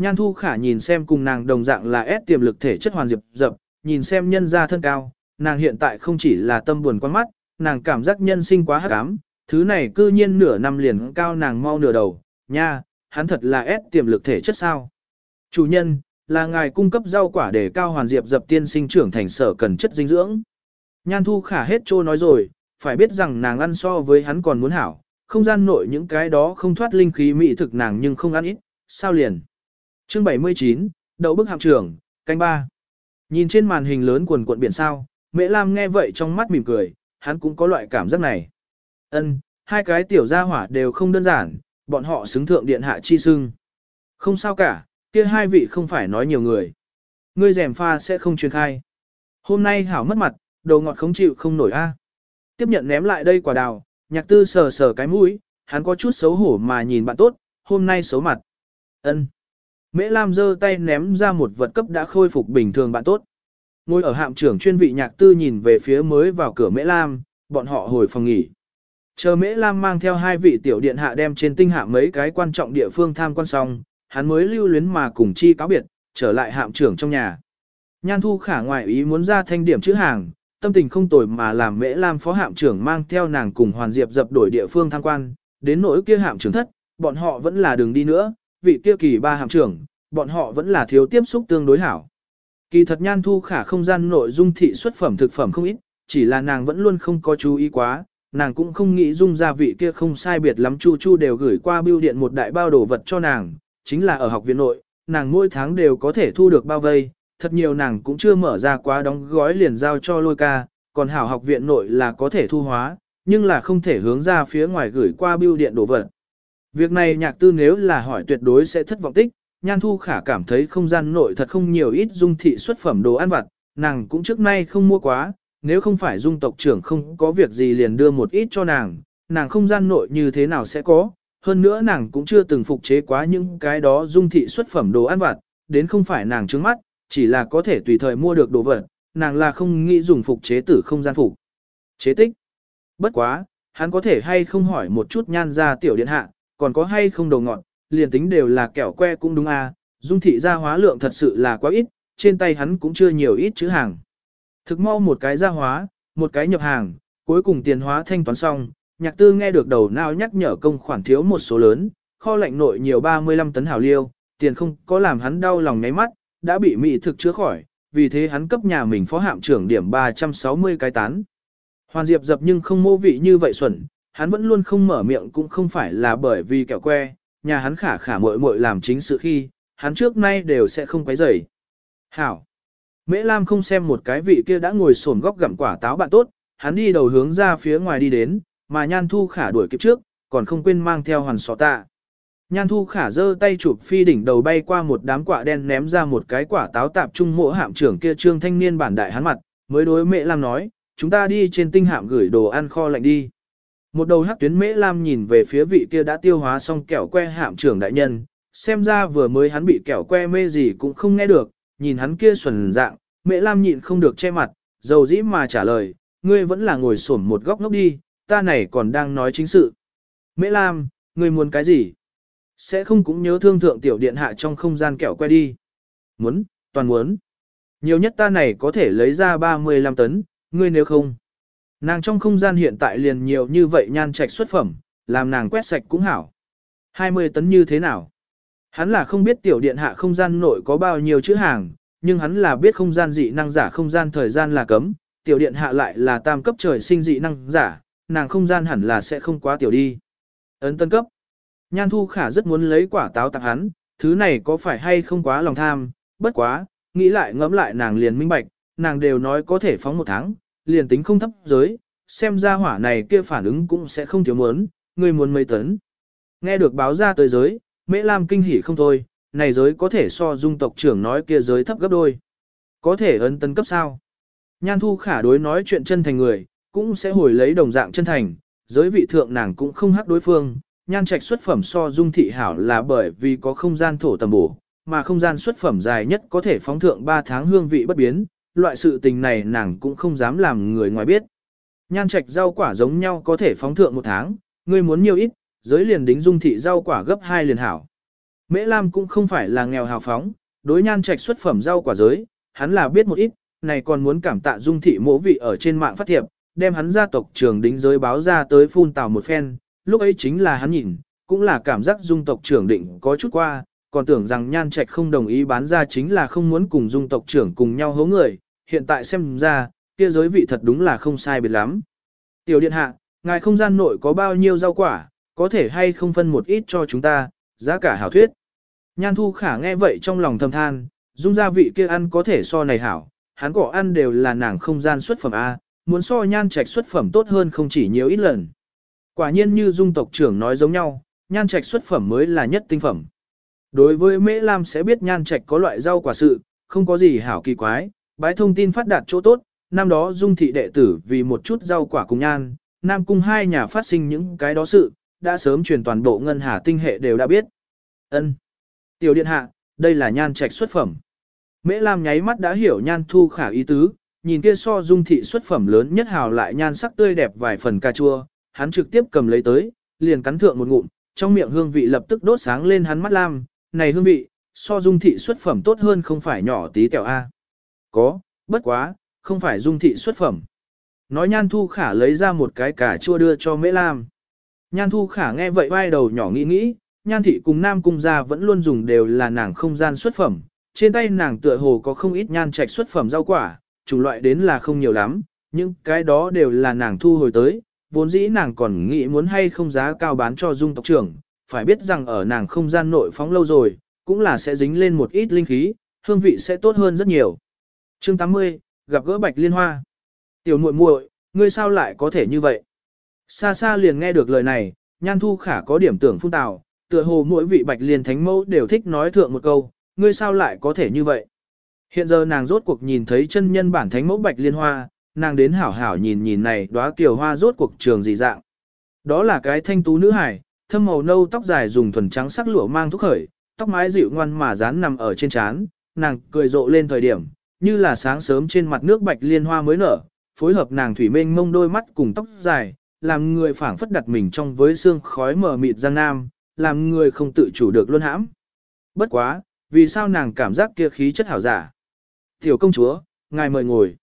Nhan Thu Khả nhìn xem cùng nàng đồng dạng là ép tiềm lực thể chất hoàn diệp dập, nhìn xem nhân ra thân cao, nàng hiện tại không chỉ là tâm buồn quan mắt, nàng cảm giác nhân sinh quá hắc ám, thứ này cư nhiên nửa năm liền cao nàng mau nửa đầu, nha, hắn thật là ép tiềm lực thể chất sao. Chủ nhân, là ngài cung cấp rau quả để cao hoàn diệp dập tiên sinh trưởng thành sở cần chất dinh dưỡng. Nhan Thu Khả hết trô nói rồi, phải biết rằng nàng ăn so với hắn còn muốn hảo, không gian nội những cái đó không thoát linh khí mỹ thực nàng nhưng không ăn ít, sao liền. Chương 79, đậu bức hạm trưởng, canh ba. Nhìn trên màn hình lớn quần cuộn biển sao, Mễ Lam nghe vậy trong mắt mỉm cười, hắn cũng có loại cảm giác này. Ân, hai cái tiểu gia hỏa đều không đơn giản, bọn họ xứng thượng điện hạ chi sưng. Không sao cả, kia hai vị không phải nói nhiều người. Ngươi rèm pha sẽ không truyền khai. Hôm nay hảo mất mặt, đầu ngọt không chịu không nổi a. Tiếp nhận ném lại đây quả đào, nhạc tư sờ sờ cái mũi, hắn có chút xấu hổ mà nhìn bạn tốt, hôm nay xấu mặt. Ân. Mễ Lam giơ tay ném ra một vật cấp đã khôi phục bình thường bạn tốt. Ngồi ở hạm trưởng chuyên vị nhạc tư nhìn về phía mới vào cửa Mễ Lam, bọn họ hồi phòng nghỉ. Chờ Mễ Lam mang theo hai vị tiểu điện hạ đem trên tinh hạ mấy cái quan trọng địa phương tham quan xong, hắn mới lưu luyến mà cùng chi cáo biệt, trở lại hạm trưởng trong nhà. Nhan thu khả ngoại ý muốn ra thanh điểm chữ hàng, tâm tình không tồi mà làm Mễ Lam phó hạm trưởng mang theo nàng cùng Hoàn Diệp dập đổi địa phương tham quan, đến nỗi kia hạm trưởng thất, bọn họ vẫn là đường đi nữa, vị kia kỳ ba hạm trưởng, bọn họ vẫn là thiếu tiếp xúc tương đối hảo. Kỳ thật nhan thu khả không gian nội dung thị xuất phẩm thực phẩm không ít, chỉ là nàng vẫn luôn không có chú ý quá, nàng cũng không nghĩ dung gia vị kia không sai biệt lắm chu chu đều gửi qua bưu điện một đại bao đồ vật cho nàng, chính là ở học viện nội, nàng mỗi tháng đều có thể thu được bao vây, thật nhiều nàng cũng chưa mở ra quá đóng gói liền giao cho lôi ca, còn hảo học viện nội là có thể thu hóa, nhưng là không thể hướng ra phía ngoài gửi qua bưu điện đồ vật. Việc này nhạc tư nếu là hỏi tuyệt đối sẽ thất vọng tích, nhan thu khả cảm thấy không gian nội thật không nhiều ít dung thị xuất phẩm đồ ăn vặt, nàng cũng trước nay không mua quá, nếu không phải dung tộc trưởng không có việc gì liền đưa một ít cho nàng, nàng không gian nội như thế nào sẽ có, hơn nữa nàng cũng chưa từng phục chế quá những cái đó dung thị xuất phẩm đồ ăn vặt, đến không phải nàng trước mắt, chỉ là có thể tùy thời mua được đồ vật, nàng là không nghĩ dùng phục chế tử không gian phục. Chế tích. Bất quá, hắn có thể hay không hỏi một chút nhan ra tiểu điện hạ, còn có hay không đầu ngọn liền tính đều là kẹo que cũng đúng à, dung thị gia hóa lượng thật sự là quá ít, trên tay hắn cũng chưa nhiều ít chữ hàng. Thực mau một cái gia hóa, một cái nhập hàng, cuối cùng tiền hóa thanh toán xong, nhạc tư nghe được đầu nào nhắc nhở công khoản thiếu một số lớn, kho lạnh nội nhiều 35 tấn hảo liêu, tiền không có làm hắn đau lòng ngáy mắt, đã bị mỹ thực chữa khỏi, vì thế hắn cấp nhà mình phó hạm trưởng điểm 360 cái tán. Hoàn Diệp dập nhưng không mô vị như vậy xuẩn, hắn vẫn luôn không mở miệng cũng không phải là bởi vì kẹo que, nhà hắn khả khả muội muội làm chính sự khi, hắn trước nay đều sẽ không quấy rầy. Hảo. Mễ Lam không xem một cái vị kia đã ngồi sồn góc gặm quả táo bạn tốt, hắn đi đầu hướng ra phía ngoài đi đến, mà Nhan Thu Khả đuổi kịp trước, còn không quên mang theo hoàn sọ tạ. Nhan Thu Khả giơ tay chụp phi đỉnh đầu bay qua một đám quả đen ném ra một cái quả táo tạp trung mộ hạm trưởng kia trương thanh niên bản đại hắn mặt, mới đối Mễ Lam nói, chúng ta đi trên tinh hạm gửi đồ ăn kho lạnh đi. Một đầu hắc tuyến Mễ Lam nhìn về phía vị kia đã tiêu hóa xong kẹo que hạm trưởng đại nhân, xem ra vừa mới hắn bị kẹo que mê gì cũng không nghe được, nhìn hắn kia xuẩn dạng, Mễ Lam nhịn không được che mặt, dầu dĩ mà trả lời, ngươi vẫn là ngồi xổm một góc ngốc đi, ta này còn đang nói chính sự. Mễ Lam, ngươi muốn cái gì? Sẽ không cũng nhớ thương thượng tiểu điện hạ trong không gian kẹo que đi. Muốn, toàn muốn. Nhiều nhất ta này có thể lấy ra 35 tấn, ngươi nếu không. Nàng trong không gian hiện tại liền nhiều như vậy nhan trạch xuất phẩm, làm nàng quét sạch cũng hảo. 20 tấn như thế nào? Hắn là không biết tiểu điện hạ không gian nội có bao nhiêu chữ hàng, nhưng hắn là biết không gian dị năng giả không gian thời gian là cấm, tiểu điện hạ lại là tam cấp trời sinh dị năng giả, nàng không gian hẳn là sẽ không quá tiểu đi. Ấn tân cấp. Nhan thu khả rất muốn lấy quả táo tặng hắn, thứ này có phải hay không quá lòng tham, bất quá, nghĩ lại ngẫm lại nàng liền minh bạch, nàng đều nói có thể phóng một tháng, liền tính không thấp giới, xem ra hỏa này kia phản ứng cũng sẽ không thiếu muốn, người muốn mấy tấn. Nghe được báo ra tới giới, Mễ Lam kinh hỉ không thôi, này giới có thể so dung tộc trưởng nói kia giới thấp gấp đôi. Có thể ấn tấn cấp sao? Nhan thu khả đối nói chuyện chân thành người, cũng sẽ hồi lấy đồng dạng chân thành, giới vị thượng nàng cũng không hắc đối phương. Nhan trạch xuất phẩm so dung thị hảo là bởi vì có không gian thổ tầm bổ, mà không gian xuất phẩm dài nhất có thể phóng thượng 3 tháng hương vị bất biến, loại sự tình này nàng cũng không dám làm người ngoài biết. Nhan trạch rau quả giống nhau có thể phóng thượng một tháng, ngươi muốn nhiều ít, giới liền đính dung thị rau quả gấp hai liền hảo. Mễ Lam cũng không phải là nghèo hào phóng, đối nhan trạch xuất phẩm rau quả giới, hắn là biết một ít, này còn muốn cảm tạ dung thị mỗ vị ở trên mạng phát thiệp, đem hắn gia tộc trưởng đính giới báo ra tới phun tào một phen, lúc ấy chính là hắn nhìn, cũng là cảm giác dung tộc trưởng định có chút qua, còn tưởng rằng nhan trạch không đồng ý bán ra chính là không muốn cùng dung tộc trưởng cùng nhau hố người, hiện tại xem ra, kia giới vị thật đúng là không sai biệt lắm. Tiểu điện hạ, ngài không gian nội có bao nhiêu rau quả, có thể hay không phân một ít cho chúng ta, giá cả hảo thuyết. Nhan thu khả nghe vậy trong lòng thầm than, dung gia vị kia ăn có thể so này hảo, hắn cỏ ăn đều là nàng không gian xuất phẩm A, muốn so nhan trạch xuất phẩm tốt hơn không chỉ nhiều ít lần. Quả nhiên như dung tộc trưởng nói giống nhau, nhan trạch xuất phẩm mới là nhất tinh phẩm. Đối với Mễ Lam sẽ biết nhan trạch có loại rau quả sự, không có gì hảo kỳ quái, bái thông tin phát đạt chỗ tốt, năm đó dung thị đệ tử vì một chút rau quả cùng nhan, Nam cung hai nhà phát sinh những cái đó sự, đã sớm truyền toàn bộ ngân hà tinh hệ đều đã biết. Ân, Tiểu điện hạ, đây là nhan trạch xuất phẩm. Mễ Lam nháy mắt đã hiểu nhan thu khả ý tứ, nhìn kia so dung thị xuất phẩm lớn nhất hào lại nhan sắc tươi đẹp vài phần cà chua, hắn trực tiếp cầm lấy tới, liền cắn thượng một ngụm, trong miệng hương vị lập tức đốt sáng lên hắn mắt Lam, này hương vị, so dung thị xuất phẩm tốt hơn không phải nhỏ tí tẹo A. Có, bất quá, không phải dung thị xuất phẩm. Nói nhan thu khả lấy ra một cái cà chua đưa cho Mễ Lam. Nhan thu khả nghe vậy vai đầu nhỏ nghĩ nghĩ, nhan thị cùng nam cung gia vẫn luôn dùng đều là nàng không gian xuất phẩm. Trên tay nàng tựa hồ có không ít nhan trạch xuất phẩm rau quả, chủng loại đến là không nhiều lắm, nhưng cái đó đều là nàng thu hồi tới, vốn dĩ nàng còn nghĩ muốn hay không giá cao bán cho dung tộc trưởng, phải biết rằng ở nàng không gian nội phóng lâu rồi, cũng là sẽ dính lên một ít linh khí, hương vị sẽ tốt hơn rất nhiều. Chương 80, gặp gỡ Bạch Liên Hoa. Tiểu muội muội, ngươi sao lại có thể như vậy? Xa xa liền nghe được lời này, Nhan Thu Khả có điểm tưởng phun tào, tựa hồ mỗi vị Bạch Liên Thánh Mẫu đều thích nói thượng một câu, ngươi sao lại có thể như vậy? Hiện giờ nàng rốt cuộc nhìn thấy chân nhân bản Thánh Mẫu Bạch Liên Hoa, nàng đến hảo hảo nhìn nhìn này đóa kiều hoa rốt cuộc trường gì dạng. Đó là cái thanh tú nữ hải, thâm màu nâu tóc dài dùng thuần trắng sắc lụa mang thúc khởi, tóc mái dịu ngoan mà dán nằm ở trên trán, nàng cười rộ lên thời điểm, như là sáng sớm trên mặt nước bạch liên hoa mới nở, phối hợp nàng thủy mênh mông đôi mắt cùng tóc dài, làm người phảng phất đặt mình trong với xương khói mờ mịt giang nam, làm người không tự chủ được luôn hãm. Bất quá, vì sao nàng cảm giác kia khí chất hảo giả? Tiểu công chúa, ngài mời ngồi.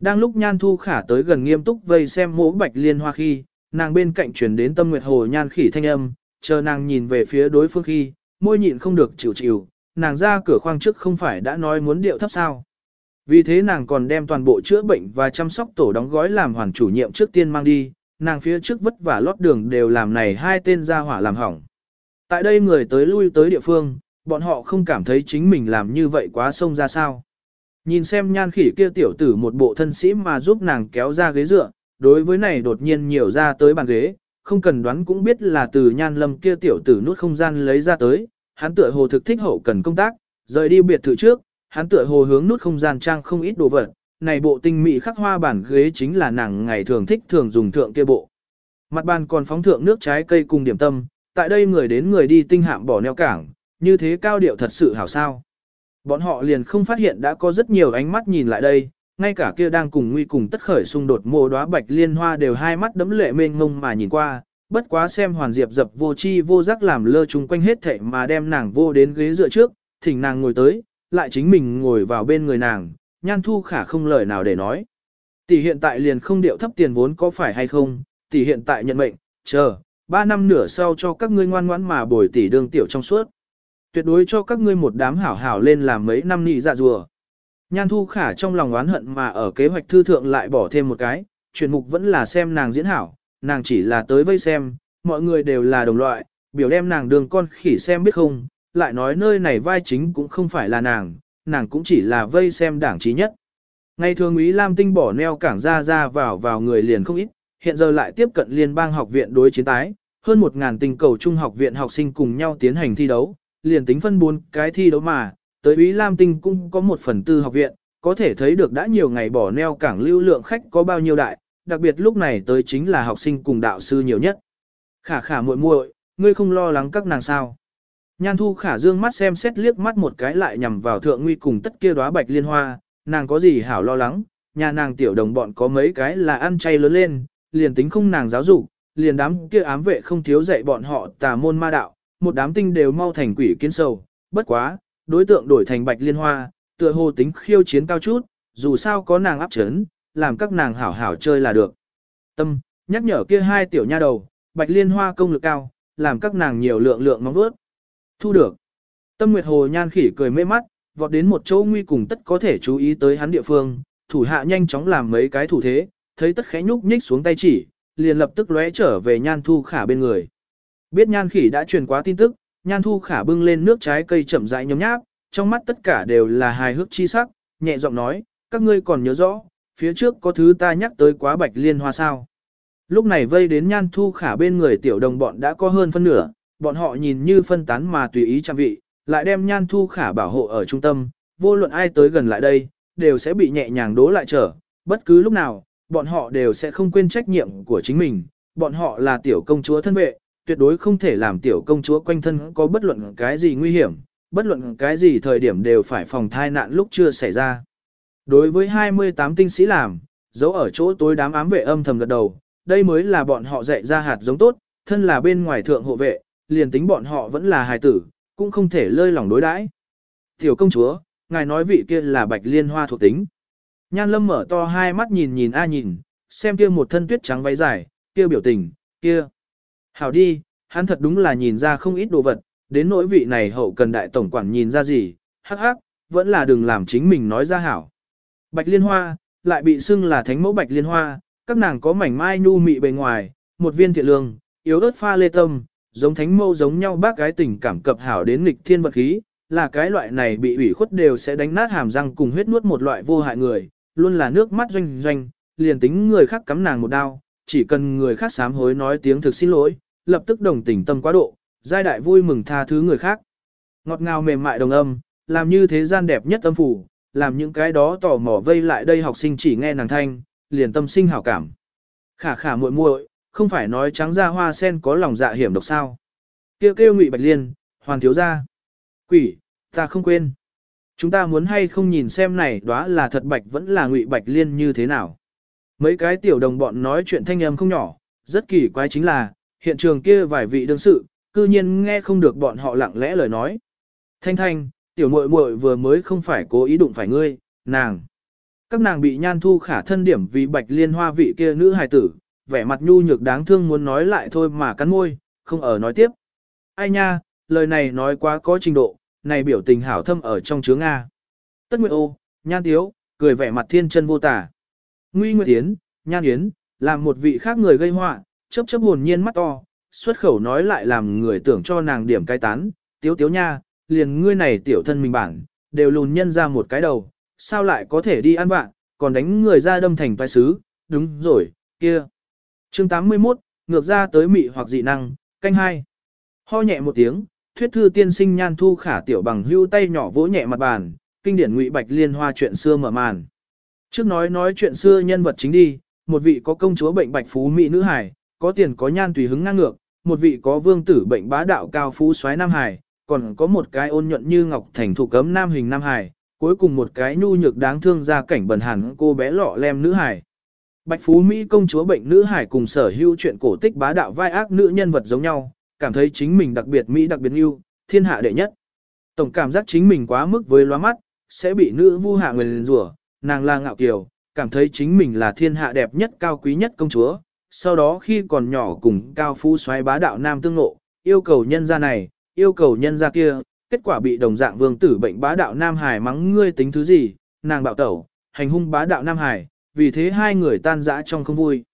Đang lúc Nhan Thu Khả tới gần nghiêm túc vây xem mỗ bạch liên hoa khi, nàng bên cạnh chuyển đến tâm nguyệt hồ Nhan khỉ thanh âm, chờ nàng nhìn về phía đối phương khi, môi nhịn không được chịu chịu, nàng ra cửa khoang trước không phải đã nói muốn điệu thấp sao. Vì thế nàng còn đem toàn bộ chữa bệnh và chăm sóc tổ đóng gói làm hoàn chủ nhiệm trước tiên mang đi, nàng phía trước vất vả lót đường đều làm này hai tên gia hỏa làm hỏng. Tại đây người tới lui tới địa phương, bọn họ không cảm thấy chính mình làm như vậy quá sông ra sao. Nhìn xem nhan khỉ kia tiểu tử một bộ thân sĩ mà giúp nàng kéo ra ghế dựa, đối với này đột nhiên nhiều ra tới bàn ghế, không cần đoán cũng biết là từ nhan lâm kia tiểu tử nút không gian lấy ra tới, hắn tựa hồ thực thích hậu cần công tác, rời đi biệt thự trước, hắn tựa hồ hướng nút không gian trang không ít đồ vật, này bộ tinh mỹ khắc hoa bản ghế chính là nàng ngày thường thích thường dùng thượng kia bộ. Mặt bàn còn phóng thượng nước trái cây cùng điểm tâm, tại đây người đến người đi tinh hạm bỏ neo cảng, như thế cao điệu thật sự hảo sao. Bọn họ liền không phát hiện đã có rất nhiều ánh mắt nhìn lại đây, ngay cả kia đang cùng nguy cùng tất khởi xung đột mồ đóa bạch liên hoa đều hai mắt đấm lệ mênh ngông mà nhìn qua, bất quá xem hoàn diệp dập vô chi vô giác làm lơ chung quanh hết thảy mà đem nàng vô đến ghế dựa trước, thỉnh nàng ngồi tới, lại chính mình ngồi vào bên người nàng, nhan thu khả không lời nào để nói. Tỷ hiện tại liền không điệu thấp tiền vốn có phải hay không, tỷ hiện tại nhận mệnh, chờ, ba năm nửa sau cho các ngươi ngoan ngoãn mà bồi tỷ đương tiểu trong suốt. Tuyệt đối cho các ngươi một đám hảo hảo lên làm mấy năm nị dạ rùa. Nhan thu khả trong lòng oán hận mà ở kế hoạch thư thượng lại bỏ thêm một cái, chuyển mục vẫn là xem nàng diễn hảo, nàng chỉ là tới vây xem, mọi người đều là đồng loại, biểu đem nàng đường con khỉ xem biết không, lại nói nơi này vai chính cũng không phải là nàng, nàng cũng chỉ là vây xem đảng trí nhất. Ngày thường Ý Lam Tinh bỏ neo cảng ra ra vào vào người liền không ít, hiện giờ lại tiếp cận liên bang học viện đối chiến tái, hơn 1.000 tình cầu trung học viện học sinh cùng nhau tiến hành thi đấu, liền tính phân bốn cái thi đấu mà, tới Ý Lam Tinh cũng có một phần tư học viện, có thể thấy được đã nhiều ngày bỏ neo cảng lưu lượng khách có bao nhiêu đại, đặc biệt lúc này tới chính là học sinh cùng đạo sư nhiều nhất. Khả khả muội muội, ngươi không lo lắng các nàng sao? Nhan thu khả dương mắt xem xét liếc mắt một cái lại nhằm vào thượng nguy cùng tất kia đóa bạch liên hoa, nàng có gì hảo lo lắng, nhà nàng tiểu đồng bọn có mấy cái là ăn chay lớn lên, liền tính không nàng giáo dục, liền đám kia ám vệ không thiếu dạy bọn họ tà môn ma đạo, một đám tinh đều mau thành quỷ kiến sầu, bất quá, đối tượng đổi thành bạch liên hoa, tựa hồ tính khiêu chiến cao chút, dù sao có nàng áp chấn, làm các nàng hảo hảo chơi là được. Tâm, nhắc nhở kia hai tiểu nha đầu, bạch liên hoa công lực cao, làm các nàng nhiều lượng lượng mong bước. Thu được. Tâm Nguyệt Hồ nhan khỉ cười mê mắt, vọt đến một chỗ nguy cùng tất có thể chú ý tới hắn địa phương, thủ hạ nhanh chóng làm mấy cái thủ thế, thấy tất khẽ nhúc nhích xuống tay chỉ, liền lập tức lóe trở về nhan thu khả bên người. Biết nhan khỉ đã truyền quá tin tức, nhan thu khả bưng lên nước trái cây chậm rãi nhấm nháp, trong mắt tất cả đều là hài hước chi sắc, nhẹ giọng nói, các ngươi còn nhớ rõ, phía trước có thứ ta nhắc tới quá bạch liên hoa sao. Lúc này vây đến nhan thu khả bên người tiểu đồng bọn đã có hơn phân nửa, bọn họ nhìn như phân tán mà tùy ý trang vị, lại đem nhan thu khả bảo hộ ở trung tâm, vô luận ai tới gần lại đây, đều sẽ bị nhẹ nhàng đố lại trở, bất cứ lúc nào, bọn họ đều sẽ không quên trách nhiệm của chính mình, bọn họ là tiểu công chúa thân vệ, tuyệt đối không thể làm tiểu công chúa quanh thân có bất luận cái gì nguy hiểm, bất luận cái gì thời điểm đều phải phòng thai nạn lúc chưa xảy ra. Đối với 28 tinh sĩ làm, giấu ở chỗ tối đám ám vệ âm thầm gật đầu, đây mới là bọn họ dạy ra hạt giống tốt, thân là bên ngoài thượng hộ vệ, liền tính bọn họ vẫn là hài tử, cũng không thể lơi lỏng đối đãi. Tiểu công chúa, ngài nói vị kia là bạch liên hoa thuộc tính. Nhan lâm mở to hai mắt nhìn nhìn a nhìn, xem kia một thân tuyết trắng váy dài, kia biểu tình, kia. Hảo đi, hắn thật đúng là nhìn ra không ít đồ vật, đến nỗi vị này hậu cần đại tổng quản nhìn ra gì, hắc hắc, vẫn là đừng làm chính mình nói ra hảo. Bạch liên hoa, lại bị xưng là thánh mẫu bạch liên hoa, các nàng có mảnh mai nhu mị bề ngoài, một viên thiện lương, yếu ớt pha lê tâm, giống thánh mẫu giống nhau bác gái tình cảm cập hảo đến nghịch thiên vật khí, là cái loại này bị ủy khuất đều sẽ đánh nát hàm răng cùng huyết nuốt một loại vô hại người, luôn là nước mắt doanh doanh, liền tính người khác cắm nàng một đao, chỉ cần người khác sám hối nói tiếng thực xin lỗi, lập tức đồng tình tâm quá độ, giai đại vui mừng tha thứ người khác. Ngọt ngào mềm mại đồng âm, làm như thế gian đẹp nhất âm phủ, làm những cái đó tò mò vây lại đây học sinh chỉ nghe nàng thanh, liền tâm sinh hảo cảm. Khả khả muội muội, không phải nói trắng ra hoa sen có lòng dạ hiểm độc sao. Kêu kêu ngụy bạch liên, hoàn thiếu gia. Quỷ, ta không quên. Chúng ta muốn hay không nhìn xem này đó là thật bạch vẫn là ngụy bạch liên như thế nào. Mấy cái tiểu đồng bọn nói chuyện thanh âm không nhỏ, rất kỳ quái chính là, hiện trường kia vài vị đương sự, cư nhiên nghe không được bọn họ lặng lẽ lời nói. Thanh thanh, tiểu muội muội vừa mới không phải cố ý đụng phải ngươi, nàng. Các nàng bị nhan thu khả thân điểm vì bạch liên hoa vị kia nữ hài tử, vẻ mặt nhu nhược đáng thương muốn nói lại thôi mà cắn môi, không ở nói tiếp. Ai nha, lời này nói quá có trình độ, này biểu tình hảo thâm ở trong chứa Nga. Tất Nguyệt ô, nhan tiếu, cười vẻ mặt thiên chân vô tả. Nguy Nguyệt Tiến, nhan yến, làm một vị khác người gây họa, chớp chớp hồn nhiên mắt to, xuất khẩu nói lại làm người tưởng cho nàng điểm cai tán, tiếu tiếu nha, liền ngươi này tiểu thân mình bản, đều lùn nhân ra một cái đầu, sao lại có thể đi ăn bạn, còn đánh người ra đâm thành vai sứ, đúng rồi, kia. Chương 81, ngược ra tới mị hoặc dị năng, canh hai. Ho nhẹ một tiếng, thuyết thư tiên sinh nhan thu khả tiểu bằng hưu tay nhỏ vỗ nhẹ mặt bàn, kinh điển ngụy bạch liên hoa chuyện xưa mở màn. Trước nói nói chuyện xưa nhân vật chính đi, một vị có công chúa bệnh bạch phú mỹ nữ hải, có tiền có nhan tùy hứng ngang ngược, một vị có vương tử bệnh bá đạo cao phú soái nam hải, còn có một cái ôn nhuận như ngọc thành thủ cấm nam hình nam hải, cuối cùng một cái nhu nhược đáng thương ra cảnh bần hẳn cô bé lọ lem nữ hải. Bạch Phú Mỹ công chúa bệnh nữ hải cùng sở hữu chuyện cổ tích bá đạo vai ác nữ nhân vật giống nhau, cảm thấy chính mình đặc biệt Mỹ đặc biệt yêu, thiên hạ đệ nhất. Tổng cảm giác chính mình quá mức với loa mắt, sẽ bị nữ vu hạ nguyền rủa, nàng là ngạo kiều, cảm thấy chính mình là thiên hạ đẹp nhất cao quý nhất công chúa. Sau đó khi còn nhỏ cùng cao phú xoáy bá đạo nam tương ngộ, yêu cầu nhân gia này, yêu cầu nhân gia kia, kết quả bị đồng dạng vương tử bệnh bá đạo nam hải mắng ngươi tính thứ gì, nàng bạo tẩu, hành hung bá đạo nam hải, vì thế hai người tan rã trong không vui.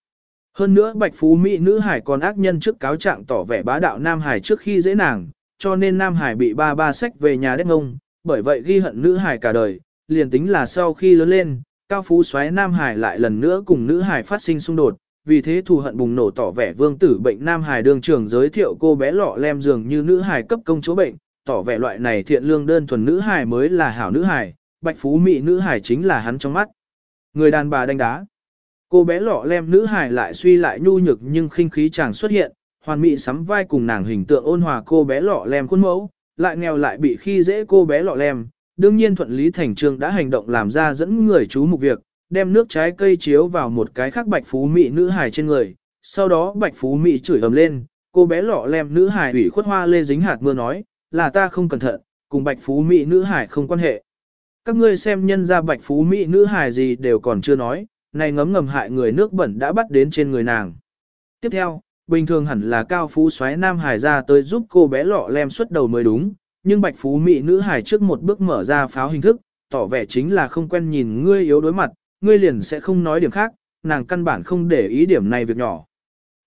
Hơn nữa bạch phú mỹ nữ hải còn ác nhân trước cáo trạng tỏ vẻ bá đạo nam hải trước khi dễ nàng, cho nên nam hải bị ba ba sách về nhà đếp ngông, bởi vậy ghi hận nữ hải cả đời, liền tính là sau khi lớn lên, cao phú xoáy nam hải lại lần nữa cùng nữ hải phát sinh xung đột, vì thế thù hận bùng nổ tỏ vẻ vương tử bệnh nam hải đường trưởng giới thiệu cô bé lọ lem dường như nữ hải cấp công chúa bệnh, tỏ vẻ loại này thiện lương đơn thuần nữ hải mới là hảo nữ hải, bạch phú mỹ nữ hải chính là hắn trong mắt. Người đàn bà đánh đá. Cô bé lọ lem nữ hải lại suy lại nhu nhược nhưng khinh khí chàng xuất hiện, hoàn mỹ sắm vai cùng nàng hình tượng ôn hòa cô bé lọ lem khuôn mẫu, lại nghèo lại bị khi dễ cô bé lọ lem. Đương nhiên thuận lý thành trương đã hành động làm ra dẫn người chú mục việc, đem nước trái cây chiếu vào một cái khác bạch phú mỹ nữ hải trên người. Sau đó bạch phú mỹ chửi ầm lên, cô bé lọ lem nữ hải ủy khuất hoa lê dính hạt mưa nói, là ta không cẩn thận, cùng bạch phú mỹ nữ hải không quan hệ. Các ngươi xem nhân ra bạch phú mỹ nữ hài gì đều còn chưa nói, này ngấm ngầm hại người nước bẩn đã bắt đến trên người nàng. Tiếp theo, bình thường hẳn là cao phú xoáy nam hài ra tới giúp cô bé lọ lem xuất đầu mới đúng, nhưng bạch phú mỹ nữ hài trước một bước mở ra pháo hình thức, tỏ vẻ chính là không quen nhìn ngươi yếu đối mặt, ngươi liền sẽ không nói điểm khác, nàng căn bản không để ý điểm này việc nhỏ.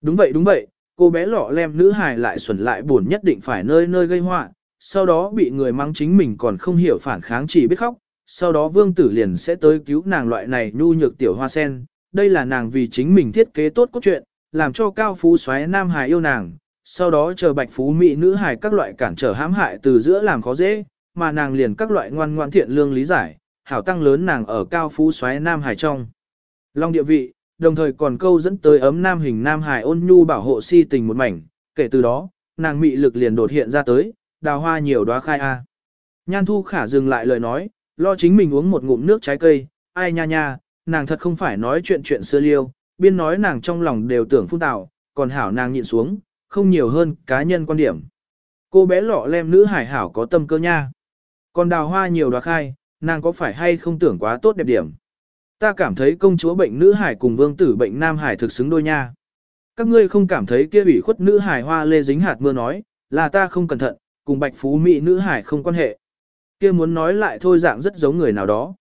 Đúng vậy đúng vậy, cô bé lọ lem nữ hài lại xuẩn lại buồn nhất định phải nơi nơi gây họa, sau đó bị người mang chính mình còn không hiểu phản kháng chỉ biết khóc, sau đó vương tử liền sẽ tới cứu nàng loại này nhu nhược tiểu hoa sen, đây là nàng vì chính mình thiết kế tốt cốt truyện, làm cho cao phú xoáy nam hài yêu nàng, sau đó chờ bạch phú mỹ nữ hài các loại cản trở hãm hại từ giữa làm khó dễ, mà nàng liền các loại ngoan ngoan thiện lương lý giải, hảo tăng lớn nàng ở cao phú xoáy nam hài trong. Long địa vị, đồng thời còn câu dẫn tới ấm nam hình nam hài ôn nhu bảo hộ si tình một mảnh, kể từ đó, nàng mị lực liền đột hiện ra tới, đào hoa nhiều đóa khai a. Nhan thu khả dừng lại lời nói, lo chính mình uống một ngụm nước trái cây, ai nha nha, nàng thật không phải nói chuyện chuyện xưa liêu, biên nói nàng trong lòng đều tưởng phun tạo, còn hảo nàng nhịn xuống, không nhiều hơn cá nhân quan điểm. Cô bé lọ lem nữ hải hảo có tâm cơ nha. Còn đào hoa nhiều đoá khai, nàng có phải hay không tưởng quá tốt đẹp điểm. Ta cảm thấy công chúa bệnh nữ hải cùng vương tử bệnh nam hải thực xứng đôi nha. Các ngươi không cảm thấy kia ủy khuất nữ hải hoa lê dính hạt mưa nói, là ta không cẩn thận, cùng bạch phú mỹ nữ hải không quan hệ. Kia muốn nói lại thôi dạng rất giống người nào đó.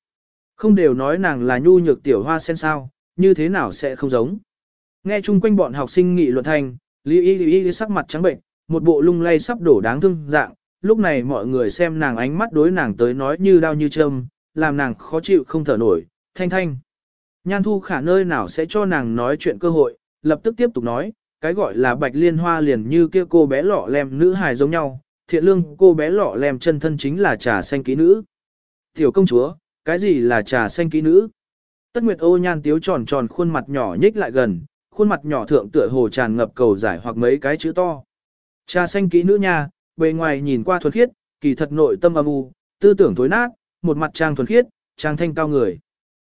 Không đều nói nàng là nhu nhược tiểu hoa sen sao, như thế nào sẽ không giống. Nghe chung quanh bọn học sinh nghị luận thành, Lý Y Lý Y sắc mặt trắng bệnh, một bộ lung lay sắp đổ đáng thương dạng, lúc này mọi người xem nàng ánh mắt đối nàng tới nói như đau như châm, làm nàng khó chịu không thở nổi, thanh thanh. Nhan thu khả nơi nào sẽ cho nàng nói chuyện cơ hội, lập tức tiếp tục nói, cái gọi là bạch liên hoa liền như kia cô bé lọ lem nữ hài giống nhau, thiện lương cô bé lọ lem chân thân chính là trà xanh kỹ nữ. Tiểu công chúa, cái gì là trà xanh kỹ nữ? Tất Nguyệt ô nhan tiếu tròn tròn khuôn mặt nhỏ nhích lại gần, khuôn mặt nhỏ thượng tựa hồ tràn ngập cầu giải hoặc mấy cái chữ to. Trà xanh kỹ nữ nha, bề ngoài nhìn qua thuần khiết, kỳ thật nội tâm âm u, tư tưởng thối nát, một mặt trang thuần khiết, trang thanh cao người.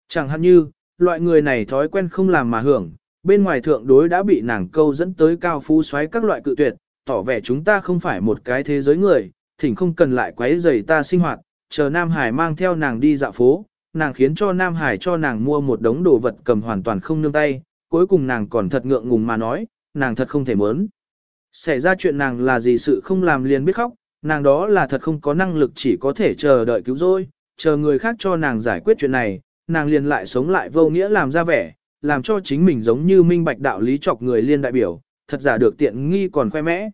Chẳng hạn như, loại người này thói quen không làm mà hưởng, bên ngoài thượng đối đã bị nàng câu dẫn tới cao phú xoáy các loại cự tuyệt, tỏ vẻ chúng ta không phải một cái thế giới người, thỉnh không cần lại quấy rầy ta sinh hoạt, chờ Nam Hải mang theo nàng đi dạo phố, nàng khiến cho Nam Hải cho nàng mua một đống đồ vật cầm hoàn toàn không nương tay, cuối cùng nàng còn thật ngượng ngùng mà nói, nàng thật không thể muốn. Xảy ra chuyện nàng là gì sự không làm liền biết khóc, nàng đó là thật không có năng lực chỉ có thể chờ đợi cứu rỗi, chờ người khác cho nàng giải quyết chuyện này, nàng liền lại sống lại vô nghĩa làm ra vẻ, làm cho chính mình giống như minh bạch đạo lý chọc người liên đại biểu, thật giả được tiện nghi còn khoe mẽ.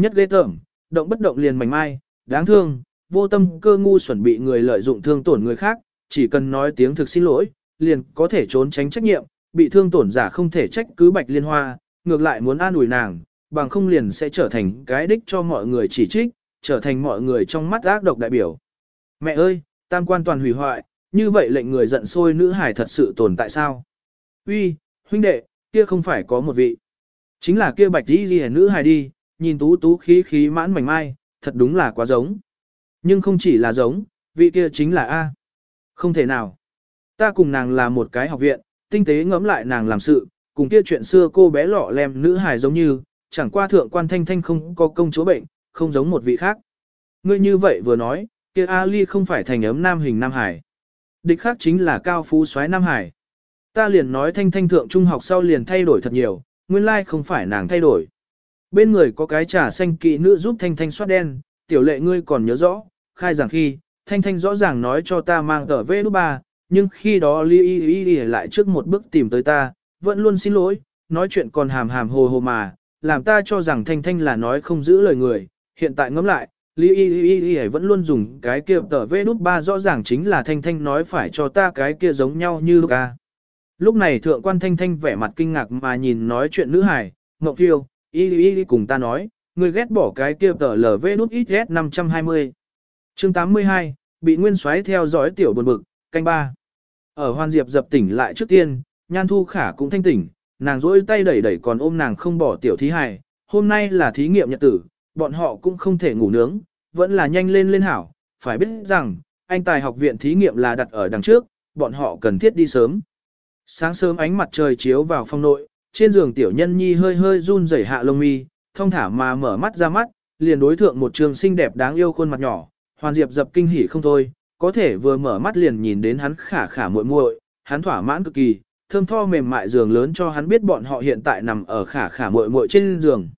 Nhất ghê tởm, động bất động liền mảnh mai, đáng thương, vô tâm cơ ngu chuẩn bị người lợi dụng thương tổn người khác, chỉ cần nói tiếng thực xin lỗi, liền có thể trốn tránh trách nhiệm, bị thương tổn giả không thể trách cứ bạch liên hoa, ngược lại muốn an ủi nàng, bằng không liền sẽ trở thành cái đích cho mọi người chỉ trích, trở thành mọi người trong mắt ác độc đại biểu. Mẹ ơi, tam quan toàn hủy hoại, như vậy lệnh người giận sôi nữ hải thật sự tồn tại sao? Uy, huynh đệ, kia không phải có một vị. Chính là kia bạch đi ghi nữ hải đi, nhìn tú tú khí khí mãn mảnh mai, thật đúng là quá giống. Nhưng không chỉ là giống, vị kia chính là A. Không thể nào. Ta cùng nàng là một cái học viện, tinh tế ngẫm lại nàng làm sự, cùng kia chuyện xưa cô bé lọ lem nữ hài giống như, chẳng qua thượng quan thanh thanh không có công chúa bệnh, không giống một vị khác. Ngươi như vậy vừa nói, kia Ali không phải thành ấm nam hình nam hải. Địch khác chính là cao phú soái nam hải. Ta liền nói thanh thanh thượng trung học sau liền thay đổi thật nhiều, nguyên lai không phải nàng thay đổi. Bên người có cái trà xanh kỵ nữ giúp thanh thanh soát đen, tiểu lệ ngươi còn nhớ rõ, khai giảng khi, thanh thanh rõ ràng nói cho ta mang tờ vê nút ba, nhưng khi đó Li Y Y Y lại trước một bước tìm tới ta, vẫn luôn xin lỗi, nói chuyện còn hàm hàm hồ hồ mà, làm ta cho rằng Thanh Thanh là nói không giữ lời người, hiện tại ngẫm lại, Li Y Y Y vẫn luôn dùng cái kia tờ vê nút ba rõ ràng chính là Thanh Thanh nói phải cho ta cái kia giống nhau như lúc ca. Lúc này thượng quan Thanh Thanh vẻ mặt kinh ngạc mà nhìn nói chuyện nữ hải, Ngọc Phiêu, Y Y Y cùng ta nói, người ghét bỏ cái kia tờ LV nút ghét 520. chương 82, bị nguyên xoáy theo dõi tiểu buồn bực, canh ba. Ở Hoan Diệp dập tỉnh lại trước tiên, Nhan Thu Khả cũng thanh tỉnh, nàng rỗi tay đẩy đẩy còn ôm nàng không bỏ tiểu thí hài, hôm nay là thí nghiệm nhật tử, bọn họ cũng không thể ngủ nướng, vẫn là nhanh lên lên hảo, phải biết rằng, anh tài học viện thí nghiệm là đặt ở đằng trước, bọn họ cần thiết đi sớm. Sáng sớm ánh mặt trời chiếu vào phòng nội, trên giường tiểu nhân nhi hơi hơi run rẩy hạ lông mi, thông thả mà mở mắt ra mắt, liền đối thượng một trường xinh đẹp đáng yêu khuôn mặt nhỏ, Hoàn Diệp dập kinh hỉ không thôi, có thể vừa mở mắt liền nhìn đến hắn khả khả muội muội, hắn thỏa mãn cực kỳ, thơm tho mềm mại giường lớn cho hắn biết bọn họ hiện tại nằm ở khả khả muội muội trên giường.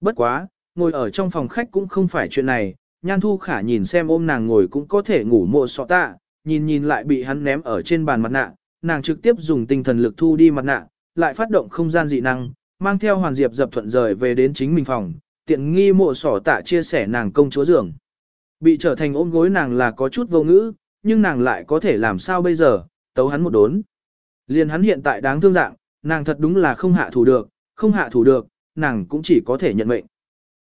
Bất quá, ngồi ở trong phòng khách cũng không phải chuyện này, Nhan Thu Khả nhìn xem ôm nàng ngồi cũng có thể ngủ mộ sọ tạ, nhìn nhìn lại bị hắn ném ở trên bàn mặt nạ, nàng trực tiếp dùng tinh thần lực thu đi mặt nạ, lại phát động không gian dị năng, mang theo Hoàn Diệp dập thuận rời về đến chính mình phòng, tiện nghi mộ sỏ tạ chia sẻ nàng công chúa giường. Bị trở thành ôm gối nàng là có chút vô ngữ, nhưng nàng lại có thể làm sao bây giờ, tấu hắn một đốn. liền hắn hiện tại đáng thương dạng, nàng thật đúng là không hạ thủ được, không hạ thủ được, nàng cũng chỉ có thể nhận mệnh.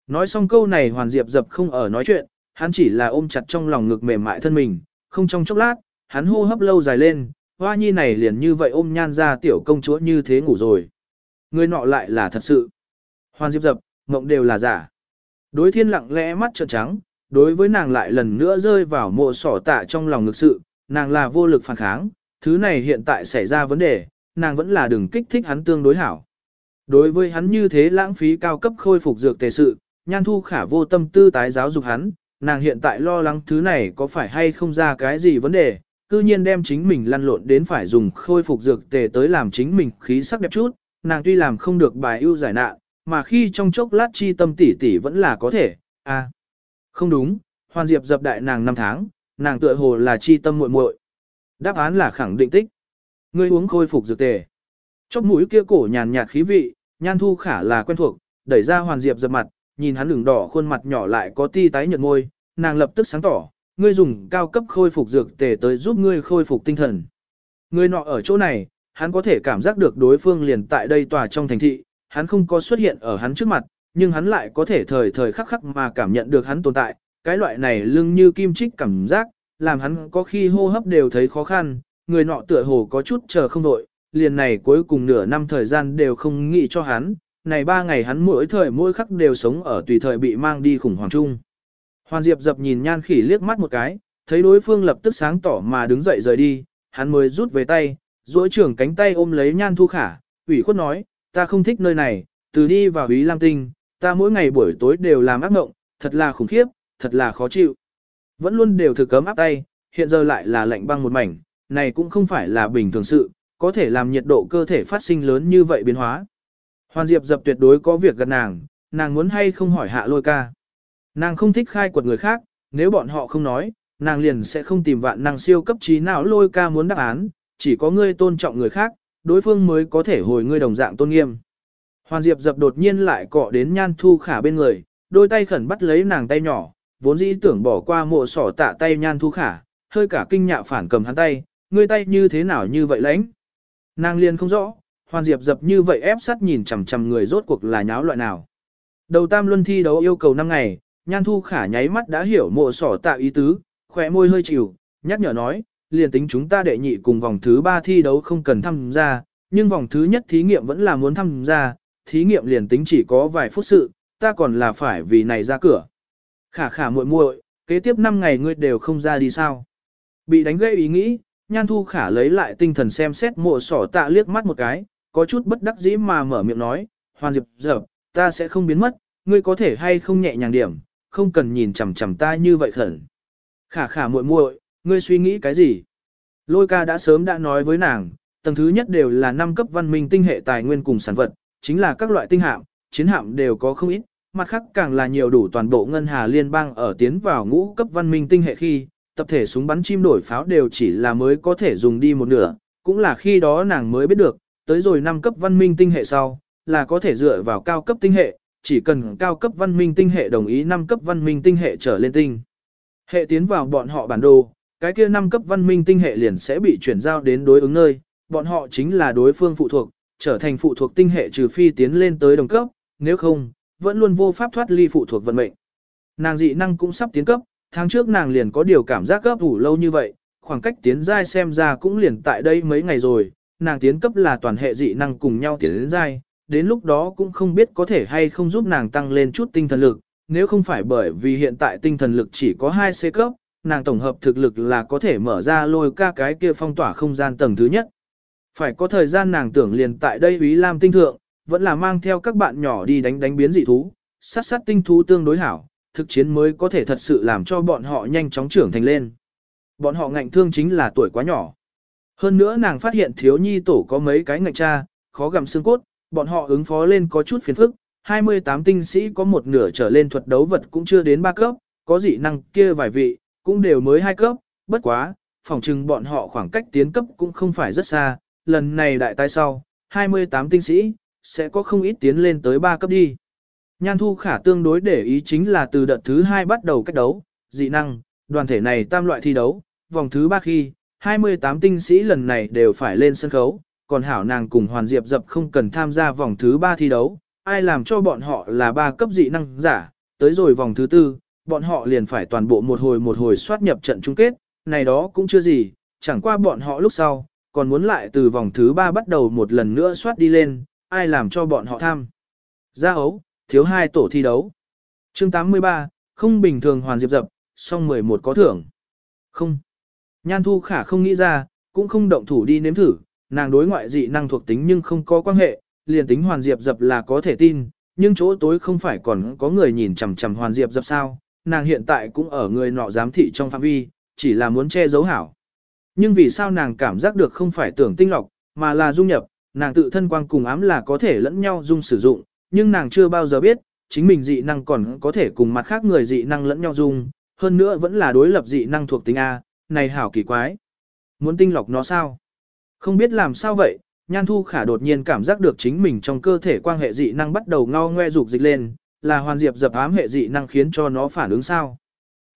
Nói xong câu này Hoàn Diệp dập không ở nói chuyện, hắn chỉ là ôm chặt trong lòng ngực mềm mại thân mình, không trong chốc lát, hắn hô hấp lâu dài lên, hoa nhi này liền như vậy ôm nhan ra tiểu công chúa như thế ngủ rồi. Người nọ lại là thật sự. Hoan Diệp dập, mộng đều là giả. Đối thiên lặng lẽ mắt trợn trắng, đối với nàng lại lần nữa rơi vào mộ sỏ tạ trong lòng ngực sự, nàng là vô lực phản kháng, thứ này hiện tại xảy ra vấn đề, nàng vẫn là đừng kích thích hắn tương đối hảo. Đối với hắn như thế lãng phí cao cấp khôi phục dược tề sự, nhan thu khả vô tâm tư tái giáo dục hắn, nàng hiện tại lo lắng thứ này có phải hay không ra cái gì vấn đề, cư nhiên đem chính mình lăn lộn đến phải dùng khôi phục dược tề tới làm chính mình khí sắc đẹp chút, nàng tuy làm không được bài ưu giải nạn, mà khi trong chốc lát chi tâm tỷ tỷ vẫn là có thể, à, không đúng, hoàn diệp dập đại nàng 5 tháng, nàng tựa hồ là chi tâm muội muội. Đáp án là khẳng định tích. Ngươi uống khôi phục dược tề. Chóp mũi kia cổ nhàn nhạt khí vị, nhan thu khả là quen thuộc, đẩy ra hoàn diệp dập mặt, nhìn hắn lửng đỏ khuôn mặt nhỏ lại có ti tái nhợt môi, nàng lập tức sáng tỏ, ngươi dùng cao cấp khôi phục dược tề tới giúp ngươi khôi phục tinh thần. Ngươi nọ ở chỗ này, hắn có thể cảm giác được đối phương liền tại đây tòa trong thành thị, hắn không có xuất hiện ở hắn trước mặt, nhưng hắn lại có thể thời thời khắc khắc mà cảm nhận được hắn tồn tại, cái loại này lưng như kim chích cảm giác, làm hắn có khi hô hấp đều thấy khó khăn, người nọ tựa hồ có chút chờ không đội, liền này cuối cùng nửa năm thời gian đều không nghĩ cho hắn, này ba ngày hắn mỗi thời mỗi khắc đều sống ở tùy thời bị mang đi khủng hoảng chung. Hoàn Diệp dập nhìn nhan khỉ liếc mắt một cái, thấy đối phương lập tức sáng tỏ mà đứng dậy rời đi, hắn mới rút về tay, duỗi trưởng cánh tay ôm lấy nhan thu khả, ủy khuất nói, ta không thích nơi này, từ đi vào Ý Lam Tinh, ta mỗi ngày buổi tối đều làm ác mộng, thật là khủng khiếp, thật là khó chịu. Vẫn luôn đều thực cấm áp tay, hiện giờ lại là lạnh băng một mảnh, này cũng không phải là bình thường sự, có thể làm nhiệt độ cơ thể phát sinh lớn như vậy biến hóa. Hoàn Diệp dập tuyệt đối có việc gần nàng, nàng muốn hay không hỏi hạ lôi ca. Nàng không thích khai quật người khác, nếu bọn họ không nói, nàng liền sẽ không tìm vạn năng siêu cấp trí nào lôi ca muốn đáp án, chỉ có ngươi tôn trọng người khác, đối phương mới có thể hồi ngươi đồng dạng tôn nghiêm. Hoàn Diệp dập đột nhiên lại cọ đến nhan thu khả bên người, đôi tay khẩn bắt lấy nàng tay nhỏ, vốn dĩ tưởng bỏ qua mộ sỏ tạ tay nhan thu khả, hơi cả kinh nhạ phản cầm hắn tay, ngươi tay như thế nào như vậy lãnh. Nàng liền không rõ, Hoàn Diệp dập như vậy ép sát nhìn chằm chằm người rốt cuộc là nháo loại nào. Đầu tam luân thi đấu yêu cầu 5 ngày, nhan thu khả nháy mắt đã hiểu mộ sỏ tạ ý tứ, khỏe môi hơi chịu, nhắc nhở nói, liền tính chúng ta đệ nhị cùng vòng thứ ba thi đấu không cần tham gia, nhưng vòng thứ nhất thí nghiệm vẫn là muốn tham gia, thí nghiệm liền tính chỉ có vài phút sự, ta còn là phải vì này ra cửa. Khả khả muội muội, kế tiếp 5 ngày ngươi đều không ra đi sao. Bị đánh gây ý nghĩ, nhan thu khả lấy lại tinh thần xem xét mộ sỏ tạ liếc mắt một cái, có chút bất đắc dĩ mà mở miệng nói, hoàn diệp giờ, ta sẽ không biến mất, ngươi có thể hay không nhẹ nhàng điểm, không cần nhìn chằm chằm ta như vậy khẩn. Khả khả muội muội, ngươi suy nghĩ cái gì? Lôi ca đã sớm đã nói với nàng, tầng thứ nhất đều là năm cấp văn minh tinh hệ tài nguyên cùng sản vật, chính là các loại tinh hạm, chiến hạm đều có không ít, mặt khác càng là nhiều đủ toàn bộ ngân hà liên bang ở tiến vào ngũ cấp văn minh tinh hệ khi, tập thể súng bắn chim đổi pháo đều chỉ là mới có thể dùng đi một nửa, cũng là khi đó nàng mới biết được, tới rồi năm cấp văn minh tinh hệ sau, là có thể dựa vào cao cấp tinh hệ, chỉ cần cao cấp văn minh tinh hệ đồng ý năm cấp văn minh tinh hệ trở lên tinh. Hệ tiến vào bọn họ bản đồ, cái kia năm cấp văn minh tinh hệ liền sẽ bị chuyển giao đến đối ứng nơi, bọn họ chính là đối phương phụ thuộc, trở thành phụ thuộc tinh hệ trừ phi tiến lên tới đồng cấp, nếu không, vẫn luôn vô pháp thoát ly phụ thuộc vận mệnh. Nàng dị năng cũng sắp tiến cấp, tháng trước nàng liền có điều cảm giác cấp đủ lâu như vậy, khoảng cách tiến giai xem ra cũng liền tại đây mấy ngày rồi, nàng tiến cấp là toàn hệ dị năng cùng nhau tiến đến giai, đến lúc đó cũng không biết có thể hay không giúp nàng tăng lên chút tinh thần lực, nếu không phải bởi vì hiện tại tinh thần lực chỉ có 2 C cấp, nàng tổng hợp thực lực là có thể mở ra lôi ca cái kia phong tỏa không gian tầng thứ nhất. Phải có thời gian nàng tưởng liền tại đây Ý Lam tinh thượng, vẫn là mang theo các bạn nhỏ đi đánh đánh biến dị thú, sát sát tinh thú tương đối hảo, thực chiến mới có thể thật sự làm cho bọn họ nhanh chóng trưởng thành lên. Bọn họ ngạnh thương chính là tuổi quá nhỏ. Hơn nữa nàng phát hiện thiếu nhi tổ có mấy cái ngạnh cha, khó gặm xương cốt, bọn họ ứng phó lên có chút phiền phức. 28 tinh sĩ có một nửa trở lên thuật đấu vật cũng chưa đến ba cấp, có dị năng kia vài vị, cũng đều mới hai cấp, bất quá, phòng trừng bọn họ khoảng cách tiến cấp cũng không phải rất xa, lần này đại tai sau, 28 tinh sĩ, sẽ có không ít tiến lên tới 3 cấp đi. Nhan Thu Khả tương đối để ý chính là từ đợt thứ 2 bắt đầu cách đấu, dị năng, đoàn thể này tam loại thi đấu, vòng thứ 3 khi, 28 tinh sĩ lần này đều phải lên sân khấu, còn hảo nàng cùng Hoàn Diệp dập không cần tham gia vòng thứ 3 thi đấu, ai làm cho bọn họ là ba cấp dị năng giả, tới rồi vòng thứ 4, bọn họ liền phải toàn bộ một hồi một hồi soát nhập trận chung kết, này đó cũng chưa gì, chẳng qua bọn họ lúc sau, còn muốn lại từ vòng thứ 3 bắt đầu một lần nữa soát đi lên, ai làm cho bọn họ tham. Ra ấu, thiếu hai tổ thi đấu. chương 83, không bình thường hoàn diệp dập, song 11 có thưởng. Không. Nhan Thu Khả không nghĩ ra, cũng không động thủ đi nếm thử, nàng đối ngoại dị năng thuộc tính nhưng không có quan hệ, liền tính hoàn diệp dập là có thể tin, nhưng chỗ tối không phải còn có người nhìn chằm chằm hoàn diệp dập sao, nàng hiện tại cũng ở người nọ giám thị trong phạm vi, chỉ là muốn che giấu hảo. Nhưng vì sao nàng cảm giác được không phải tưởng tinh lọc, mà là dung nhập, nàng tự thân quang cùng ám là có thể lẫn nhau dung sử dụng, nhưng nàng chưa bao giờ biết, chính mình dị năng còn có thể cùng mặt khác người dị năng lẫn nhau dung, hơn nữa vẫn là đối lập dị năng thuộc tính A, này hảo kỳ quái. Muốn tinh lọc nó sao? Không biết làm sao vậy, Nhan Thu Khả đột nhiên cảm giác được chính mình trong cơ thể quan hệ dị năng bắt đầu ngao ngoe dục dịch lên, là Hoàn Diệp dập ám hệ dị năng khiến cho nó phản ứng sao?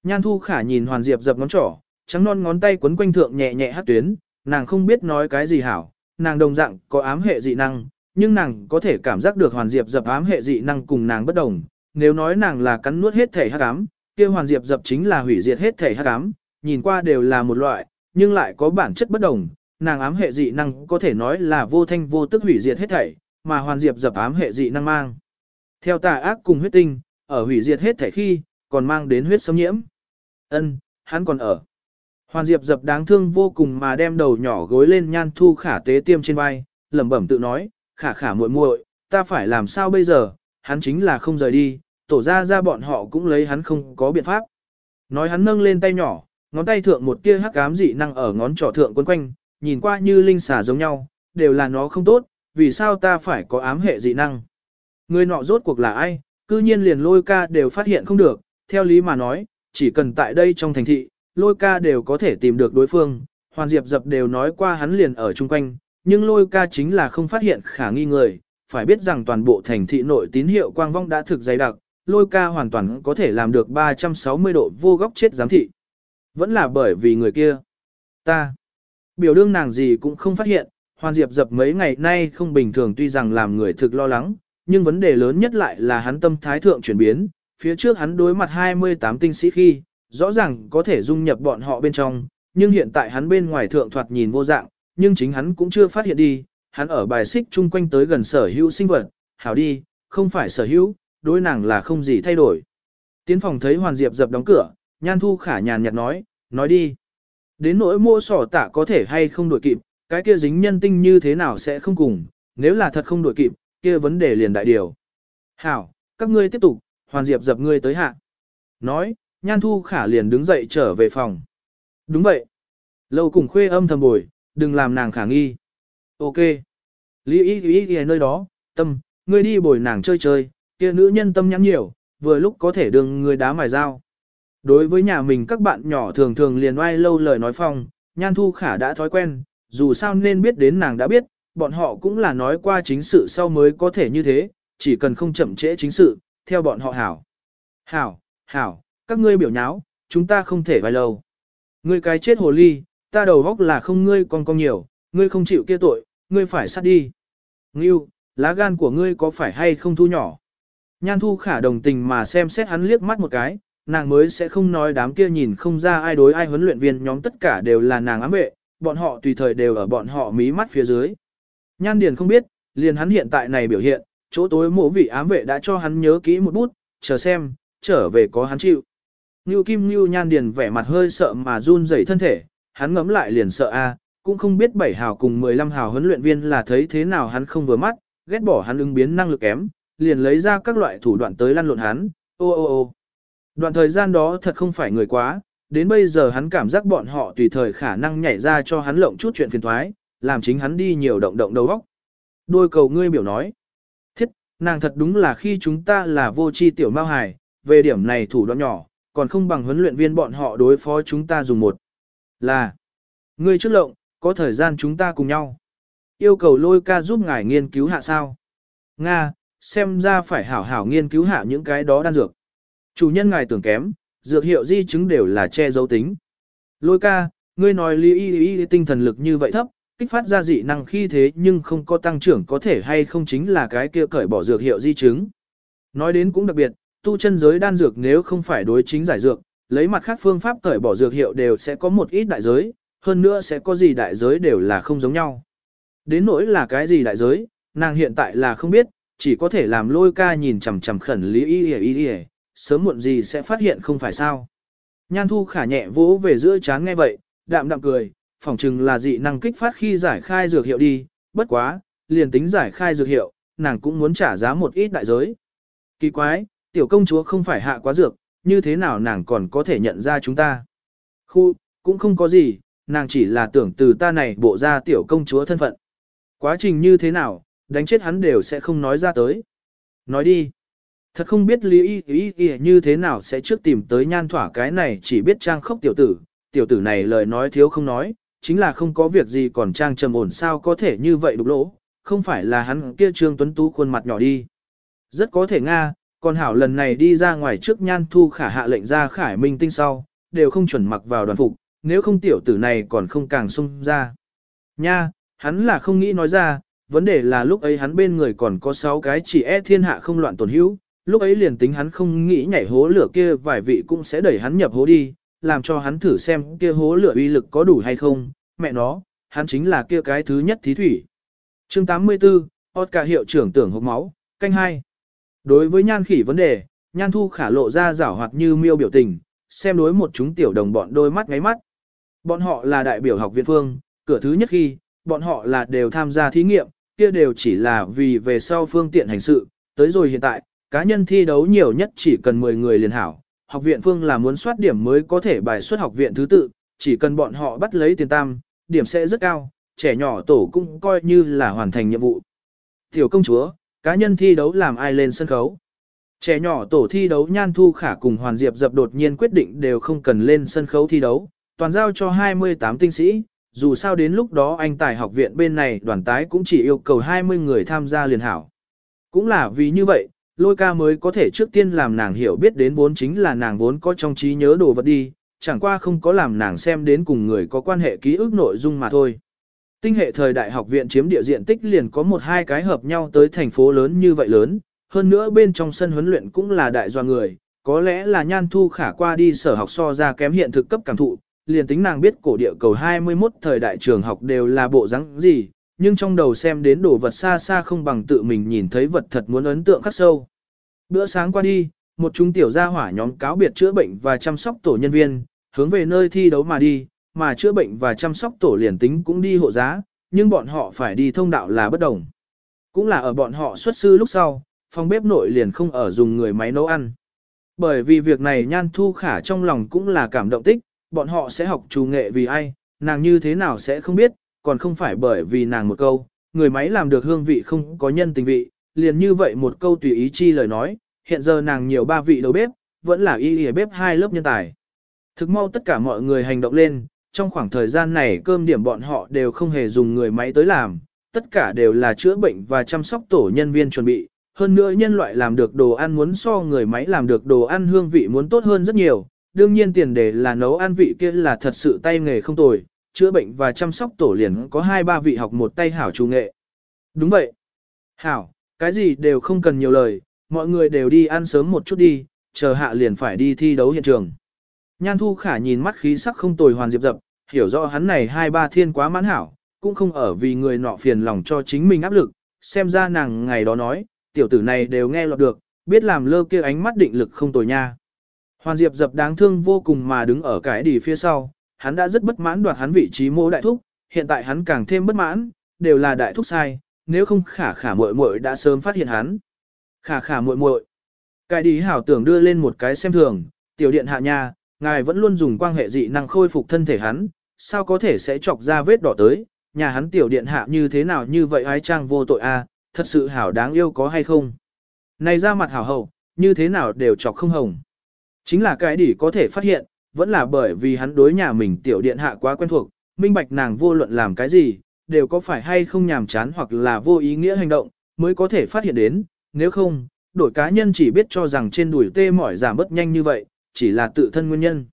Nhan Thu Khả nhìn Hoàn Diệp dập ngón trỏ, trắng non ngón tay quấn quanh thượng nhẹ nhẹ hát tuyến, nàng không biết nói cái gì hảo, nàng đồng dạng có ám hệ dị năng, nhưng nàng có thể cảm giác được Hoàn Diệp dập ám hệ dị năng cùng nàng bất đồng. Nếu nói nàng là cắn nuốt hết thể hắc ám, kia Hoàn Diệp dập chính là hủy diệt hết thể hắc ám, nhìn qua đều là một loại, nhưng lại có bản chất bất đồng. Nàng ám hệ dị năng có thể nói là vô thanh vô tức hủy diệt hết thảy, mà Hoàn Diệp dập ám hệ dị năng mang. Theo tà ác cùng huyết tinh, ở hủy diệt hết thảy khi, còn mang đến huyết xâm nhiễm. Ân, hắn còn ở. Hoàn Diệp dập đáng thương vô cùng mà đem đầu nhỏ gối lên nhan thu khả tế tiêm trên vai, lẩm bẩm tự nói, khả khả muội muội, ta phải làm sao bây giờ, hắn chính là không rời đi, tổ ra ra bọn họ cũng lấy hắn không có biện pháp. Nói hắn nâng lên tay nhỏ, ngón tay thượng một tia hắc ám dị năng ở ngón trỏ thượng quấn quanh, nhìn qua như linh xà giống nhau, đều là nó không tốt, vì sao ta phải có ám hệ dị năng. Người nọ rốt cuộc là ai, cư nhiên liền lôi ca đều phát hiện không được, theo lý mà nói, chỉ cần tại đây trong thành thị, lôi ca đều có thể tìm được đối phương, hoàn diệp dập đều nói qua hắn liền ở chung quanh, nhưng lôi ca chính là không phát hiện khả nghi người, phải biết rằng toàn bộ thành thị nội tín hiệu quang vong đã thực dày đặc, lôi ca hoàn toàn có thể làm được 360 độ vô góc chết giám thị. Vẫn là bởi vì người kia. Ta. Biểu đương nàng gì cũng không phát hiện, hoàn diệp dập mấy ngày nay không bình thường tuy rằng làm người thực lo lắng, nhưng vấn đề lớn nhất lại là hắn tâm thái thượng chuyển biến, phía trước hắn đối mặt 28 tinh sĩ khi, rõ ràng có thể dung nhập bọn họ bên trong, nhưng hiện tại hắn bên ngoài thượng thoạt nhìn vô dạng, nhưng chính hắn cũng chưa phát hiện đi, hắn ở bài xích chung quanh tới gần sở hữu sinh vật, hảo đi, không phải sở hữu, đối nàng là không gì thay đổi. Tiến phòng thấy Hoàn Diệp dập đóng cửa, Nhan Thu Khả nhàn nhạt nói, nói đi. Đến nỗi mua sỏ tạ có thể hay không đổi kịp, cái kia dính nhân tinh như thế nào sẽ không cùng, nếu là thật không đổi kịp, kia vấn đề liền đại điều. Hảo, các ngươi tiếp tục, Hoàn Diệp dập ngươi tới hạ. Nói, Nhan Thu Khả liền đứng dậy trở về phòng. Đúng vậy. Lâu cùng khuê âm thầm bồi, đừng làm nàng khả nghi. Ok. Lý ý ý ý nơi đó, tâm, ngươi đi bồi nàng chơi chơi, kia nữ nhân tâm nhắn nhiều, vừa lúc có thể đừng người đá mài dao. Đối với nhà mình các bạn nhỏ thường thường liền oai lâu lời nói phong, Nhan Thu Khả đã thói quen, dù sao nên biết đến nàng đã biết, bọn họ cũng là nói qua chính sự sau mới có thể như thế, chỉ cần không chậm trễ chính sự, theo bọn họ hảo. Hảo, hảo, các ngươi biểu nháo, chúng ta không thể vài lâu. Ngươi cái chết hồ ly, ta đầu góc là không ngươi con con nhiều, ngươi không chịu kia tội, ngươi phải sát đi. Ngưu, lá gan của ngươi có phải hay không thu nhỏ? Nhan thu khả đồng tình mà xem xét hắn liếc mắt một cái, nàng mới sẽ không nói đám kia nhìn không ra ai đối ai huấn luyện viên nhóm tất cả đều là nàng ám vệ, bọn họ tùy thời đều ở bọn họ mí mắt phía dưới. Nhan Điền không biết, liền hắn hiện tại này biểu hiện, chỗ tối mộ vị ám vệ đã cho hắn nhớ kỹ một bút, chờ xem, trở về có hắn chịu. Ngưu Kim Ngưu Nhan Điền vẻ mặt hơi sợ mà run rẩy thân thể, hắn ngấm lại liền sợ a, cũng không biết bảy hào cùng 15 hào huấn luyện viên là thấy thế nào hắn không vừa mắt, ghét bỏ hắn ứng biến năng lực kém, liền lấy ra các loại thủ đoạn tới lăn lộn hắn, ô ô ô. Đoạn thời gian đó thật không phải người quá, đến bây giờ hắn cảm giác bọn họ tùy thời khả năng nhảy ra cho hắn lộng chút chuyện phiền thoái, làm chính hắn đi nhiều động động đầu óc. Đôi cầu ngươi biểu nói. Thiết, nàng thật đúng là khi chúng ta là vô tri tiểu mao hài, về điểm này thủ đoạn nhỏ, còn không bằng huấn luyện viên bọn họ đối phó chúng ta dùng một. Là, ngươi trước lộng, có thời gian chúng ta cùng nhau. Yêu cầu lôi ca giúp ngài nghiên cứu hạ sao. Nga, xem ra phải hảo hảo nghiên cứu hạ những cái đó đan dược. Chủ nhân ngài tưởng kém, dược hiệu di chứng đều là che giấu tính. Lôi ca, ngươi nói lý y y tinh thần lực như vậy thấp, kích phát ra dị năng khi thế nhưng không có tăng trưởng có thể hay không chính là cái kia cởi bỏ dược hiệu di chứng. Nói đến cũng đặc biệt, tu chân giới đan dược nếu không phải đối chính giải dược, lấy mặt khác phương pháp cởi bỏ dược hiệu đều sẽ có một ít đại giới, hơn nữa sẽ có gì đại giới đều là không giống nhau. Đến nỗi là cái gì đại giới, nàng hiện tại là không biết, chỉ có thể làm lôi ca nhìn chằm chằm khẩn lý y y y sớm muộn gì sẽ phát hiện không phải sao. Nhan thu khả nhẹ vỗ về giữa chán nghe vậy, đạm đạm cười, phỏng chừng là dị năng kích phát khi giải khai dược hiệu đi, bất quá, liền tính giải khai dược hiệu, nàng cũng muốn trả giá một ít đại giới. Kỳ quái, tiểu công chúa không phải hạ quá dược, như thế nào nàng còn có thể nhận ra chúng ta. Khu, cũng không có gì, nàng chỉ là tưởng từ ta này bộ ra tiểu công chúa thân phận. Quá trình như thế nào, đánh chết hắn đều sẽ không nói ra tới. Nói đi. Thật không biết lý y y y như thế nào sẽ trước tìm tới nhan thỏa cái này chỉ biết trang khóc tiểu tử. Tiểu tử này lời nói thiếu không nói, chính là không có việc gì còn trang trầm ổn sao có thể như vậy đục lỗ. Không phải là hắn kia trương tuấn tú khuôn mặt nhỏ đi. Rất có thể Nga, còn hảo lần này đi ra ngoài trước nhan thu khả hạ lệnh ra khải minh tinh sau, đều không chuẩn mặc vào đoàn phục, nếu không tiểu tử này còn không càng sung ra. Nha, hắn là không nghĩ nói ra, vấn đề là lúc ấy hắn bên người còn có 6 cái chỉ e thiên hạ không loạn tổn hữu, lúc ấy liền tính hắn không nghĩ nhảy hố lửa kia vài vị cũng sẽ đẩy hắn nhập hố đi, làm cho hắn thử xem kia hố lửa uy lực có đủ hay không, mẹ nó, hắn chính là kia cái thứ nhất thí thủy. Chương 84, cả hiệu trưởng tưởng hốc máu, canh hai. Đối với nhan khỉ vấn đề, nhan thu khả lộ ra rảo hoạt như miêu biểu tình, xem đối một chúng tiểu đồng bọn đôi mắt ngáy mắt. Bọn họ là đại biểu học viện phương, cửa thứ nhất khi, bọn họ là đều tham gia thí nghiệm, kia đều chỉ là vì về sau phương tiện hành sự, tới rồi hiện tại, cá nhân thi đấu nhiều nhất chỉ cần 10 người liền hảo. Học viện phương là muốn soát điểm mới có thể bài xuất học viện thứ tự, chỉ cần bọn họ bắt lấy tiền tam, điểm sẽ rất cao, trẻ nhỏ tổ cũng coi như là hoàn thành nhiệm vụ. Tiểu công chúa, cá nhân thi đấu làm ai lên sân khấu. Trẻ nhỏ tổ thi đấu Nhan Thu Khả cùng Hoàn Diệp dập đột nhiên quyết định đều không cần lên sân khấu thi đấu, toàn giao cho 28 tinh sĩ, dù sao đến lúc đó anh tài học viện bên này đoàn tái cũng chỉ yêu cầu 20 người tham gia liền hảo. Cũng là vì như vậy, lôi ca mới có thể trước tiên làm nàng hiểu biết đến vốn chính là nàng vốn có trong trí nhớ đồ vật đi, chẳng qua không có làm nàng xem đến cùng người có quan hệ ký ức nội dung mà thôi. Tinh hệ thời đại học viện chiếm địa diện tích liền có một hai cái hợp nhau tới thành phố lớn như vậy lớn, hơn nữa bên trong sân huấn luyện cũng là đại doa người, có lẽ là nhan thu khả qua đi sở học so ra kém hiện thực cấp cảm thụ, liền tính nàng biết cổ địa cầu 21 thời đại trường học đều là bộ rắn gì, nhưng trong đầu xem đến đồ vật xa xa không bằng tự mình nhìn thấy vật thật muốn ấn tượng khắc sâu. Bữa sáng qua đi, một chúng tiểu gia hỏa nhóm cáo biệt chữa bệnh và chăm sóc tổ nhân viên, hướng về nơi thi đấu mà đi, mà chữa bệnh và chăm sóc tổ liền tính cũng đi hộ giá, nhưng bọn họ phải đi thông đạo là bất đồng. Cũng là ở bọn họ xuất sư lúc sau, phòng bếp nội liền không ở dùng người máy nấu ăn. Bởi vì việc này nhan thu khả trong lòng cũng là cảm động tích, bọn họ sẽ học trù nghệ vì ai, nàng như thế nào sẽ không biết, còn không phải bởi vì nàng một câu, người máy làm được hương vị không có nhân tình vị, liền như vậy một câu tùy ý chi lời nói, hiện giờ nàng nhiều ba vị đầu bếp, vẫn là y y bếp hai lớp nhân tài. Thực mau tất cả mọi người hành động lên, trong khoảng thời gian này cơm điểm bọn họ đều không hề dùng người máy tới làm, tất cả đều là chữa bệnh và chăm sóc tổ nhân viên chuẩn bị. Hơn nữa nhân loại làm được đồ ăn muốn so người máy làm được đồ ăn hương vị muốn tốt hơn rất nhiều, đương nhiên tiền đề là nấu ăn vị kia là thật sự tay nghề không tồi, chữa bệnh và chăm sóc tổ liền có hai ba vị học một tay hảo chủ nghệ. Đúng vậy. Hảo, cái gì đều không cần nhiều lời, mọi người đều đi ăn sớm một chút đi, chờ hạ liền phải đi thi đấu hiện trường. Nhan Thu Khả nhìn mắt khí sắc không tồi hoàn diệp dập, hiểu rõ hắn này hai ba thiên quá mãn hảo, cũng không ở vì người nọ phiền lòng cho chính mình áp lực, xem ra nàng ngày đó nói, tiểu tử này đều nghe lọt được, biết làm lơ kia ánh mắt định lực không tồi nha. Hoàn Diệp dập đáng thương vô cùng mà đứng ở cái đỉ phía sau, hắn đã rất bất mãn đoạt hắn vị trí mô đại thúc, hiện tại hắn càng thêm bất mãn, đều là đại thúc sai, nếu không khả khả muội muội đã sớm phát hiện hắn. Khả khả muội muội. Cái đi hảo tưởng đưa lên một cái xem thường, tiểu điện hạ nha, ngài vẫn luôn dùng quan hệ dị năng khôi phục thân thể hắn, sao có thể sẽ chọc ra vết đỏ tới, nhà hắn tiểu điện hạ như thế nào như vậy ái trang vô tội a, thật sự hảo đáng yêu có hay không. Này ra mặt hảo hậu, như thế nào đều chọc không hồng. Chính là cái đỉ có thể phát hiện, vẫn là bởi vì hắn đối nhà mình tiểu điện hạ quá quen thuộc, minh bạch nàng vô luận làm cái gì, đều có phải hay không nhàm chán hoặc là vô ý nghĩa hành động, mới có thể phát hiện đến, nếu không, đổi cá nhân chỉ biết cho rằng trên đùi tê mỏi giảm bớt nhanh như vậy, chỉ là tự thân nguyên nhân.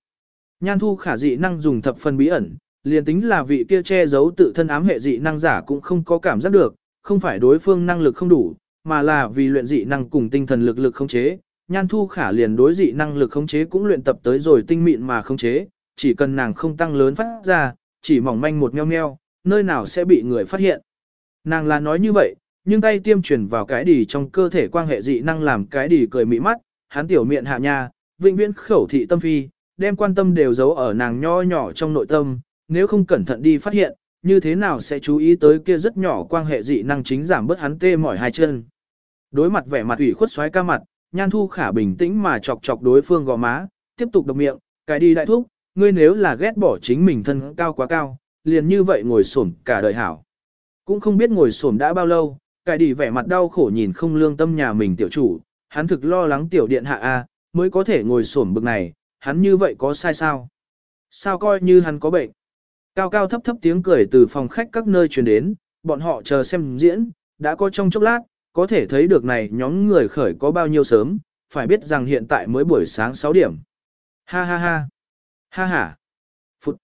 Nhan thu khả dị năng dùng thập phần bí ẩn, liền tính là vị kia che giấu tự thân ám hệ dị năng giả cũng không có cảm giác được, không phải đối phương năng lực không đủ, mà là vì luyện dị năng cùng tinh thần lực lực không chế. Nhan thu khả liền đối dị năng lực khống chế cũng luyện tập tới rồi tinh mịn mà khống chế, chỉ cần nàng không tăng lớn phát ra, chỉ mỏng manh một meo meo, nơi nào sẽ bị người phát hiện. Nàng là nói như vậy, nhưng tay tiêm truyền vào cái đỉ trong cơ thể quan hệ dị năng làm cái đỉ cười mỹ mắt, hắn tiểu miệng hạ nha, vĩnh viễn khẩu thị tâm phi, đem quan tâm đều giấu ở nàng nho nhỏ trong nội tâm, nếu không cẩn thận đi phát hiện, như thế nào sẽ chú ý tới kia rất nhỏ quan hệ dị năng chính giảm bớt hắn tê mỏi hai chân. Đối mặt vẻ mặt ủy khuất xoáy ca mặt, Nhan Thu Khả bình tĩnh mà chọc chọc đối phương gò má, tiếp tục độc miệng, cái đi đại thúc, ngươi nếu là ghét bỏ chính mình thân cao quá cao, liền như vậy ngồi xổm cả đời hảo. Cũng không biết ngồi xổm đã bao lâu, cái đi vẻ mặt đau khổ nhìn không lương tâm nhà mình tiểu chủ, hắn thực lo lắng tiểu điện hạ A, mới có thể ngồi xổm bực này, hắn như vậy có sai sao? Sao coi như hắn có bệnh? Cao cao thấp thấp tiếng cười từ phòng khách các nơi truyền đến, bọn họ chờ xem diễn, đã có trong chốc lát, có thể thấy được này nhóm người khởi có bao nhiêu sớm, phải biết rằng hiện tại mới buổi sáng 6 điểm. Ha ha ha. Ha ha. phút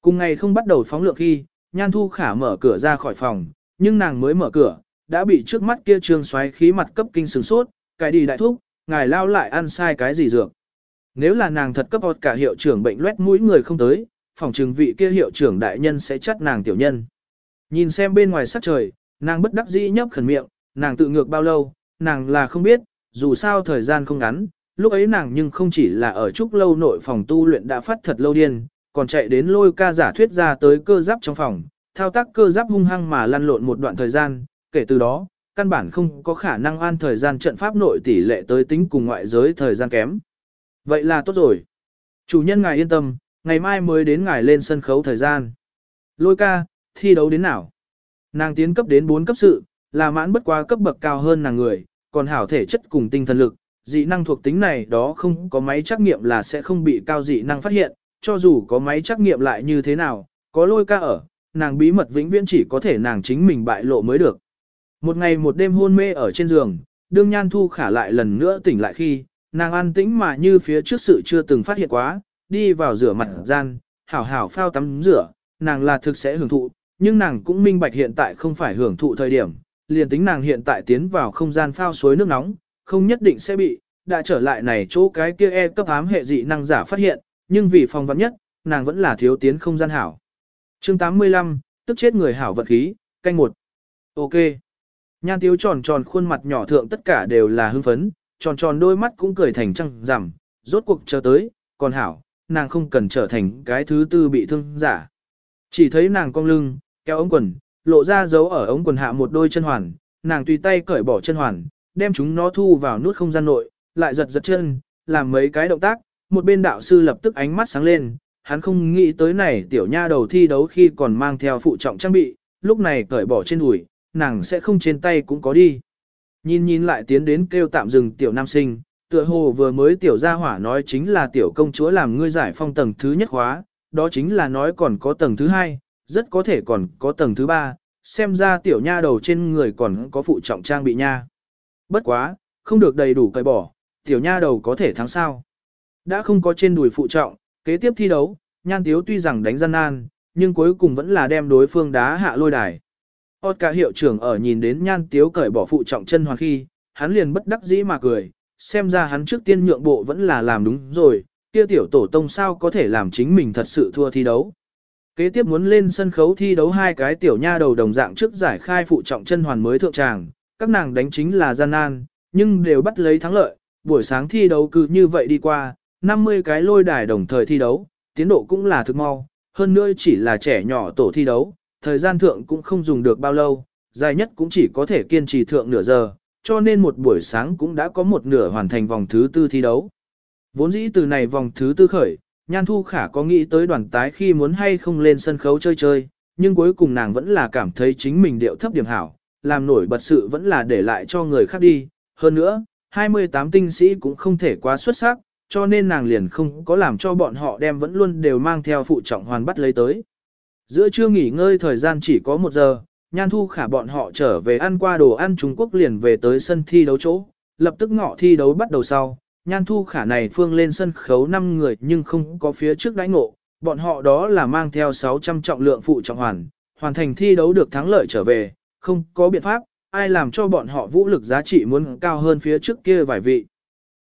Cùng ngày không bắt đầu phóng lượng khi, Nhan Thu Khả mở cửa ra khỏi phòng, nhưng nàng mới mở cửa, đã bị trước mắt kia trương xoáy khí mặt cấp kinh sửng sốt, cái đi đại thúc, ngài lao lại ăn sai cái gì dược. Nếu là nàng thật cấp hột cả hiệu trưởng bệnh loét mũi người không tới, phòng trừng vị kia hiệu trưởng đại nhân sẽ chắt nàng tiểu nhân. Nhìn xem bên ngoài sắc trời, nàng bất đắc dĩ nhấp khẩn miệng, nàng tự ngược bao lâu, nàng là không biết, dù sao thời gian không ngắn, lúc ấy nàng nhưng không chỉ là ở trúc lâu nội phòng tu luyện đã phát thật lâu điên, còn chạy đến lôi ca giả thuyết ra tới cơ giáp trong phòng, thao tác cơ giáp hung hăng mà lăn lộn một đoạn thời gian, kể từ đó, căn bản không có khả năng an thời gian trận pháp nội tỷ lệ tới tính cùng ngoại giới thời gian kém. Vậy là tốt rồi. Chủ nhân ngài yên tâm, ngày mai mới đến ngài lên sân khấu thời gian. Lôi ca, thi đấu đến nào? Nàng tiến cấp đến 4 cấp sự, là mãn bất quá cấp bậc cao hơn nàng người, còn hảo thể chất cùng tinh thần lực, dị năng thuộc tính này đó không có máy trắc nghiệm là sẽ không bị cao dị năng phát hiện, cho dù có máy trắc nghiệm lại như thế nào, có lôi ca ở, nàng bí mật vĩnh viễn chỉ có thể nàng chính mình bại lộ mới được. Một ngày một đêm hôn mê ở trên giường, đương nhan thu khả lại lần nữa tỉnh lại khi, nàng an tĩnh mà như phía trước sự chưa từng phát hiện quá, đi vào rửa mặt gian, hảo hảo phao tắm rửa, nàng là thực sẽ hưởng thụ, nhưng nàng cũng minh bạch hiện tại không phải hưởng thụ thời điểm, liền tính nàng hiện tại tiến vào không gian phao suối nước nóng, không nhất định sẽ bị, đã trở lại này chỗ cái kia e cấp ám hệ dị năng giả phát hiện, nhưng vì phòng vắn nhất, nàng vẫn là thiếu tiến không gian hảo. chương 85, tức chết người hảo vật khí, canh một. Ok. Nhan tiếu tròn tròn khuôn mặt nhỏ thượng tất cả đều là hưng phấn, tròn tròn đôi mắt cũng cười thành trăng rằm, rốt cuộc chờ tới, còn hảo, nàng không cần trở thành cái thứ tư bị thương giả. Chỉ thấy nàng cong lưng, kéo ống quần, lộ ra dấu ở ống quần hạ một đôi chân hoàn, nàng tùy tay cởi bỏ chân hoàn, đem chúng nó thu vào nút không gian nội, lại giật giật chân, làm mấy cái động tác, một bên đạo sư lập tức ánh mắt sáng lên, hắn không nghĩ tới này tiểu nha đầu thi đấu khi còn mang theo phụ trọng trang bị, lúc này cởi bỏ trên đùi, nàng sẽ không trên tay cũng có đi. Nhìn nhìn lại tiến đến kêu tạm dừng tiểu nam sinh, tựa hồ vừa mới tiểu gia hỏa nói chính là tiểu công chúa làm ngươi giải phong tầng thứ nhất khóa, đó chính là nói còn có tầng thứ hai, rất có thể còn có tầng thứ ba, xem ra tiểu nha đầu trên người còn có phụ trọng trang bị nha. Bất quá, không được đầy đủ cởi bỏ, tiểu nha đầu có thể thắng sao. Đã không có trên đùi phụ trọng, kế tiếp thi đấu, nhan tiếu tuy rằng đánh gian nan, nhưng cuối cùng vẫn là đem đối phương đá hạ lôi đài. Ốt cả hiệu trưởng ở nhìn đến nhan tiếu cởi bỏ phụ trọng chân hoàng khi, hắn liền bất đắc dĩ mà cười, xem ra hắn trước tiên nhượng bộ vẫn là làm đúng rồi, kia tiểu tổ tông sao có thể làm chính mình thật sự thua thi đấu. Kế tiếp muốn lên sân khấu thi đấu hai cái tiểu nha đầu đồng dạng trước giải khai phụ trọng chân hoàn mới thượng tràng, các nàng đánh chính là gian nan, nhưng đều bắt lấy thắng lợi, buổi sáng thi đấu cứ như vậy đi qua, 50 cái lôi đài đồng thời thi đấu, tiến độ cũng là thực mau, hơn nữa chỉ là trẻ nhỏ tổ thi đấu, thời gian thượng cũng không dùng được bao lâu, dài nhất cũng chỉ có thể kiên trì thượng nửa giờ, cho nên một buổi sáng cũng đã có một nửa hoàn thành vòng thứ tư thi đấu. Vốn dĩ từ này vòng thứ tư khởi, Nhan Thu Khả có nghĩ tới đoàn tái khi muốn hay không lên sân khấu chơi chơi, nhưng cuối cùng nàng vẫn là cảm thấy chính mình điệu thấp điểm hảo, làm nổi bật sự vẫn là để lại cho người khác đi. Hơn nữa, 28 tinh sĩ cũng không thể quá xuất sắc, cho nên nàng liền không có làm cho bọn họ đem vẫn luôn đều mang theo phụ trọng hoàn bắt lấy tới. Giữa trưa nghỉ ngơi thời gian chỉ có một giờ, Nhan Thu Khả bọn họ trở về ăn qua đồ ăn Trung Quốc liền về tới sân thi đấu chỗ, lập tức ngọ thi đấu bắt đầu sau. Nhan Thu Khả này phương lên sân khấu 5 người nhưng không có phía trước đãi ngộ, bọn họ đó là mang theo 600 trọng lượng phụ trọng hoàn, hoàn thành thi đấu được thắng lợi trở về, không có biện pháp, ai làm cho bọn họ vũ lực giá trị muốn cao hơn phía trước kia vài vị.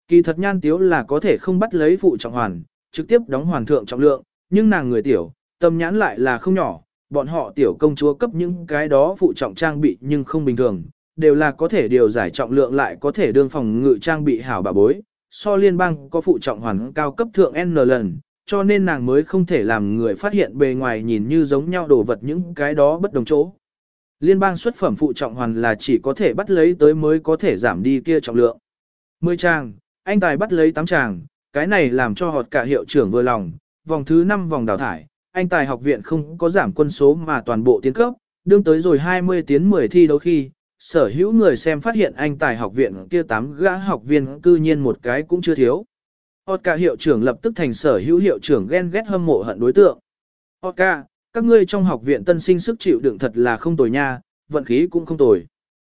Kỳ thật nhan tiếu là có thể không bắt lấy phụ trọng hoàn, trực tiếp đóng hoàn thượng trọng lượng, nhưng nàng người tiểu, tâm nhãn lại là không nhỏ, bọn họ tiểu công chúa cấp những cái đó phụ trọng trang bị nhưng không bình thường, đều là có thể điều giải trọng lượng lại có thể đương phòng ngự trang bị hảo bà bối, so liên bang có phụ trọng hoàn cao cấp thượng N lần, cho nên nàng mới không thể làm người phát hiện bề ngoài nhìn như giống nhau đồ vật những cái đó bất đồng chỗ. Liên bang xuất phẩm phụ trọng hoàn là chỉ có thể bắt lấy tới mới có thể giảm đi kia trọng lượng. Mười trang, anh tài bắt lấy tám chàng, cái này làm cho họt cả hiệu trưởng vừa lòng, vòng thứ 5 vòng đào thải, anh tài học viện không có giảm quân số mà toàn bộ tiến cấp, đương tới rồi 20 tiến 10 thi đấu khi, sở hữu người xem phát hiện anh tài học viện kia tám gã học viên cư nhiên một cái cũng chưa thiếu. Họt cả hiệu trưởng lập tức thành sở hữu hiệu trưởng ghen ghét hâm mộ hận đối tượng. Họt cả, các ngươi trong học viện tân sinh sức chịu đựng thật là không tồi nha, vận khí cũng không tồi.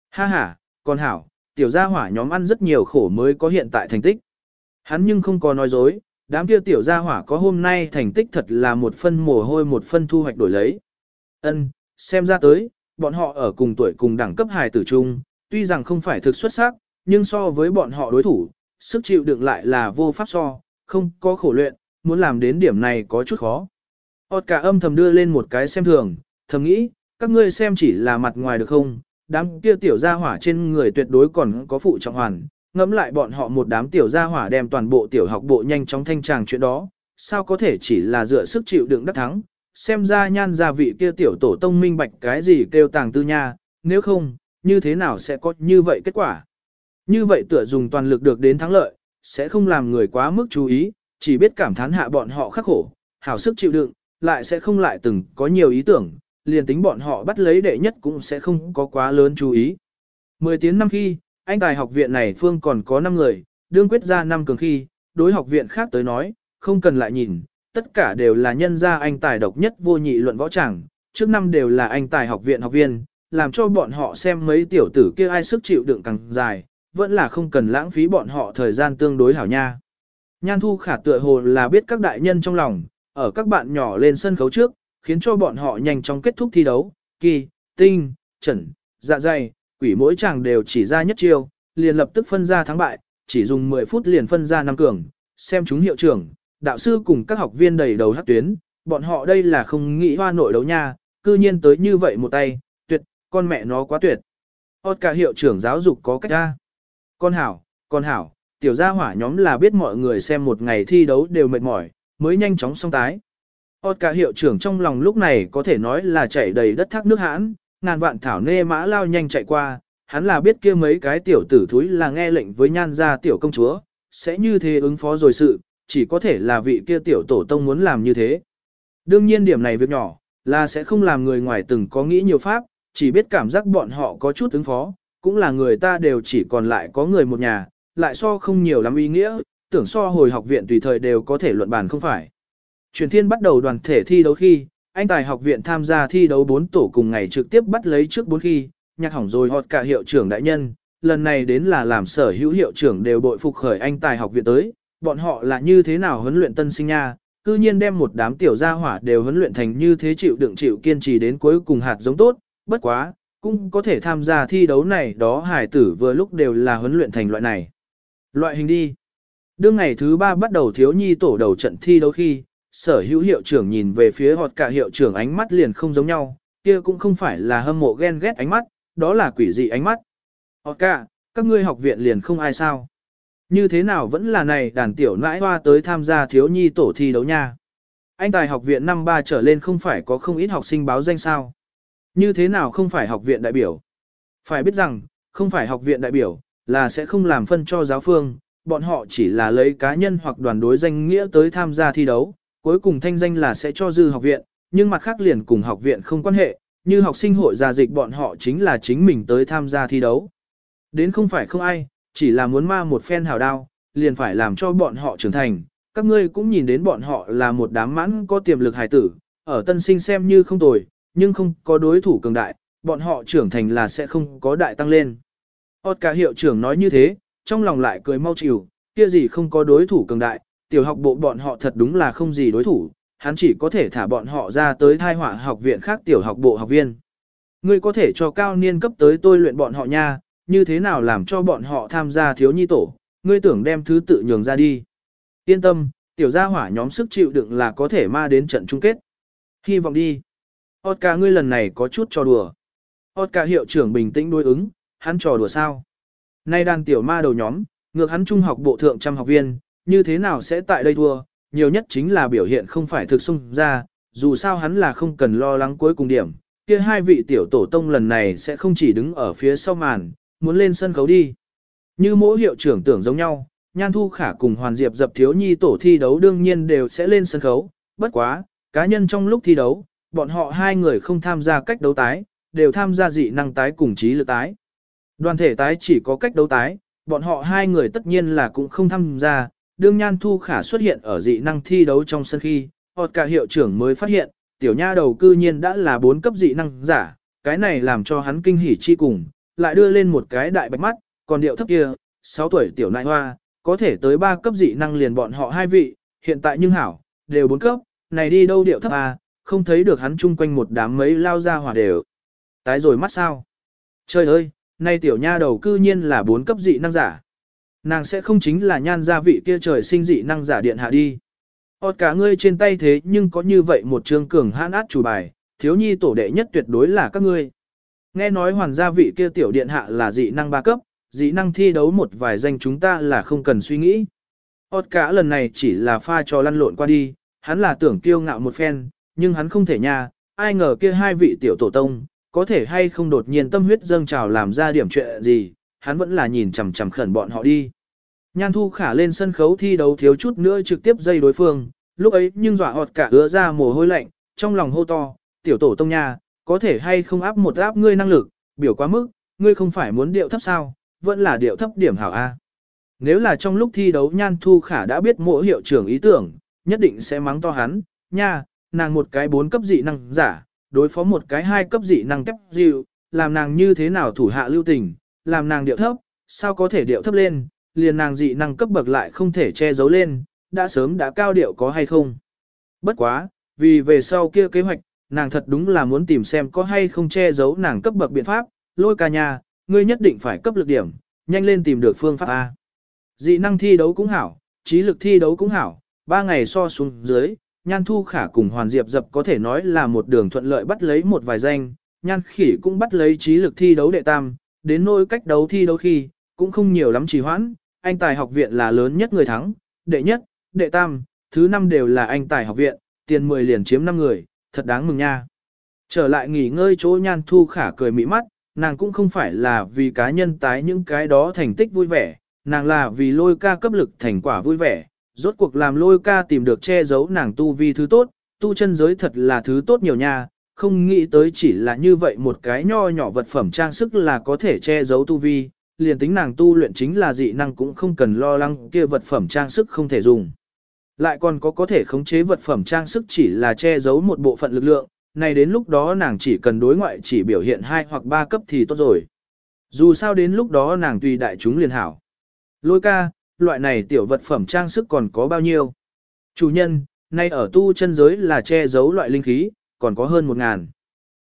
Ha ha, con hảo, tiểu gia hỏa nhóm ăn rất nhiều khổ mới có hiện tại thành tích. Hắn nhưng không có nói dối, đám kia tiểu gia hỏa có hôm nay thành tích thật là một phân mồ hôi một phân thu hoạch đổi lấy. Ân, xem ra tới, bọn họ ở cùng tuổi cùng đẳng cấp hài tử chung, tuy rằng không phải thực xuất sắc, nhưng so với bọn họ đối thủ, sức chịu đựng lại là vô pháp so, không có khổ luyện, muốn làm đến điểm này có chút khó. Ốt cả âm thầm đưa lên một cái xem thường, thầm nghĩ, các ngươi xem chỉ là mặt ngoài được không, đám kia tiểu gia hỏa trên người tuyệt đối còn có phụ trọng hoàn, ngẫm lại bọn họ một đám tiểu gia hỏa đem toàn bộ tiểu học bộ nhanh chóng thanh tràng chuyện đó, sao có thể chỉ là dựa sức chịu đựng đắc thắng, xem ra nhan gia vị kia tiểu tổ tông minh bạch cái gì kêu tàng tư nha, nếu không, như thế nào sẽ có như vậy kết quả. Như vậy tựa dùng toàn lực được đến thắng lợi, sẽ không làm người quá mức chú ý, chỉ biết cảm thán hạ bọn họ khắc khổ, hảo sức chịu đựng, lại sẽ không lại từng có nhiều ý tưởng, liền tính bọn họ bắt lấy đệ nhất cũng sẽ không có quá lớn chú ý. Mười tiếng năm khi, anh tài học viện này phương còn có 5 người, đương quyết ra năm cường khi, đối học viện khác tới nói, không cần lại nhìn, tất cả đều là nhân gia anh tài độc nhất vô nhị luận võ chẳng, trước năm đều là anh tài học viện học viên, làm cho bọn họ xem mấy tiểu tử kia ai sức chịu đựng càng dài, vẫn là không cần lãng phí bọn họ thời gian tương đối hảo nha. Nhan Thu Khả tựa hồ là biết các đại nhân trong lòng, ở các bạn nhỏ lên sân khấu trước, khiến cho bọn họ nhanh chóng kết thúc thi đấu, kỳ, tinh, trần, dạ dày, quỷ mỗi chàng đều chỉ ra nhất chiêu, liền lập tức phân ra thắng bại, chỉ dùng 10 phút liền phân ra năm cường, xem chúng hiệu trưởng, đạo sư cùng các học viên đầy đầu hát tuyến, bọn họ đây là không nghĩ hoa nội đấu nha, cư nhiên tới như vậy một tay, tuyệt, con mẹ nó quá tuyệt. Hốt cả hiệu trưởng giáo dục có cách ra. Con hảo, con hảo, tiểu gia hỏa nhóm là biết mọi người xem một ngày thi đấu đều mệt mỏi, mới nhanh chóng xong tái. Hốt cả hiệu trưởng trong lòng lúc này có thể nói là chảy đầy đất thác nước hãn, ngàn vạn thảo nê mã lao nhanh chạy qua, hắn là biết kia mấy cái tiểu tử thúi là nghe lệnh với nhan gia tiểu công chúa, sẽ như thế ứng phó rồi sự, chỉ có thể là vị kia tiểu tổ tông muốn làm như thế. Đương nhiên điểm này việc nhỏ, là sẽ không làm người ngoài từng có nghĩ nhiều pháp, chỉ biết cảm giác bọn họ có chút ứng phó, cũng là người ta đều chỉ còn lại có người một nhà, lại so không nhiều lắm ý nghĩa, tưởng so hồi học viện tùy thời đều có thể luận bàn không phải. Truyền thiên bắt đầu đoàn thể thi đấu khi, anh tài học viện tham gia thi đấu 4 tổ cùng ngày trực tiếp bắt lấy trước 4 khi, nhạc hỏng rồi họt cả hiệu trưởng đại nhân, lần này đến là làm sở hữu hiệu trưởng đều bội phục khởi anh tài học viện tới, bọn họ là như thế nào huấn luyện tân sinh nha, cư nhiên đem một đám tiểu gia hỏa đều huấn luyện thành như thế chịu đựng chịu kiên trì đến cuối cùng hạt giống tốt, bất quá, cũng có thể tham gia thi đấu này đó hải tử vừa lúc đều là huấn luyện thành loại này. Loại hình đi. Đương ngày thứ ba bắt đầu thiếu nhi tổ đầu trận thi đấu khi, sở hữu hiệu trưởng nhìn về phía họt cả hiệu trưởng ánh mắt liền không giống nhau, kia cũng không phải là hâm mộ ghen ghét ánh mắt, đó là quỷ dị ánh mắt. Họt cả, các ngươi học viện liền không ai sao. Như thế nào vẫn là này đàn tiểu nãi hoa tới tham gia thiếu nhi tổ thi đấu nha. Anh tài học viện năm ba trở lên không phải có không ít học sinh báo danh sao. Như thế nào không phải học viện đại biểu. Phải biết rằng, không phải học viện đại biểu, là sẽ không làm phân cho giáo phương, bọn họ chỉ là lấy cá nhân hoặc đoàn đối danh nghĩa tới tham gia thi đấu, cuối cùng thanh danh là sẽ cho dư học viện, nhưng mặt khác liền cùng học viện không quan hệ, như học sinh hội gia dịch bọn họ chính là chính mình tới tham gia thi đấu. Đến không phải không ai, chỉ là muốn ma một phen hào đao, liền phải làm cho bọn họ trưởng thành. Các ngươi cũng nhìn đến bọn họ là một đám mãn có tiềm lực hài tử, ở tân sinh xem như không tồi, nhưng không có đối thủ cường đại, bọn họ trưởng thành là sẽ không có đại tăng lên. Ốt cả hiệu trưởng nói như thế, trong lòng lại cười mau chịu, kia gì không có đối thủ cường đại, tiểu học bộ bọn họ thật đúng là không gì đối thủ, hắn chỉ có thể thả bọn họ ra tới thai họa học viện khác tiểu học bộ học viên. Ngươi có thể cho cao niên cấp tới tôi luyện bọn họ nha, như thế nào làm cho bọn họ tham gia thiếu nhi tổ, ngươi tưởng đem thứ tự nhường ra đi. Yên tâm, tiểu gia hỏa nhóm sức chịu đựng là có thể ma đến trận chung kết. Hy vọng đi. Oscar ngươi lần này có chút trò đùa. Oscar hiệu trưởng bình tĩnh đối ứng, hắn trò đùa sao? Nay đàn tiểu ma đầu nhóm, ngược hắn trung học bộ thượng trăm học viên, như thế nào sẽ tại đây thua, nhiều nhất chính là biểu hiện không phải thực sung ra, dù sao hắn là không cần lo lắng cuối cùng điểm. Kia hai vị tiểu tổ tông lần này sẽ không chỉ đứng ở phía sau màn, muốn lên sân khấu đi. Như mỗi hiệu trưởng tưởng giống nhau, Nhan Thu Khả cùng Hoàn Diệp dập thiếu nhi tổ thi đấu đương nhiên đều sẽ lên sân khấu, bất quá, cá nhân trong lúc thi đấu, bọn họ hai người không tham gia cách đấu tái, đều tham gia dị năng tái cùng trí lực tái. Đoàn thể tái chỉ có cách đấu tái, bọn họ hai người tất nhiên là cũng không tham gia, đương Nhan Thu Khả xuất hiện ở dị năng thi đấu trong sân khi, hoặc cả hiệu trưởng mới phát hiện, tiểu nha đầu cư nhiên đã là bốn cấp dị năng giả, cái này làm cho hắn kinh hỉ chi cùng, lại đưa lên một cái đại bạch mắt, còn điệu thấp kia, 6 tuổi tiểu nại hoa, có thể tới 3 cấp dị năng liền bọn họ hai vị, hiện tại nhưng hảo, đều 4 cấp, này đi đâu điệu thấp à, không thấy được hắn chung quanh một đám mấy lao ra hỏa đều. Tái rồi mắt sao? Trời ơi, nay tiểu nha đầu cư nhiên là 4 cấp dị năng giả. Nàng sẽ không chính là nhan gia vị kia trời sinh dị năng giả điện hạ đi. Ốt cả ngươi trên tay thế nhưng có như vậy một trường cường hãn át chủ bài, thiếu nhi tổ đệ nhất tuyệt đối là các ngươi. Nghe nói hoàn gia vị kia tiểu điện hạ là dị năng ba cấp, dị năng thi đấu một vài danh chúng ta là không cần suy nghĩ. Ốt cả lần này chỉ là pha trò lăn lộn qua đi, hắn là tưởng kiêu ngạo một phen, nhưng hắn không thể nha, ai ngờ kia hai vị tiểu tổ tông, có thể hay không đột nhiên tâm huyết dâng trào làm ra điểm chuyện gì, hắn vẫn là nhìn chằm chằm khẩn bọn họ đi. Nhan thu khả lên sân khấu thi đấu thiếu chút nữa trực tiếp dây đối phương, lúc ấy nhưng dọa họt cả ứa ra mồ hôi lạnh, trong lòng hô to, tiểu tổ tông nha, có thể hay không áp một áp ngươi năng lực, biểu quá mức, ngươi không phải muốn điệu thấp sao, vẫn là điệu thấp điểm hảo A. Nếu là trong lúc thi đấu Nhan Thu Khả đã biết mỗi hiệu trưởng ý tưởng, nhất định sẽ mắng to hắn, nha, nàng một cái bốn cấp dị năng giả, đối phó một cái hai cấp dị năng kép dịu, làm nàng như thế nào thủ hạ lưu tình, làm nàng điệu thấp, sao có thể điệu thấp lên, liền nàng dị năng cấp bậc lại không thể che giấu lên, đã sớm đã cao điệu có hay không. Bất quá, vì về sau kia kế hoạch, nàng thật đúng là muốn tìm xem có hay không che giấu nàng cấp bậc biện pháp, lôi ca nhà, ngươi nhất định phải cấp lực điểm, nhanh lên tìm được phương pháp A. Dị năng thi đấu cũng hảo, trí lực thi đấu cũng hảo, ba ngày so xuống dưới, Nhan Thu Khả cùng Hoàn Diệp Dập có thể nói là một đường thuận lợi bắt lấy một vài danh, Nhan Khỉ cũng bắt lấy trí lực thi đấu đệ tam, đến nỗi cách đấu thi đấu khi, cũng không nhiều lắm trì hoãn, anh tài học viện là lớn nhất người thắng, đệ nhất, đệ tam, thứ năm đều là anh tài học viện, tiền 10 liền chiếm 5 người, thật đáng mừng nha. Trở lại nghỉ ngơi chỗ Nhan Thu Khả cười mỹ mắt, nàng cũng không phải là vì cá nhân tái những cái đó thành tích vui vẻ, nàng là vì lôi ca cấp lực thành quả vui vẻ, rốt cuộc làm lôi ca tìm được che giấu nàng tu vi thứ tốt, tu chân giới thật là thứ tốt nhiều nha, không nghĩ tới chỉ là như vậy một cái nho nhỏ vật phẩm trang sức là có thể che giấu tu vi, liền tính nàng tu luyện chính là dị năng cũng không cần lo lắng kia vật phẩm trang sức không thể dùng. Lại còn có có thể khống chế vật phẩm trang sức chỉ là che giấu một bộ phận lực lượng, này đến lúc đó nàng chỉ cần đối ngoại chỉ biểu hiện hai hoặc ba cấp thì tốt rồi. Dù sao đến lúc đó nàng tùy đại chúng liền hảo. Lôi ca, loại này tiểu vật phẩm trang sức còn có bao nhiêu? Chủ nhân, nay ở tu chân giới là che giấu loại linh khí, còn có hơn một ngàn.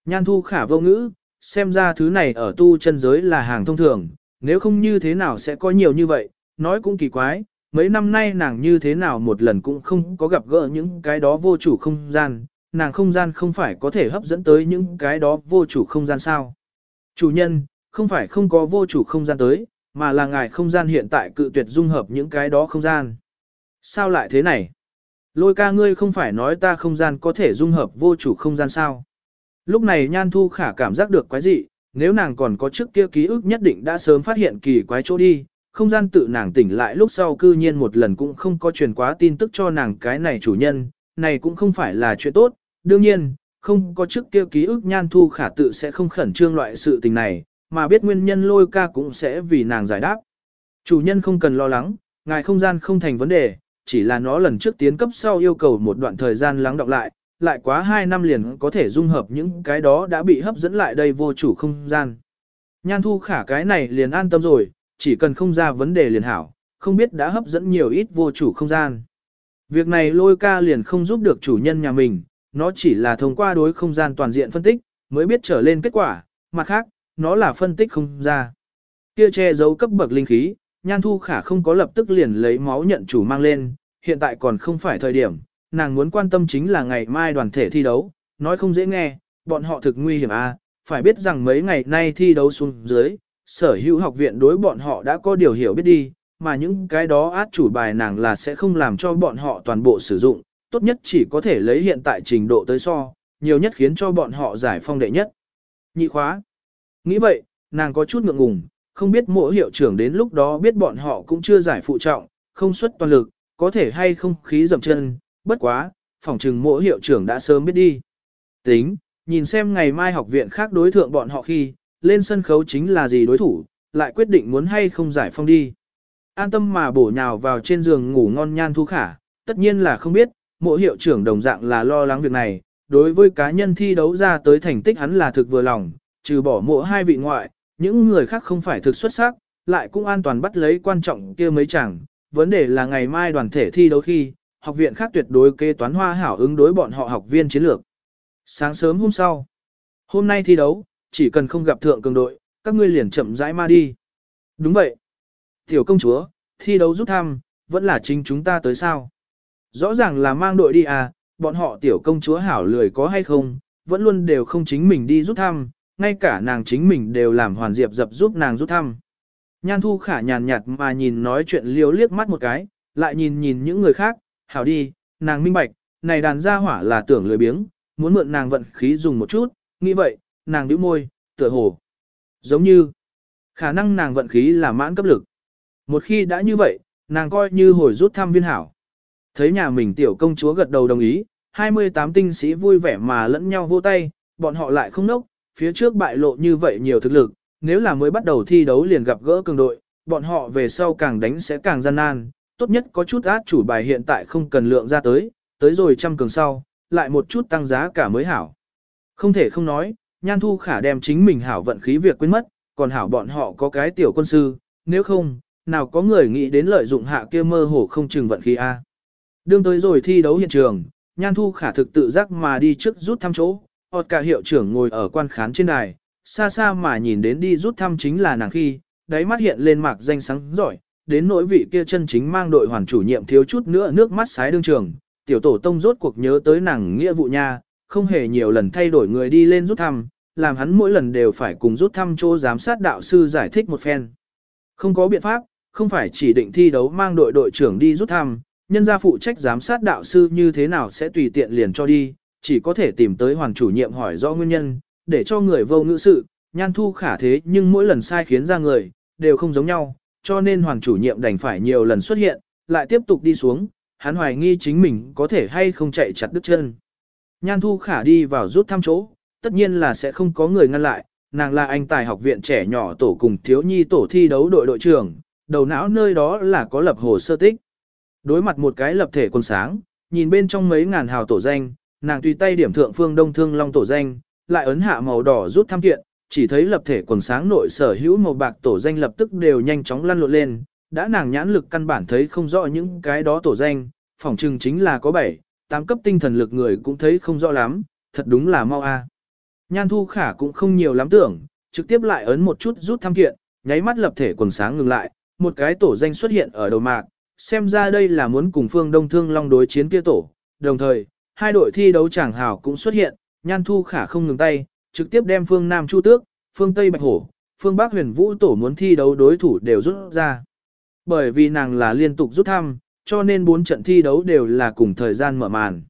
Nhan thu khả vô ngữ, xem ra thứ này ở tu chân giới là hàng thông thường, nếu không như thế nào sẽ có nhiều như vậy, nói cũng kỳ quái, mấy năm nay nàng như thế nào một lần cũng không có gặp gỡ những cái đó vô chủ không gian, nàng không gian không phải có thể hấp dẫn tới những cái đó vô chủ không gian sao. Chủ nhân, không phải không có vô chủ không gian tới, mà là ngài không gian hiện tại cự tuyệt dung hợp những cái đó không gian. Sao lại thế này? Lôi ca ngươi không phải nói ta không gian có thể dung hợp vô chủ không gian sao? Lúc này Nhan Thu Khả cảm giác được quái dị, nếu nàng còn có trước kia ký ức nhất định đã sớm phát hiện kỳ quái chỗ đi, không gian tự nàng tỉnh lại lúc sau cư nhiên một lần cũng không có truyền quá tin tức cho nàng cái này chủ nhân, này cũng không phải là chuyện tốt, đương nhiên, không có trước kia ký ức nhan thu khả tự sẽ không khẩn trương loại sự tình này, mà biết nguyên nhân lôi ca cũng sẽ vì nàng giải đáp. Chủ nhân không cần lo lắng, ngài không gian không thành vấn đề, chỉ là nó lần trước tiến cấp sau yêu cầu một đoạn thời gian lắng đọng lại, lại quá 2 năm liền có thể dung hợp những cái đó đã bị hấp dẫn lại đây vô chủ không gian. Nhan thu khả cái này liền an tâm rồi, chỉ cần không ra vấn đề liền hảo, không biết đã hấp dẫn nhiều ít vô chủ không gian. Việc này lôi ca liền không giúp được chủ nhân nhà mình, nó chỉ là thông qua đối không gian toàn diện phân tích, mới biết trở lên kết quả, mặt khác, nó là phân tích không ra. Kia che giấu cấp bậc linh khí, nhan thu khả không có lập tức liền lấy máu nhận chủ mang lên, hiện tại còn không phải thời điểm, nàng muốn quan tâm chính là ngày mai đoàn thể thi đấu, nói không dễ nghe, bọn họ thực nguy hiểm à, phải biết rằng mấy ngày nay thi đấu xuống dưới, sở hữu học viện đối bọn họ đã có điều hiểu biết đi, mà những cái đó át chủ bài nàng là sẽ không làm cho bọn họ toàn bộ sử dụng, tốt nhất chỉ có thể lấy hiện tại trình độ tới so, nhiều nhất khiến cho bọn họ giải phong đệ nhất. Nhị khóa. Nghĩ vậy, nàng có chút ngượng ngùng, không biết mỗi hiệu trưởng đến lúc đó biết bọn họ cũng chưa giải phụ trọng, không xuất toàn lực, có thể hay không khí dậm chân, bất quá, phòng trừng mỗi hiệu trưởng đã sớm biết đi. Tính, nhìn xem ngày mai học viện khác đối thượng bọn họ khi, lên sân khấu chính là gì đối thủ, lại quyết định muốn hay không giải phong đi. An tâm mà bổ nhào vào trên giường ngủ ngon nhan thu khả, tất nhiên là không biết, mộ hiệu trưởng đồng dạng là lo lắng việc này, đối với cá nhân thi đấu ra tới thành tích hắn là thực vừa lòng, trừ bỏ mộ hai vị ngoại, những người khác không phải thực xuất sắc, lại cũng an toàn bắt lấy quan trọng kia mấy chẳng, vấn đề là ngày mai đoàn thể thi đấu khi, học viện khác tuyệt đối kế toán hoa hảo ứng đối bọn họ học viên chiến lược. Sáng sớm hôm sau, hôm nay thi đấu, chỉ cần không gặp thượng cường đội, các ngươi liền chậm rãi ma đi. Đúng vậy. Tiểu công chúa, thi đấu rút thăm, vẫn là chính chúng ta tới sao. Rõ ràng là mang đội đi à, bọn họ tiểu công chúa hảo lười có hay không, vẫn luôn đều không chính mình đi rút thăm, ngay cả nàng chính mình đều làm hoàn diệp dập giúp nàng rút thăm. Nhan thu khả nhàn nhạt mà nhìn nói chuyện liêu liếc mắt một cái, lại nhìn nhìn những người khác, hảo đi, nàng minh bạch, này đàn gia hỏa là tưởng lười biếng, muốn mượn nàng vận khí dùng một chút, nghĩ vậy, nàng nhíu môi, tựa hồ. Giống như, khả năng nàng vận khí là mãn cấp lực. Một khi đã như vậy, nàng coi như hồi rút thăm viên hảo. Thấy nhà mình tiểu công chúa gật đầu đồng ý, 28 tinh sĩ vui vẻ mà lẫn nhau vô tay, bọn họ lại không nốc, phía trước bại lộ như vậy nhiều thực lực, nếu là mới bắt đầu thi đấu liền gặp gỡ cường đội, bọn họ về sau càng đánh sẽ càng gian nan, tốt nhất có chút át chủ bài hiện tại không cần lượng ra tới, tới rồi trăm cường sau, lại một chút tăng giá cả mới hảo. Không thể không nói, Nhan Thu Khả đem chính mình hảo vận khí việc quên mất, còn hảo bọn họ có cái tiểu quân sư, nếu không, nào có người nghĩ đến lợi dụng hạ kia mơ hồ không chừng vận khí A. Đương tới rồi thi đấu hiện trường, Nhan Thu Khả thực tự giác mà đi trước rút thăm chỗ, họt cả hiệu trưởng ngồi ở quan khán trên đài, xa xa mà nhìn đến đi rút thăm chính là nàng khi, đáy mắt hiện lên mạc danh sáng giỏi, đến nỗi vị kia chân chính mang đội hoàn chủ nhiệm thiếu chút nữa nước mắt sái đương trường, tiểu tổ tông rốt cuộc nhớ tới nàng nghĩa vụ nha, không hề nhiều lần thay đổi người đi lên rút thăm, làm hắn mỗi lần đều phải cùng rút thăm chỗ giám sát đạo sư giải thích một phen. Không có biện pháp, không phải chỉ định thi đấu mang đội đội trưởng đi rút thăm, nhân gia phụ trách giám sát đạo sư như thế nào sẽ tùy tiện liền cho đi, chỉ có thể tìm tới hoàng chủ nhiệm hỏi rõ nguyên nhân, để cho người vô ngữ sự, nhan thu khả thế nhưng mỗi lần sai khiến ra người, đều không giống nhau, cho nên hoàng chủ nhiệm đành phải nhiều lần xuất hiện, lại tiếp tục đi xuống, hắn hoài nghi chính mình có thể hay không chạy chặt đứt chân. Nhan thu khả đi vào rút thăm chỗ, tất nhiên là sẽ không có người ngăn lại, nàng là anh tài học viện trẻ nhỏ tổ cùng thiếu nhi tổ thi đấu đội đội trưởng, đầu não nơi đó là có lập hồ sơ tích. Đối mặt một cái lập thể quần sáng, nhìn bên trong mấy ngàn hào tổ danh, nàng tùy tay điểm thượng phương đông thương long tổ danh, lại ấn hạ màu đỏ rút thăm kiện, chỉ thấy lập thể quần sáng nội sở hữu màu bạc tổ danh lập tức đều nhanh chóng lăn lộn lên, đã nàng nhãn lực căn bản thấy không rõ những cái đó tổ danh, phỏng chừng chính là có 7, tám cấp tinh thần lực người cũng thấy không rõ lắm, thật đúng là mau a. Nhan thu khả cũng không nhiều lắm tưởng, trực tiếp lại ấn một chút rút thăm kiện, nháy mắt lập thể quần sáng ngừng lại, một cái tổ danh xuất hiện ở đầu mạc, xem ra đây là muốn cùng phương đông thương long đối chiến kia tổ, đồng thời, hai đội thi đấu chẳng hào cũng xuất hiện, nhan thu khả không ngừng tay, trực tiếp đem phương Nam Chu Tước, phương Tây Bạch Hổ, phương Bắc huyền vũ tổ muốn thi đấu đối thủ đều rút ra. Bởi vì nàng là liên tục rút thăm, cho nên bốn trận thi đấu đều là cùng thời gian mở màn.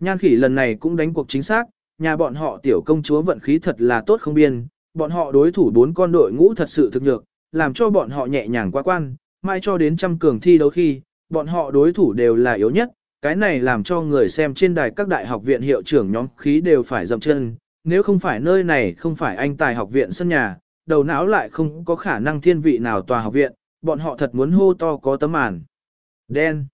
Nhan khỉ lần này cũng đánh cuộc chính xác, nhà bọn họ tiểu công chúa vận khí thật là tốt không biên, bọn họ đối thủ bốn con đội ngũ thật sự thực nhược, làm cho bọn họ nhẹ nhàng quá quan, mai cho đến trăm cường thi đấu khi, bọn họ đối thủ đều là yếu nhất, cái này làm cho người xem trên đài các đại học viện hiệu trưởng nhóm khí đều phải dậm chân, nếu không phải nơi này không phải anh tài học viện sân nhà, đầu não lại không có khả năng thiên vị nào tòa học viện, bọn họ thật muốn hô to có tấm màn. Đen.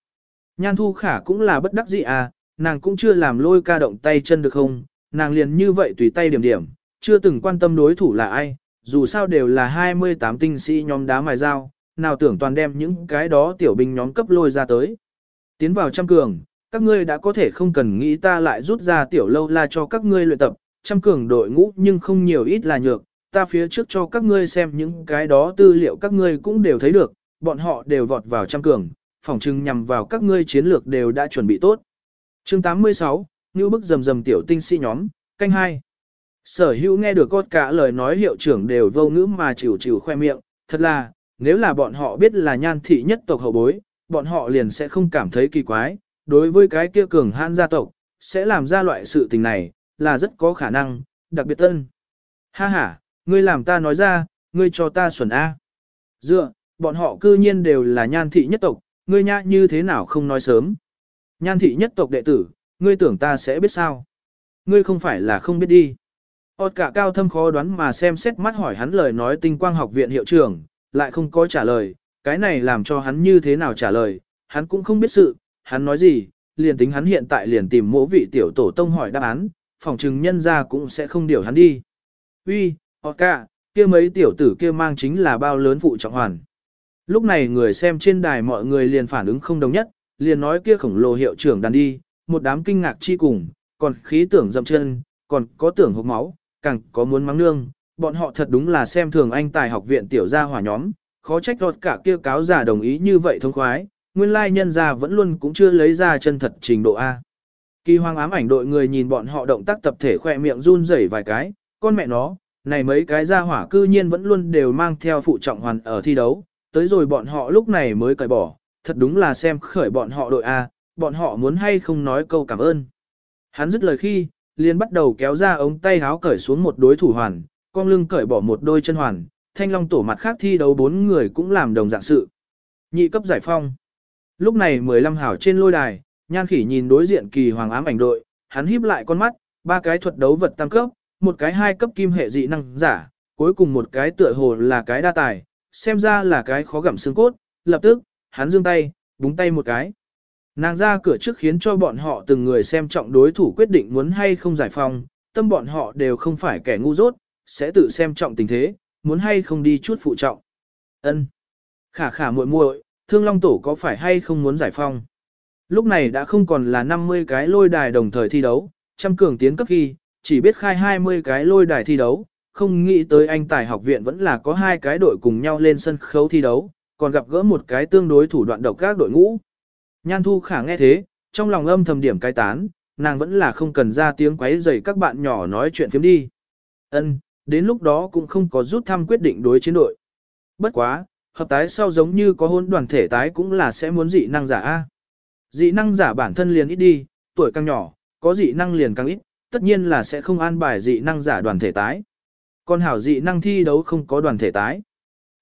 Nhan thu khả cũng là bất đắc dĩ à, nàng cũng chưa làm lôi ca động tay chân được không, nàng liền như vậy tùy tay điểm điểm, chưa từng quan tâm đối thủ là ai, dù sao đều là 28 tinh sĩ nhóm đá mài dao, nào tưởng toàn đem những cái đó tiểu binh nhóm cấp lôi ra tới. Tiến vào trăm cường, các ngươi đã có thể không cần nghĩ ta lại rút ra tiểu lâu la cho các ngươi luyện tập, trăm cường đội ngũ nhưng không nhiều ít là nhược, ta phía trước cho các ngươi xem những cái đó tư liệu các ngươi cũng đều thấy được, bọn họ đều vọt vào trăm cường, phỏng chừng nhằm vào các ngươi chiến lược đều đã chuẩn bị tốt. Chương 86, Như bức rầm rầm tiểu tinh sĩ nhóm, canh hai. Sở hữu nghe được cốt cả lời nói hiệu trưởng đều vô ngữ mà chịu chịu khoe miệng, thật là, nếu là bọn họ biết là nhan thị nhất tộc hậu bối, bọn họ liền sẽ không cảm thấy kỳ quái, đối với cái kia cường hãn gia tộc, sẽ làm ra loại sự tình này, là rất có khả năng, đặc biệt tân. Ha ha, ngươi làm ta nói ra, ngươi cho ta xuẩn A. Dựa, bọn họ cư nhiên đều là nhan thị nhất tộc, ngươi nha như thế nào không nói sớm. Nhan thị nhất tộc đệ tử, ngươi tưởng ta sẽ biết sao. Ngươi không phải là không biết đi. Ốt cả cao thâm khó đoán mà xem xét mắt hỏi hắn lời nói tinh quang học viện hiệu trưởng, lại không có trả lời, cái này làm cho hắn như thế nào trả lời, hắn cũng không biết sự, hắn nói gì, liền tính hắn hiện tại liền tìm mỗ vị tiểu tổ tông hỏi đáp án, phòng trừng nhân ra cũng sẽ không điều hắn đi. Uy, Ốt cả, kia mấy tiểu tử kia mang chính là bao lớn phụ trọng hoàn. Lúc này người xem trên đài mọi người liền phản ứng không đồng nhất, liền nói kia khổng lồ hiệu trưởng đàn đi, một đám kinh ngạc chi cùng, còn khí tưởng dậm chân, còn có tưởng hộp máu, càng có muốn mắng nương, bọn họ thật đúng là xem thường anh tài học viện tiểu gia hỏa nhóm, khó trách đột cả kia cáo giả đồng ý như vậy thông khoái, nguyên lai nhân gia vẫn luôn cũng chưa lấy ra chân thật trình độ A. Kỳ hoang ám ảnh đội người nhìn bọn họ động tác tập thể khỏe miệng run rẩy vài cái, con mẹ nó, này mấy cái gia hỏa cư nhiên vẫn luôn đều mang theo phụ trọng hoàn ở thi đấu, tới rồi bọn họ lúc này mới cởi bỏ, thật đúng là xem khởi bọn họ đội A, bọn họ muốn hay không nói câu cảm ơn. Hắn dứt lời khi, liền bắt đầu kéo ra ống tay háo cởi xuống một đối thủ hoàn, con lưng cởi bỏ một đôi chân hoàn, thanh long tổ mặt khác thi đấu bốn người cũng làm đồng dạng sự. Nhị cấp giải phong. Lúc này 15 hảo trên lôi đài, nhan khỉ nhìn đối diện kỳ hoàng ám ảnh đội, hắn híp lại con mắt, ba cái thuật đấu vật tăng cấp, một cái hai cấp kim hệ dị năng giả, cuối cùng một cái tựa hồ là cái đa tài, xem ra là cái khó gặm xương cốt, lập tức, hắn giương tay, búng tay một cái. Nàng ra cửa trước khiến cho bọn họ từng người xem trọng đối thủ quyết định muốn hay không giải phong, tâm bọn họ đều không phải kẻ ngu dốt, sẽ tự xem trọng tình thế, muốn hay không đi chút phụ trọng. Ân. Khả khả muội muội, thương long tổ có phải hay không muốn giải phong? Lúc này đã không còn là 50 cái lôi đài đồng thời thi đấu, trăm cường tiến cấp khi, chỉ biết khai 20 cái lôi đài thi đấu, không nghĩ tới anh tài học viện vẫn là có hai cái đội cùng nhau lên sân khấu thi đấu, còn gặp gỡ một cái tương đối thủ đoạn độc các đội ngũ. Nhan Thu Khả nghe thế, trong lòng âm thầm điểm cái tán, nàng vẫn là không cần ra tiếng quấy rầy các bạn nhỏ nói chuyện phiếm đi. Ân, đến lúc đó cũng không có rút thăm quyết định đối chiến đội. Bất quá, hợp tái sau giống như có hôn đoàn thể tái cũng là sẽ muốn dị năng giả A. Dị năng giả bản thân liền ít đi, tuổi càng nhỏ, có dị năng liền càng ít, tất nhiên là sẽ không an bài dị năng giả đoàn thể tái. Còn hảo dị năng thi đấu không có đoàn thể tái.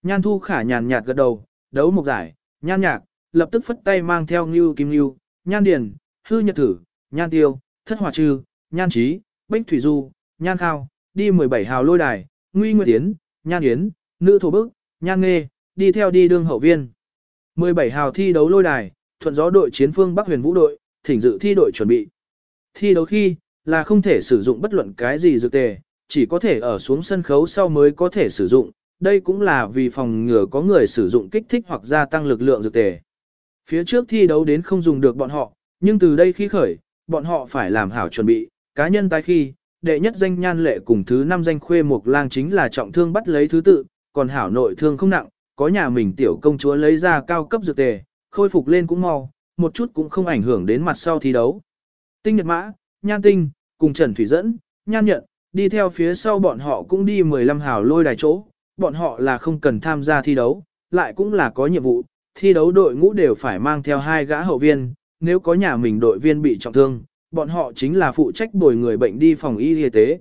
Nhan thu khả nhàn nhạt gật đầu, đấu một giải, nhan nhạc, lập tức phất tay mang theo Ngưu Kim Ngưu, Nhan Điền, Hư Nhật Thử, Nhan Tiêu, Thất Hòa Trư, Nhan Trí, Bích Thủy Du, Nhan Khao, đi 17 hào lôi đài, Nguy Nguyệt Tiến, Nhan Yến, Nữ Thổ Bức, Nhan Nghê, đi theo đi đương hậu viên. 17 hào thi đấu lôi đài, thuận gió đội chiến phương Bắc huyền vũ đội, thỉnh dự thi đội chuẩn bị. Thi đấu khi, là không thể sử dụng bất luận cái gì dược tề, chỉ có thể ở xuống sân khấu sau mới có thể sử dụng, đây cũng là vì phòng ngừa có người sử dụng kích thích hoặc gia tăng lực lượng dược tề. Phía trước thi đấu đến không dùng được bọn họ, nhưng từ đây khi khởi, bọn họ phải làm hảo chuẩn bị, cá nhân tái khi, đệ nhất danh nhan lệ cùng thứ năm danh khuê mục lang chính là trọng thương bắt lấy thứ tự, còn hảo nội thương không nặng, có nhà mình tiểu công chúa lấy ra cao cấp dược tề, khôi phục lên cũng mau, một chút cũng không ảnh hưởng đến mặt sau thi đấu. Tinh Nhật Mã, Nhan Tinh, cùng Trần Thủy dẫn, Nhan Nhận, đi theo phía sau bọn họ cũng đi 15 hào lôi đài chỗ, bọn họ là không cần tham gia thi đấu, lại cũng là có nhiệm vụ, thi đấu đội ngũ đều phải mang theo hai gã hậu viên, nếu có nhà mình đội viên bị trọng thương, bọn họ chính là phụ trách bồi người bệnh đi phòng y y tế.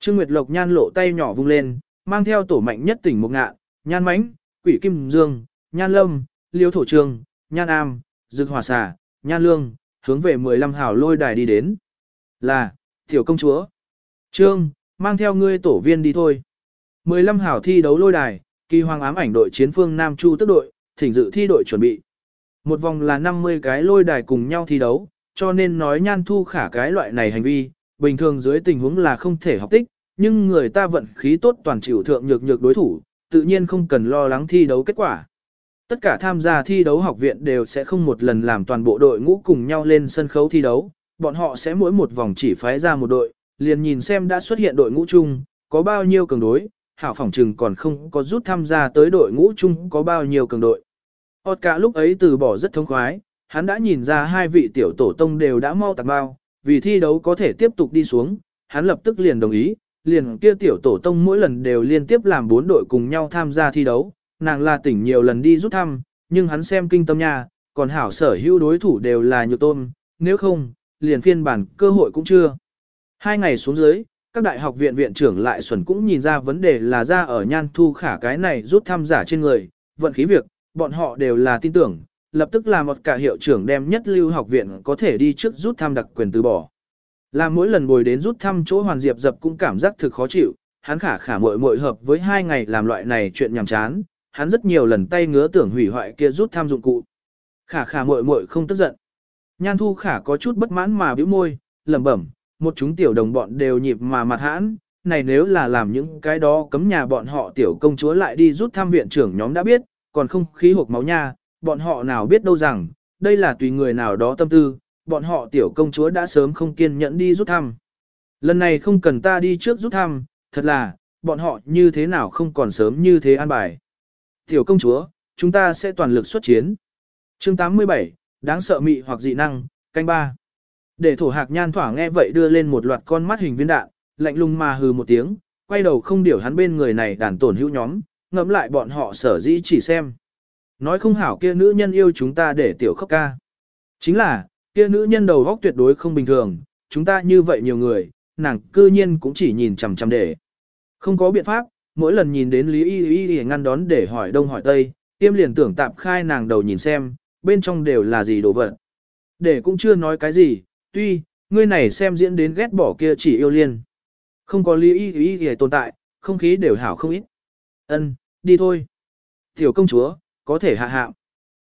Trương Nguyệt Lộc nhan lộ tay nhỏ vung lên, mang theo tổ mạnh nhất tỉnh Mục Ngạn, Nhan Mãnh, Quỷ Kim Dương, Nhan Lâm, Liêu Thổ Trường, Nhan Am, Dực Hòa Xà, Nhan Lương, hướng về 15 hào lôi đài đi đến. Là, tiểu công chúa. Trương, mang theo ngươi tổ viên đi thôi. 15 hảo thi đấu lôi đài, kỳ hoàng ám ảnh đội chiến phương Nam Chu tức đội, thỉnh dự thi đội chuẩn bị. Một vòng là 50 cái lôi đài cùng nhau thi đấu, cho nên nói nhan thu khả cái loại này hành vi, bình thường dưới tình huống là không thể học tích, nhưng người ta vận khí tốt toàn chịu thượng nhược nhược đối thủ, tự nhiên không cần lo lắng thi đấu kết quả. Tất cả tham gia thi đấu học viện đều sẽ không một lần làm toàn bộ đội ngũ cùng nhau lên sân khấu thi đấu, bọn họ sẽ mỗi một vòng chỉ phái ra một đội, liền nhìn xem đã xuất hiện đội ngũ chung, có bao nhiêu cường đối, hảo phỏng trừng còn không có rút tham gia tới đội ngũ chung có bao nhiêu cường đội. Hột cả lúc ấy từ bỏ rất thông khoái, hắn đã nhìn ra hai vị tiểu tổ tông đều đã mau tạc bao, vì thi đấu có thể tiếp tục đi xuống, hắn lập tức liền đồng ý, liền kia tiểu tổ tông mỗi lần đều liên tiếp làm bốn đội cùng nhau tham gia thi đấu, nàng là tỉnh nhiều lần đi rút thăm, nhưng hắn xem kinh tâm nha, còn hảo sở hữu đối thủ đều là nhược tôn, nếu không, liền phiên bản cơ hội cũng chưa. Hai ngày xuống dưới, các đại học viện viện trưởng lại xuẩn cũng nhìn ra vấn đề là ra ở nhan thu khả cái này rút thăm giả trên người, vận khí việc, bọn họ đều là tin tưởng, lập tức là một cả hiệu trưởng đem nhất lưu học viện có thể đi trước rút thăm đặc quyền từ bỏ. Là mỗi lần bồi đến rút thăm chỗ hoàn diệp dập cũng cảm giác thực khó chịu, hắn khả khả muội muội hợp với hai ngày làm loại này chuyện nhàm chán, hắn rất nhiều lần tay ngứa tưởng hủy hoại kia rút thăm dụng cụ. Khả khả muội muội không tức giận. Nhan thu khả có chút bất mãn mà bĩu môi, lẩm bẩm, một chúng tiểu đồng bọn đều nhịp mà mặt hãn, này nếu là làm những cái đó cấm nhà bọn họ tiểu công chúa lại đi rút thăm viện trưởng nhóm đã biết, còn không khí hộp máu nha, bọn họ nào biết đâu rằng, đây là tùy người nào đó tâm tư, bọn họ tiểu công chúa đã sớm không kiên nhẫn đi rút thăm. Lần này không cần ta đi trước rút thăm, thật là, bọn họ như thế nào không còn sớm như thế an bài. Tiểu công chúa, chúng ta sẽ toàn lực xuất chiến. Chương 87, đáng sợ mị hoặc dị năng, canh ba. Để thổ hạc nhan thỏa nghe vậy đưa lên một loạt con mắt hình viên đạn, lạnh lùng mà hừ một tiếng, quay đầu không điểu hắn bên người này đàn tổn hữu nhóm, ngẫm lại bọn họ sở dĩ chỉ xem. Nói không hảo kia nữ nhân yêu chúng ta để tiểu khóc ca. Chính là, kia nữ nhân đầu góc tuyệt đối không bình thường, chúng ta như vậy nhiều người, nàng cư nhiên cũng chỉ nhìn chằm chằm để. Không có biện pháp, mỗi lần nhìn đến Lý Y Y Y ngăn đón để hỏi đông hỏi tây, tiêm liền tưởng tạm khai nàng đầu nhìn xem, bên trong đều là gì đồ vật. Để cũng chưa nói cái gì, tuy, ngươi này xem diễn đến ghét bỏ kia chỉ yêu liên. Không có Lý ý ý Y tồn tại, không khí đều hảo không ít. Ân, đi thôi. Tiểu công chúa, có thể hạ hạ.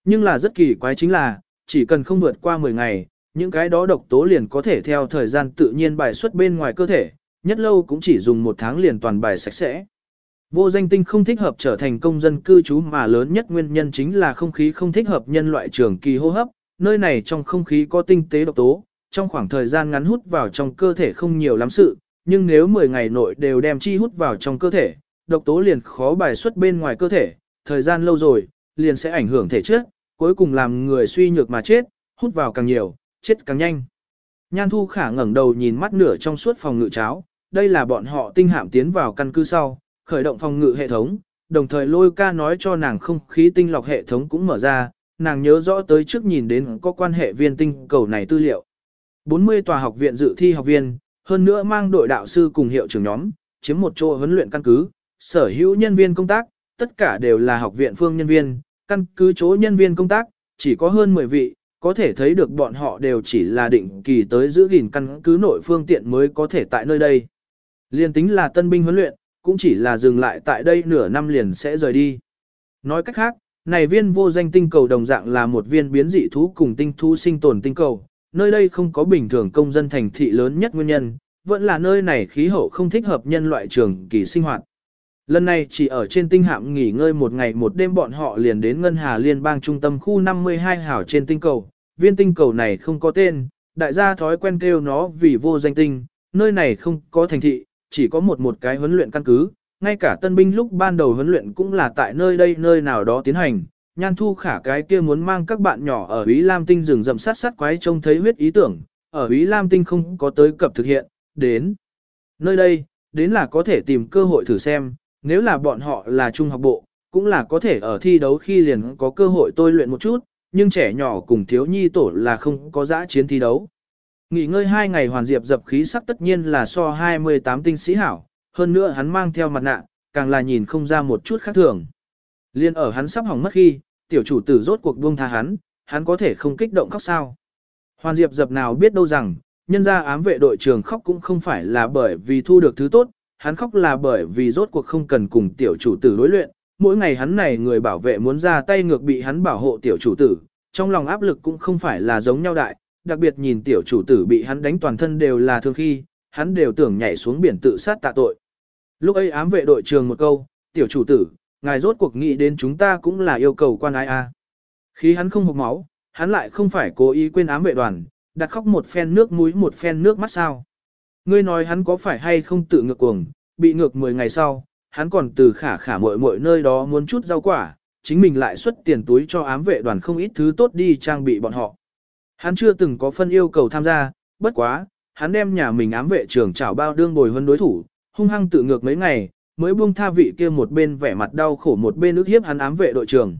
Nhưng là rất kỳ quái chính là, chỉ cần không vượt qua 10 ngày, những cái đó độc tố liền có thể theo thời gian tự nhiên bài xuất bên ngoài cơ thể, nhất lâu cũng chỉ dùng một tháng liền toàn bài sạch sẽ. Vô danh tinh không thích hợp trở thành công dân cư trú mà lớn nhất nguyên nhân chính là không khí không thích hợp nhân loại trường kỳ hô hấp, nơi này trong không khí có tinh tế độc tố, trong khoảng thời gian ngắn hút vào trong cơ thể không nhiều lắm sự, nhưng nếu 10 ngày nội đều đem chi hút vào trong cơ thể, độc tố liền khó bài xuất bên ngoài cơ thể, thời gian lâu rồi, liền sẽ ảnh hưởng thể chất, cuối cùng làm người suy nhược mà chết, hút vào càng nhiều, chết càng nhanh. Nhan Thu Khả ngẩng đầu nhìn mắt nửa trong suốt phòng ngự cháo, đây là bọn họ tinh hạm tiến vào căn cứ sau, khởi động phòng ngự hệ thống, đồng thời lôi ca nói cho nàng không khí tinh lọc hệ thống cũng mở ra, nàng nhớ rõ tới trước nhìn đến có quan hệ viên tinh cầu này tư liệu. 40 tòa học viện dự thi học viên, hơn nữa mang đội đạo sư cùng hiệu trưởng nhóm, chiếm một chỗ huấn luyện căn cứ, sở hữu nhân viên công tác, tất cả đều là học viện phương nhân viên, căn cứ chỗ nhân viên công tác, chỉ có hơn 10 vị, có thể thấy được bọn họ đều chỉ là định kỳ tới giữ gìn căn cứ nội phương tiện mới có thể tại nơi đây. Liên tính là tân binh huấn luyện, cũng chỉ là dừng lại tại đây nửa năm liền sẽ rời đi. Nói cách khác, này viên vô danh tinh cầu đồng dạng là một viên biến dị thú cùng tinh thú sinh tồn tinh cầu, nơi đây không có bình thường công dân thành thị lớn nhất nguyên nhân, vẫn là nơi này khí hậu không thích hợp nhân loại trường kỳ sinh hoạt. Lần này chỉ ở trên tinh hạm nghỉ ngơi một ngày một đêm bọn họ liền đến Ngân Hà Liên bang trung tâm khu 52 hảo trên tinh cầu. Viên tinh cầu này không có tên, đại gia thói quen kêu nó vì vô danh tinh, nơi này không có thành thị, chỉ có một một cái huấn luyện căn cứ. Ngay cả tân binh lúc ban đầu huấn luyện cũng là tại nơi đây nơi nào đó tiến hành. Nhan thu khả cái kia muốn mang các bạn nhỏ ở Ý Lam Tinh rừng rậm sát sát quái trông thấy huyết ý tưởng, ở Ý Lam Tinh không có tới cập thực hiện, đến. Nơi đây, đến là có thể tìm cơ hội thử xem, nếu là bọn họ là trung học bộ, cũng là có thể ở thi đấu khi liền có cơ hội tôi luyện một chút, nhưng trẻ nhỏ cùng thiếu nhi tổ là không có dã chiến thi đấu. Nghỉ ngơi hai ngày hoàn diệp dập khí sắc tất nhiên là so 28 tinh sĩ hảo, hơn nữa hắn mang theo mặt nạ, càng là nhìn không ra một chút khác thường. Liên ở hắn sắp hỏng mất khi, tiểu chủ tử rốt cuộc buông tha hắn, hắn có thể không kích động khóc sao. Hoàn Diệp dập nào biết đâu rằng, nhân ra ám vệ đội trưởng khóc cũng không phải là bởi vì thu được thứ tốt, hắn khóc là bởi vì rốt cuộc không cần cùng tiểu chủ tử đối luyện, mỗi ngày hắn này người bảo vệ muốn ra tay ngược bị hắn bảo hộ tiểu chủ tử, trong lòng áp lực cũng không phải là giống nhau đại, đặc biệt nhìn tiểu chủ tử bị hắn đánh toàn thân đều là thương khi, hắn đều tưởng nhảy xuống biển tự sát tạ tội. Lúc ấy ám vệ đội trường một câu, tiểu chủ tử, ngài rốt cuộc nghĩ đến chúng ta cũng là yêu cầu quan ai a. À. Khi hắn không hộp máu, hắn lại không phải cố ý quên ám vệ đoàn, đặt khóc một phen nước mũi một phen nước mắt sao. Ngươi nói hắn có phải hay không tự ngược cuồng, bị ngược 10 ngày sau, hắn còn từ khả khả mọi mọi nơi đó muốn chút rau quả, chính mình lại xuất tiền túi cho ám vệ đoàn không ít thứ tốt đi trang bị bọn họ. Hắn chưa từng có phân yêu cầu tham gia, bất quá, hắn đem nhà mình ám vệ trưởng chảo bao đương bồi hơn đối thủ, hung hăng tự ngược mấy ngày, mới buông tha vị kia một bên vẻ mặt đau khổ một bên ức hiếp hắn ám vệ đội trưởng.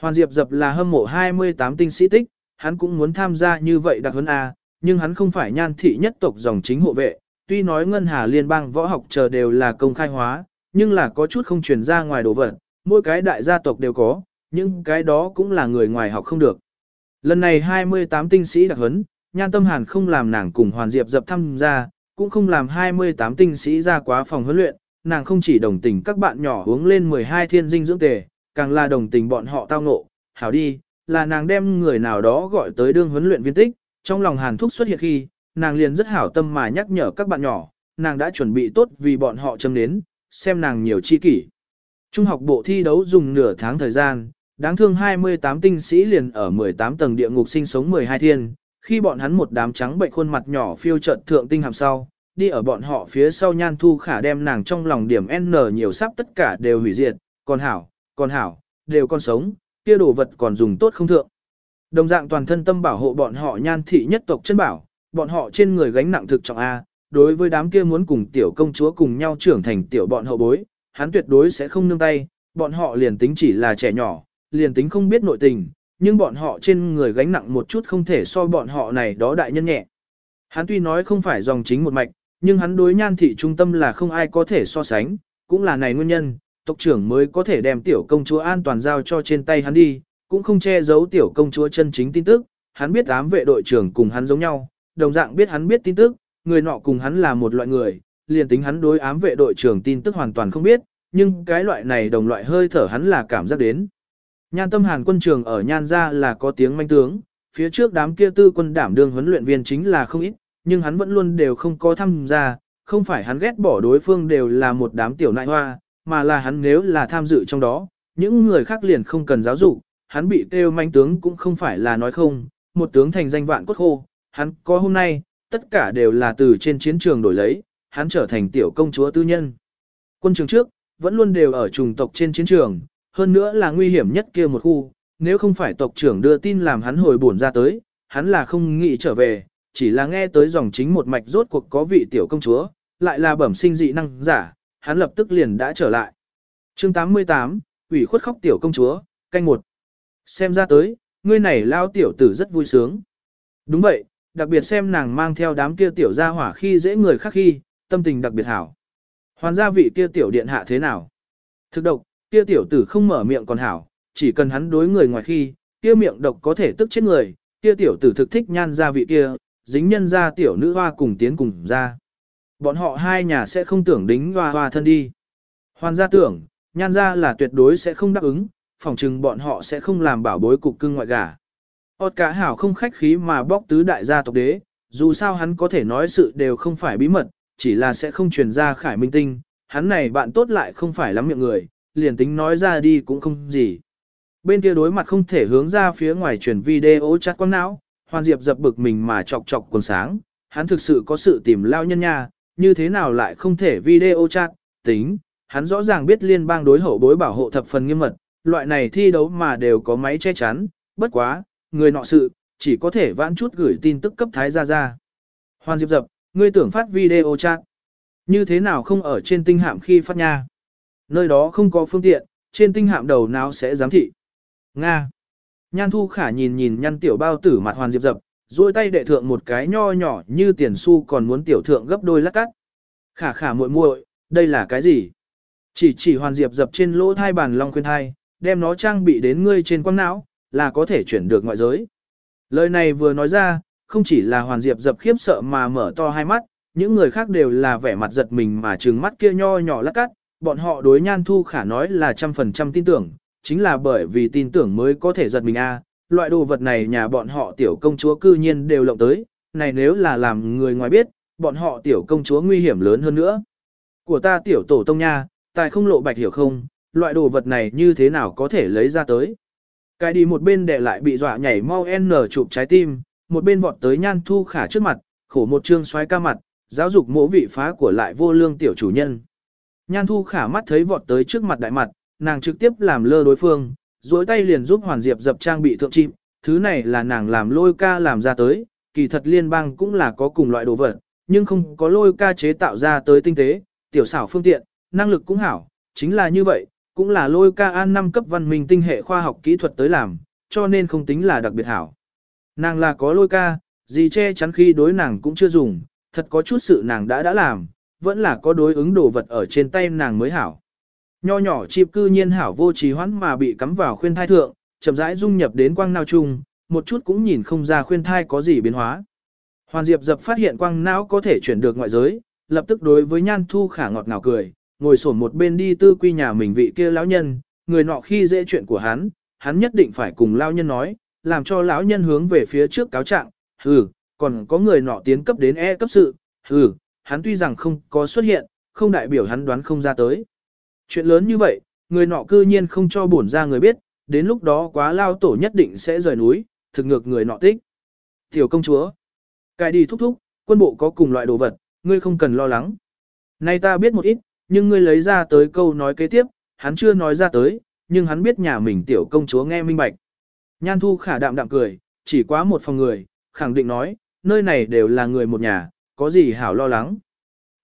Hoàn Diệp dập là hâm mộ 28 tinh sĩ tích, hắn cũng muốn tham gia như vậy đặc huấn A, nhưng hắn không phải nhan thị nhất tộc dòng chính hộ vệ, tuy nói ngân hà liên bang võ học chờ đều là công khai hóa, nhưng là có chút không truyền ra ngoài đồ vật, mỗi cái đại gia tộc đều có, nhưng cái đó cũng là người ngoài học không được. Lần này 28 tinh sĩ đặc huấn, nhan tâm hàn không làm nàng cùng Hoàn Diệp dập tham gia, cũng không làm 28 tinh sĩ ra quá phòng huấn luyện, nàng không chỉ đồng tình các bạn nhỏ uống lên 12 thiên dinh dưỡng tề, càng là đồng tình bọn họ tao ngộ, hảo đi, là nàng đem người nào đó gọi tới đương huấn luyện viên tích, trong lòng hàn thúc xuất hiện khi, nàng liền rất hảo tâm mà nhắc nhở các bạn nhỏ, nàng đã chuẩn bị tốt vì bọn họ châm đến, xem nàng nhiều chi kỷ. Trung học bộ thi đấu dùng nửa tháng thời gian, đáng thương 28 tinh sĩ liền ở 18 tầng địa ngục sinh sống 12 thiên, khi bọn hắn một đám trắng bệnh khuôn mặt nhỏ phiêu trợt thượng tinh hàm sau, đi ở bọn họ phía sau nhan thu khả đem nàng trong lòng điểm N nhiều sắp tất cả đều hủy diệt, còn hảo, còn hảo, đều còn sống, kia đồ vật còn dùng tốt không thượng. Đồng dạng toàn thân tâm bảo hộ bọn họ nhan thị nhất tộc chân bảo, bọn họ trên người gánh nặng thực trọng A, đối với đám kia muốn cùng tiểu công chúa cùng nhau trưởng thành tiểu bọn hậu bối, hắn tuyệt đối sẽ không nương tay, bọn họ liền tính chỉ là trẻ nhỏ, liền tính không biết nội tình, nhưng bọn họ trên người gánh nặng một chút không thể so bọn họ này đó đại nhân nhẹ. Hắn tuy nói không phải dòng chính một mạch, nhưng hắn đối nhan thị trung tâm là không ai có thể so sánh, cũng là này nguyên nhân, tộc trưởng mới có thể đem tiểu công chúa an toàn giao cho trên tay hắn đi, cũng không che giấu tiểu công chúa chân chính tin tức, hắn biết ám vệ đội trưởng cùng hắn giống nhau, đồng dạng biết hắn biết tin tức, người nọ cùng hắn là một loại người, liền tính hắn đối ám vệ đội trưởng tin tức hoàn toàn không biết, nhưng cái loại này đồng loại hơi thở hắn là cảm giác đến. Nhan tâm hàn quân trường ở nhan gia là có tiếng manh tướng, phía trước đám kia tư quân đảm đương huấn luyện viên chính là không ít, nhưng hắn vẫn luôn đều không có tham gia, không phải hắn ghét bỏ đối phương đều là một đám tiểu nại hoa, mà là hắn nếu là tham dự trong đó, những người khác liền không cần giáo dục, hắn bị kêu manh tướng cũng không phải là nói không, một tướng thành danh vạn cốt khô, hắn có hôm nay, tất cả đều là từ trên chiến trường đổi lấy, hắn trở thành tiểu công chúa tư nhân. Quân trường trước, vẫn luôn đều ở trùng tộc trên chiến trường, hơn nữa là nguy hiểm nhất kia một khu, nếu không phải tộc trưởng đưa tin làm hắn hồi buồn ra tới, hắn là không nghĩ trở về, chỉ là nghe tới dòng chính một mạch rốt cuộc có vị tiểu công chúa, lại là bẩm sinh dị năng giả, hắn lập tức liền đã trở lại. chương 88, ủy khuất khóc tiểu công chúa, canh một. Xem ra tới, ngươi này lao tiểu tử rất vui sướng. Đúng vậy, đặc biệt xem nàng mang theo đám kia tiểu gia hỏa khi dễ người khác khi, tâm tình đặc biệt hảo. Hoàn gia vị kia tiểu điện hạ thế nào? Thực độc, kia tiểu tử không mở miệng còn hảo, chỉ cần hắn đối người ngoài khi, kia miệng độc có thể tức chết người, kia tiểu tử thực thích nhan gia vị kia, dính nhân ra tiểu nữ hoa cùng tiến cùng ra. Bọn họ hai nhà sẽ không tưởng đính hoa hoa thân đi. Hoàn gia tưởng, nhan gia là tuyệt đối sẽ không đáp ứng, phỏng chừng bọn họ sẽ không làm bảo bối cục cưng ngoại gả. Ốt cả hảo không khách khí mà bóc tứ đại gia tộc đế, dù sao hắn có thể nói sự đều không phải bí mật, chỉ là sẽ không truyền ra khải minh tinh, hắn này bạn tốt lại không phải lắm miệng người, liền tính nói ra đi cũng không gì. Bên kia đối mặt không thể hướng ra phía ngoài truyền video chat quăng não, Hoàn Diệp dập bực mình mà chọc chọc quần sáng, hắn thực sự có sự tìm lao nhân nha, như thế nào lại không thể video chat, tính, hắn rõ ràng biết liên bang đối hậu bối bảo hộ thập phần nghiêm mật, loại này thi đấu mà đều có máy che chắn, bất quá, người nọ sự, chỉ có thể vãn chút gửi tin tức cấp thái gia ra. Hoàn Diệp dập, ngươi tưởng phát video chat, như thế nào không ở trên tinh hạm khi phát nha. Nơi đó không có phương tiện, trên tinh hạm đầu nào sẽ giám thị. Nga. Nhan thu khả nhìn nhìn nhăn tiểu bao tử mặt hoàn diệp dập, duỗi tay đệ thượng một cái nho nhỏ như tiền xu còn muốn tiểu thượng gấp đôi lắc cắt. Khả khả muội muội, đây là cái gì? Chỉ chỉ hoàn diệp dập trên lỗ thai bàn long khuyên thai, đem nó trang bị đến ngươi trên quang não, là có thể chuyển được ngoại giới. Lời này vừa nói ra, không chỉ là hoàn diệp dập khiếp sợ mà mở to hai mắt, những người khác đều là vẻ mặt giật mình mà trừng mắt kia nho nhỏ lắc cắt, bọn họ đối nhan thu khả nói là trăm phần trăm tin tưởng, chính là bởi vì tin tưởng mới có thể giật mình a. loại đồ vật này nhà bọn họ tiểu công chúa cư nhiên đều lộng tới, này nếu là làm người ngoài biết, bọn họ tiểu công chúa nguy hiểm lớn hơn nữa. Của ta tiểu tổ tông nha, tài không lộ bạch hiểu không, loại đồ vật này như thế nào có thể lấy ra tới. Cái đi một bên để lại bị dọa nhảy mau n chụp trái tim, một bên vọt tới nhan thu khả trước mặt, khổ một trương xoáy ca mặt, giáo dục mỗ vị phá của lại vô lương tiểu chủ nhân. Nhan thu khả mắt thấy vọt tới trước mặt đại mặt, nàng trực tiếp làm lơ đối phương, duỗi tay liền giúp Hoàn Diệp dập trang bị thượng chim, thứ này là nàng làm lôi ca làm ra tới, kỳ thật liên bang cũng là có cùng loại đồ vật, nhưng không có lôi ca chế tạo ra tới tinh tế, tiểu xảo phương tiện, năng lực cũng hảo, chính là như vậy, cũng là lôi ca an năm cấp văn minh tinh hệ khoa học kỹ thuật tới làm, cho nên không tính là đặc biệt hảo. Nàng là có lôi ca, gì che chắn khi đối nàng cũng chưa dùng, thật có chút sự nàng đã đã làm, vẫn là có đối ứng đồ vật ở trên tay nàng mới hảo. Nho nhỏ chịp cư nhiên hảo vô trí hoãn mà bị cắm vào khuyên thai thượng, chậm rãi dung nhập đến quang nao chung, một chút cũng nhìn không ra khuyên thai có gì biến hóa. Hoàn Diệp dập phát hiện quang não có thể chuyển được ngoại giới, lập tức đối với Nhan Thu Khả ngọt ngào cười, ngồi xổm một bên đi tư quy nhà mình vị kia lão nhân, người nọ khi dễ chuyện của hắn, hắn nhất định phải cùng lão nhân nói, làm cho lão nhân hướng về phía trước cáo trạng, hừ, còn có người nọ tiến cấp đến E cấp sự, hừ, hắn tuy rằng không có xuất hiện, không đại biểu hắn đoán không ra tới. Chuyện lớn như vậy, người nọ cư nhiên không cho bổn ra người biết, đến lúc đó quá lao tổ nhất định sẽ rời núi, thực ngược người nọ tích. Tiểu công chúa, cài đi thúc thúc, quân bộ có cùng loại đồ vật, ngươi không cần lo lắng. Nay ta biết một ít, nhưng ngươi lấy ra tới câu nói kế tiếp, hắn chưa nói ra tới, nhưng hắn biết nhà mình tiểu công chúa nghe minh bạch. Nhan thu khả đạm đạm cười, chỉ quá một phòng người, khẳng định nói, nơi này đều là người một nhà, có gì hảo lo lắng.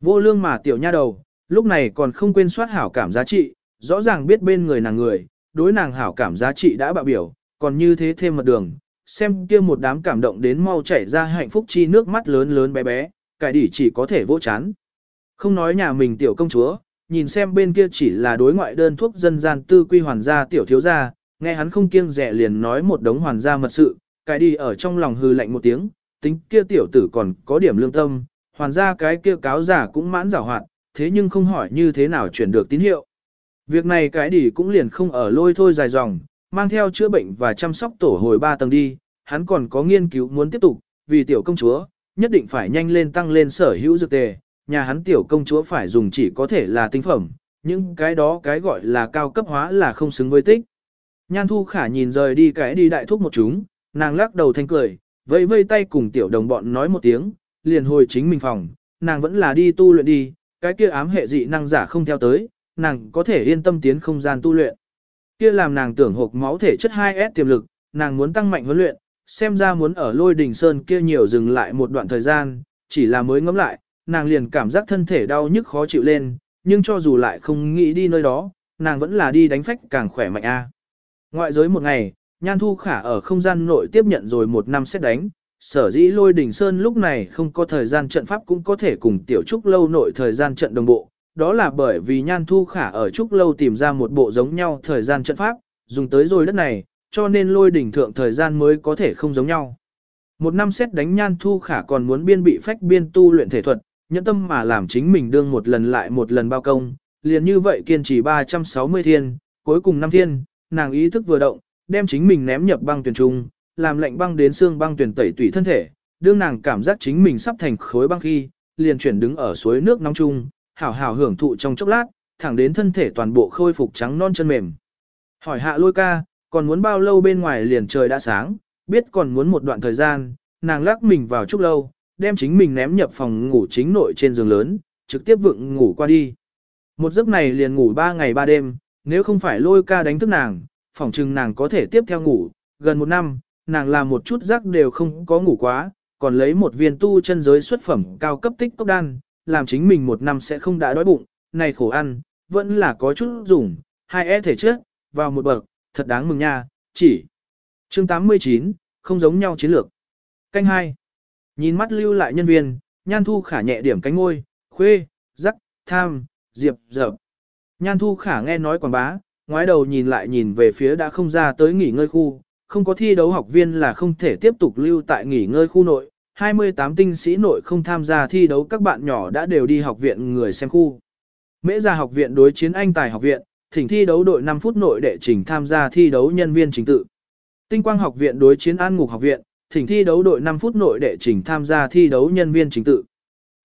Vô lương mà tiểu nha đầu, lúc này còn không quên soát hảo cảm giá trị, rõ ràng biết bên người nàng người, đối nàng hảo cảm giá trị đã bạo biểu, còn như thế thêm một đường, xem kia một đám cảm động đến mau chảy ra hạnh phúc chi nước mắt lớn lớn bé bé, cải đỉ chỉ có thể vỗ chán. Không nói nhà mình tiểu công chúa, nhìn xem bên kia chỉ là đối ngoại đơn thuốc dân gian tư quy hoàn gia tiểu thiếu gia, nghe hắn không kiêng rẻ liền nói một đống hoàn gia mật sự, cải đi ở trong lòng hư lạnh một tiếng, tính kia tiểu tử còn có điểm lương tâm, hoàn gia cái kia cáo giả cũng mãn giảo hoạt, thế nhưng không hỏi như thế nào chuyển được tín hiệu. Việc này cái đỉ cũng liền không ở lôi thôi dài dòng, mang theo chữa bệnh và chăm sóc tổ hồi ba tầng đi, hắn còn có nghiên cứu muốn tiếp tục, vì tiểu công chúa, nhất định phải nhanh lên tăng lên sở hữu dược tề, nhà hắn tiểu công chúa phải dùng chỉ có thể là tinh phẩm, nhưng cái đó cái gọi là cao cấp hóa là không xứng với tích. Nhan thu khả nhìn rời đi cái đi đại thúc một chúng, nàng lắc đầu thanh cười, vẫy vây tay cùng tiểu đồng bọn nói một tiếng, liền hồi chính mình phòng, nàng vẫn là đi tu luyện đi, cái kia ám hệ dị năng giả không theo tới, nàng có thể yên tâm tiến không gian tu luyện. Kia làm nàng tưởng hộp máu thể chất 2S tiềm lực, nàng muốn tăng mạnh huấn luyện, xem ra muốn ở lôi đỉnh sơn kia nhiều dừng lại một đoạn thời gian, chỉ là mới ngẫm lại, nàng liền cảm giác thân thể đau nhức khó chịu lên, nhưng cho dù lại không nghĩ đi nơi đó, nàng vẫn là đi đánh phách càng khỏe mạnh a. Ngoại giới một ngày, Nhan Thu Khả ở không gian nội tiếp nhận rồi một năm xét đánh, sở dĩ lôi đỉnh sơn lúc này không có thời gian trận pháp cũng có thể cùng tiểu trúc lâu nội thời gian trận đồng bộ. Đó là bởi vì Nhan Thu Khả ở trúc lâu tìm ra một bộ giống nhau thời gian trận pháp, dùng tới rồi đất này, cho nên lôi đỉnh thượng thời gian mới có thể không giống nhau. Một năm xét đánh Nhan Thu Khả còn muốn biên bị phách biên tu luyện thể thuật, nhẫn tâm mà làm chính mình đương một lần lại một lần bao công, liền như vậy kiên trì 360 thiên, cuối cùng năm thiên, nàng ý thức vừa động, đem chính mình ném nhập băng tuyển trung, làm lạnh băng đến xương băng tuyển tẩy tủy thân thể, đương nàng cảm giác chính mình sắp thành khối băng khi, liền chuyển đứng ở suối nước nóng chung, hảo hảo hưởng thụ trong chốc lát, thẳng đến thân thể toàn bộ khôi phục trắng non chân mềm. Hỏi hạ lôi ca, còn muốn bao lâu bên ngoài liền trời đã sáng, biết còn muốn một đoạn thời gian, nàng lắc mình vào chút lâu, đem chính mình ném nhập phòng ngủ chính nội trên giường lớn, trực tiếp vựng ngủ qua đi. Một giấc này liền ngủ ba ngày ba đêm, nếu không phải lôi ca đánh thức nàng, phỏng chừng nàng có thể tiếp theo ngủ, gần một năm, nàng làm một chút giấc đều không có ngủ quá, còn lấy một viên tu chân giới xuất phẩm cao cấp tích cốc đan, làm chính mình một năm sẽ không đã đói bụng, này khổ ăn, vẫn là có chút dùng, hai e thể trước, vào một bậc, thật đáng mừng nha, chỉ. Chương 89, không giống nhau chiến lược. Canh 2. Nhìn mắt lưu lại nhân viên, nhan thu khả nhẹ điểm cánh ngôi, khuê, rắc, tham, diệp, dập. Nhan Thu Khả nghe nói quảng bá, ngoái đầu nhìn lại nhìn về phía đã không ra tới nghỉ ngơi khu, không có thi đấu học viên là không thể tiếp tục lưu tại nghỉ ngơi khu nội, 28 tinh sĩ nội không tham gia thi đấu các bạn nhỏ đã đều đi học viện người xem khu. Mễ gia học viện đối chiến Anh Tài học viện, thỉnh thi đấu đội 5 phút nội đệ trình tham gia thi đấu nhân viên chính tự. Tinh Quang học viện đối chiến An Ngục học viện, thỉnh thi đấu đội 5 phút nội đệ trình tham gia thi đấu nhân viên chính tự.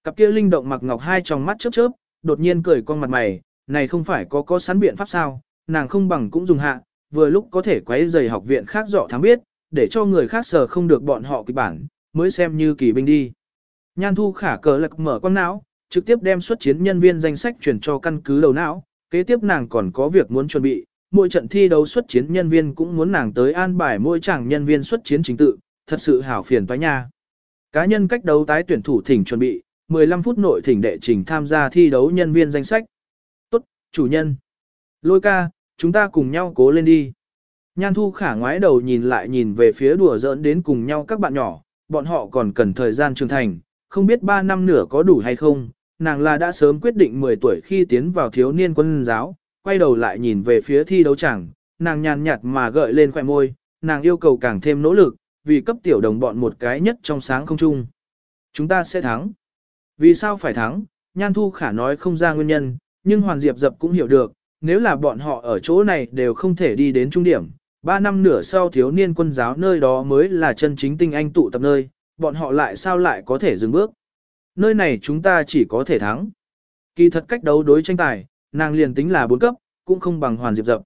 Cặp kia linh động mặc ngọc hai tròng mắt chớp chớp, đột nhiên cười con mặt mày, này không phải có có sẵn biện pháp sao, nàng không bằng cũng dùng hạ, vừa lúc có thể quấy giày học viện khác dọ thám biết, để cho người khác sờ không được bọn họ kịch bản, mới xem như kỳ binh đi. Nhan thu khả cờ lạc mở con não, trực tiếp đem xuất chiến nhân viên danh sách chuyển cho căn cứ đầu não, kế tiếp nàng còn có việc muốn chuẩn bị, mỗi trận thi đấu xuất chiến nhân viên cũng muốn nàng tới an bài mỗi chàng nhân viên xuất chiến chính tự, thật sự hảo phiền toái nha. Cá nhân cách đấu tái tuyển thủ thỉnh chuẩn bị, 15 phút nội thỉnh đệ trình tham gia thi đấu nhân viên danh sách. Tốt, chủ nhân. Lôi ca, chúng ta cùng nhau cố lên đi. Nhan thu khả ngoái đầu nhìn lại nhìn về phía đùa giỡn đến cùng nhau các bạn nhỏ, bọn họ còn cần thời gian trưởng thành, không biết 3 năm nửa có đủ hay không, nàng là đã sớm quyết định 10 tuổi khi tiến vào thiếu niên quân giáo, quay đầu lại nhìn về phía thi đấu chẳng, nàng nhàn nhạt mà gợi lên khỏe môi, nàng yêu cầu càng thêm nỗ lực, vì cấp tiểu đồng bọn một cái nhất trong sáng không chung. Chúng ta sẽ thắng. Vì sao phải thắng? Nhan Thu Khả nói không ra nguyên nhân, nhưng Hoàn Diệp Dập cũng hiểu được, nếu là bọn họ ở chỗ này đều không thể đi đến trung điểm, ba năm nửa sau thiếu niên quân giáo nơi đó mới là chân chính tinh anh tụ tập nơi, bọn họ lại sao lại có thể dừng bước. Nơi này chúng ta chỉ có thể thắng. Kỳ thật cách đấu đối tranh tài, nàng liền tính là bốn cấp, cũng không bằng Hoàn Diệp Dập.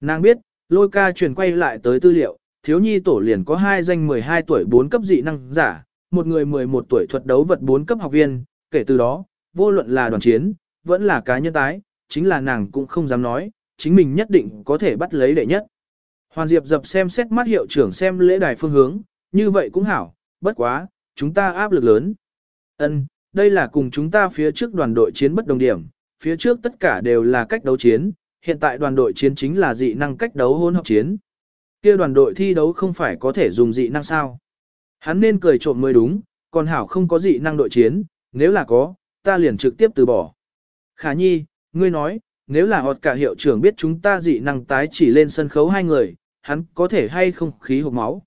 Nàng biết, lôi ca truyền quay lại tới tư liệu, thiếu nhi tổ liền có hai danh 12 tuổi 4 cấp dị năng giả, một người 11 tuổi thuật đấu vật 4 cấp học viên, kể từ đó, vô luận là đoàn chiến, vẫn là cá nhân tái, chính là nàng cũng không dám nói, chính mình nhất định có thể bắt lấy đệ nhất. Hoàn Diệp dập xem xét mắt hiệu trưởng xem lễ đài phương hướng, như vậy cũng hảo, bất quá, chúng ta áp lực lớn. Ân, đây là cùng chúng ta phía trước đoàn đội chiến bất đồng điểm, phía trước tất cả đều là cách đấu chiến, hiện tại đoàn đội chiến chính là dị năng cách đấu hôn hợp chiến. Kia đoàn đội thi đấu không phải có thể dùng dị năng sao? Hắn nên cười trộm mới đúng, còn hảo không có dị năng đội chiến, nếu là có, ta liền trực tiếp từ bỏ. Khả nhi, ngươi nói, nếu là họt cả hiệu trưởng biết chúng ta dị năng tái chỉ lên sân khấu hai người, hắn có thể hay không khí hộp máu.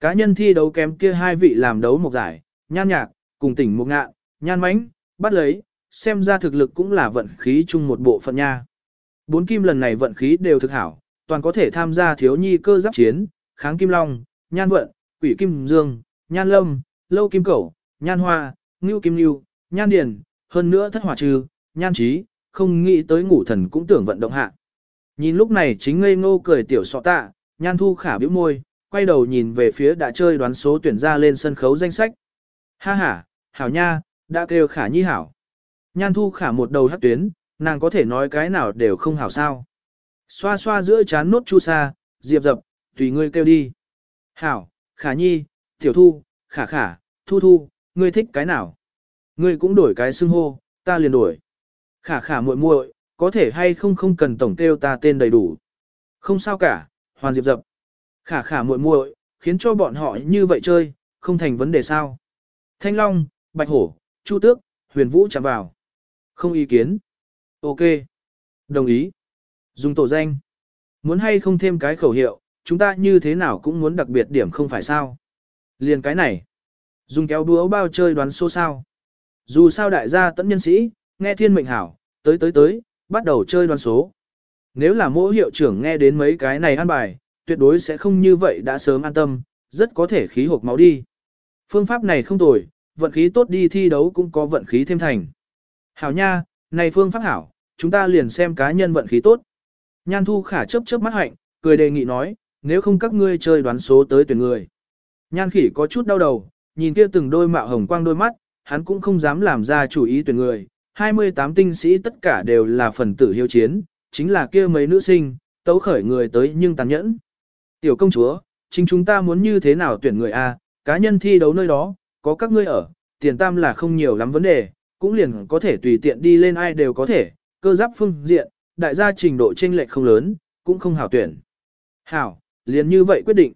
Cá nhân thi đấu kém kia hai vị làm đấu một giải, nhan nhạc, cùng tỉnh một ngạ, nhan mánh, bắt lấy, xem ra thực lực cũng là vận khí chung một bộ phận nha. Bốn kim lần này vận khí đều thực hảo, toàn có thể tham gia thiếu nhi cơ giáp chiến, kháng kim long, nhan vận, quỷ kim dương, nhan lâm, lâu kim cẩu, nhan hoa, ngưu kim lưu, nhan điền, hơn nữa thất hỏa trừ, nhan trí, không nghĩ tới ngủ thần cũng tưởng vận động hạ. Nhìn lúc này chính ngây ngô cười tiểu sọ tạ, nhan thu khả biểu môi, quay đầu nhìn về phía đã chơi đoán số tuyển ra lên sân khấu danh sách. Ha ha, hảo nha, đã kêu khả nhi hảo. Nhan thu khả một đầu hắc tuyến, nàng có thể nói cái nào đều không hảo sao. Xoa xoa giữa chán nốt chu sa, diệp dập, tùy ngươi kêu đi. Hảo, khả nhi, tiểu thu, khả khả, thu thu, ngươi thích cái nào? Ngươi cũng đổi cái xưng hô, ta liền đổi. Khả khả muội muội, có thể hay không không cần tổng kêu ta tên đầy đủ. Không sao cả, hoàn diệp dập. Khả khả muội muội, khiến cho bọn họ như vậy chơi, không thành vấn đề sao. Thanh Long, Bạch Hổ, Chu Tước, Huyền Vũ chạm vào. Không ý kiến. Ok. Đồng ý. Dùng tổ danh. Muốn hay không thêm cái khẩu hiệu, chúng ta như thế nào cũng muốn đặc biệt điểm không phải sao. Liền cái này. Dùng kéo đũa bao chơi đoán số sao. Dù sao đại gia tẫn nhân sĩ, nghe thiên mệnh hảo, tới tới tới, bắt đầu chơi đoán số. Nếu là mỗi hiệu trưởng nghe đến mấy cái này ăn bài, tuyệt đối sẽ không như vậy đã sớm an tâm, rất có thể khí hộp máu đi. Phương pháp này không tồi, vận khí tốt đi thi đấu cũng có vận khí thêm thành. Hảo nha, này phương pháp hảo, chúng ta liền xem cá nhân vận khí tốt. Nhan thu khả chớp chớp mắt hạnh, cười đề nghị nói, nếu không các ngươi chơi đoán số tới tuyển người. Nhan khỉ có chút đau đầu, nhìn kia từng đôi mạo hồng quang đôi mắt, hắn cũng không dám làm ra chủ ý tuyển người. 28 tinh sĩ tất cả đều là phần tử hiếu chiến, chính là kia mấy nữ sinh, tấu khởi người tới nhưng tàn nhẫn. Tiểu công chúa, chính chúng ta muốn như thế nào tuyển người A, cá nhân thi đấu nơi đó, có các ngươi ở, tiền tam là không nhiều lắm vấn đề, cũng liền có thể tùy tiện đi lên ai đều có thể, cơ giáp phương diện, đại gia trình độ chênh lệch không lớn, cũng không hảo tuyển. Hảo, liền như vậy quyết định.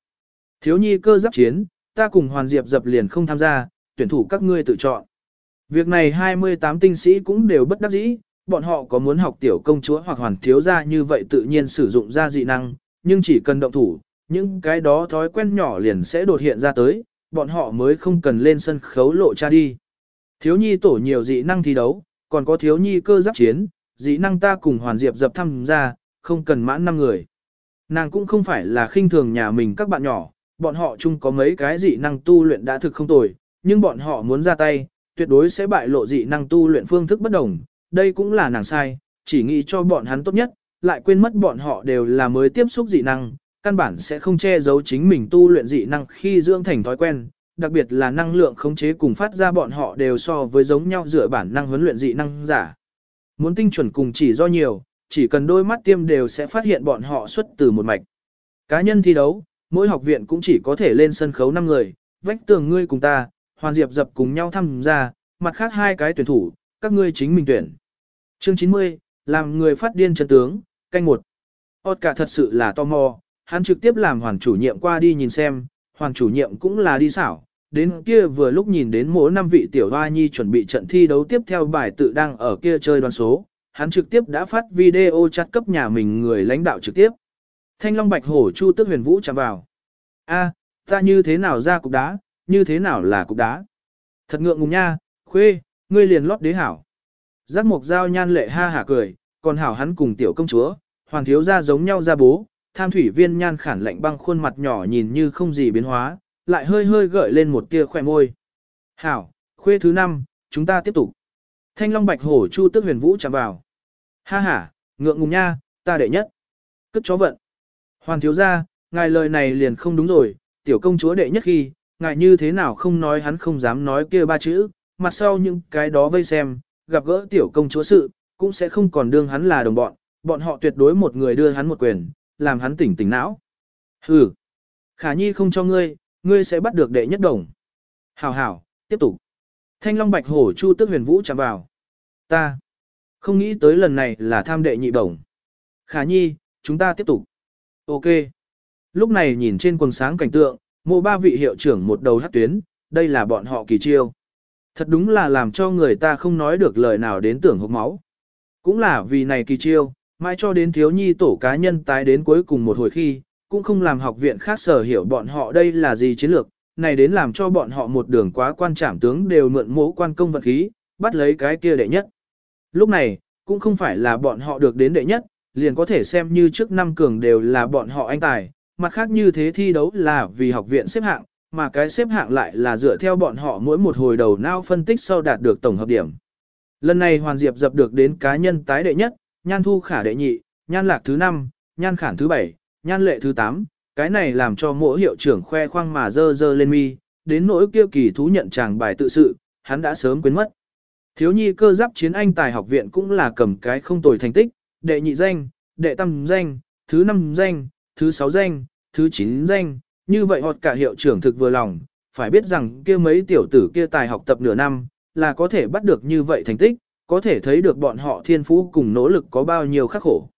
Thiếu nhi cơ giáp chiến, ta cùng Hoàn Diệp dập liền không tham gia, tuyển thủ các ngươi tự chọn. Việc này 28 tinh sĩ cũng đều bất đắc dĩ, bọn họ có muốn học tiểu công chúa hoặc hoàn thiếu gia như vậy tự nhiên sử dụng ra dị năng, nhưng chỉ cần động thủ, những cái đó thói quen nhỏ liền sẽ đột hiện ra tới, bọn họ mới không cần lên sân khấu lộ cha đi. Thiếu nhi tổ nhiều dị năng thi đấu, còn có thiếu nhi cơ giáp chiến, dị năng ta cùng hoàn diệp dập thăm ra, không cần mãn năm người. Nàng cũng không phải là khinh thường nhà mình các bạn nhỏ, bọn họ chung có mấy cái dị năng tu luyện đã thực không tồi, nhưng bọn họ muốn ra tay, tuyệt đối sẽ bại lộ dị năng tu luyện phương thức bất đồng, đây cũng là nàng sai, chỉ nghĩ cho bọn hắn tốt nhất, lại quên mất bọn họ đều là mới tiếp xúc dị năng, căn bản sẽ không che giấu chính mình tu luyện dị năng khi dưỡng thành thói quen, đặc biệt là năng lượng khống chế cùng phát ra bọn họ đều so với giống nhau dựa bản năng huấn luyện dị năng giả. Muốn tinh chuẩn cùng chỉ do nhiều, chỉ cần đôi mắt tiêm đều sẽ phát hiện bọn họ xuất từ một mạch. Cá nhân thi đấu, mỗi học viện cũng chỉ có thể lên sân khấu 5 người, vách tường ngươi cùng ta, hoàn diệp dập cùng nhau tham gia, mặt khác hai cái tuyển thủ, các ngươi chính mình tuyển. Chương 90, làm người phát điên chân tướng, canh một. Ốt cả thật sự là tò mò, hắn trực tiếp làm hoàn chủ nhiệm qua đi nhìn xem, hoàn chủ nhiệm cũng là đi xảo, đến kia vừa lúc nhìn đến mỗi năm vị tiểu hoa nhi chuẩn bị trận thi đấu tiếp theo bài tự đang ở kia chơi đoán số, hắn trực tiếp đã phát video chat cấp nhà mình người lãnh đạo trực tiếp. Thanh Long Bạch Hổ Chu Tức Huyền Vũ chạm vào. A, ta như thế nào ra cục đá, như thế nào là cục đá. Thật ngượng ngùng nha, khuê, ngươi liền lót đế hảo. Giác mục giao nhan lệ ha hả cười, còn hảo hắn cùng tiểu công chúa, hoàng thiếu ra giống nhau ra bố, tham thủy viên nhan khản lạnh băng khuôn mặt nhỏ nhìn như không gì biến hóa, lại hơi hơi gợi lên một tia khỏe môi. Hảo, khuê thứ năm, chúng ta tiếp tục. Thanh long bạch hổ chu tức huyền vũ chạm vào. Ha ha, ngượng ngùng nha, ta đệ nhất. Cất chó vận. Hoàng thiếu ra, ngài lời này liền không đúng rồi, tiểu công chúa đệ nhất khi, ngài như thế nào không nói hắn không dám nói kia ba chữ, mặt sau những cái đó vây xem, gặp gỡ tiểu công chúa sự, cũng sẽ không còn đương hắn là đồng bọn, bọn họ tuyệt đối một người đưa hắn một quyền, làm hắn tỉnh tỉnh não. Hừ, khả nhi không cho ngươi, ngươi sẽ bắt được đệ nhất đồng. Hảo hảo, tiếp tục. Thanh long bạch hổ chu tức huyền vũ chạm vào. Ta, không nghĩ tới lần này là tham đệ nhị đồng. Khả nhi, chúng ta tiếp tục. Ok. Lúc này nhìn trên quần sáng cảnh tượng, mộ ba vị hiệu trưởng một đầu hát tuyến, đây là bọn họ kỳ chiêu. Thật đúng là làm cho người ta không nói được lời nào đến tưởng hốc máu. Cũng là vì này kỳ chiêu, mãi cho đến thiếu nhi tổ cá nhân tái đến cuối cùng một hồi khi, cũng không làm học viện khác sở hiểu bọn họ đây là gì chiến lược, này đến làm cho bọn họ một đường quá quan trảm tướng đều mượn mố quan công vật khí, bắt lấy cái kia đệ nhất. Lúc này, cũng không phải là bọn họ được đến đệ nhất, liền có thể xem như trước năm cường đều là bọn họ anh tài, mặt khác như thế thi đấu là vì học viện xếp hạng, mà cái xếp hạng lại là dựa theo bọn họ mỗi một hồi đầu não phân tích sau đạt được tổng hợp điểm. Lần này Hoàn Diệp dập được đến cá nhân tái đệ nhất, Nhan Thu Khả đệ nhị, Nhan Lạc thứ năm, Nhan Khản thứ bảy, Nhan Lệ thứ tám, cái này làm cho mỗi hiệu trưởng khoe khoang mà dơ dơ lên mi, đến nỗi kia kỳ thú nhận chàng bài tự sự, hắn đã sớm quên mất. Thiếu nhi cơ giáp chiến anh tài học viện cũng là cầm cái không tồi thành tích, đệ nhị danh, đệ tam danh, thứ năm danh, thứ sáu danh, thứ chín danh, như vậy hoặc cả hiệu trưởng thực vừa lòng, phải biết rằng kia mấy tiểu tử kia tài học tập nửa năm, là có thể bắt được như vậy thành tích, có thể thấy được bọn họ thiên phú cùng nỗ lực có bao nhiêu khắc khổ.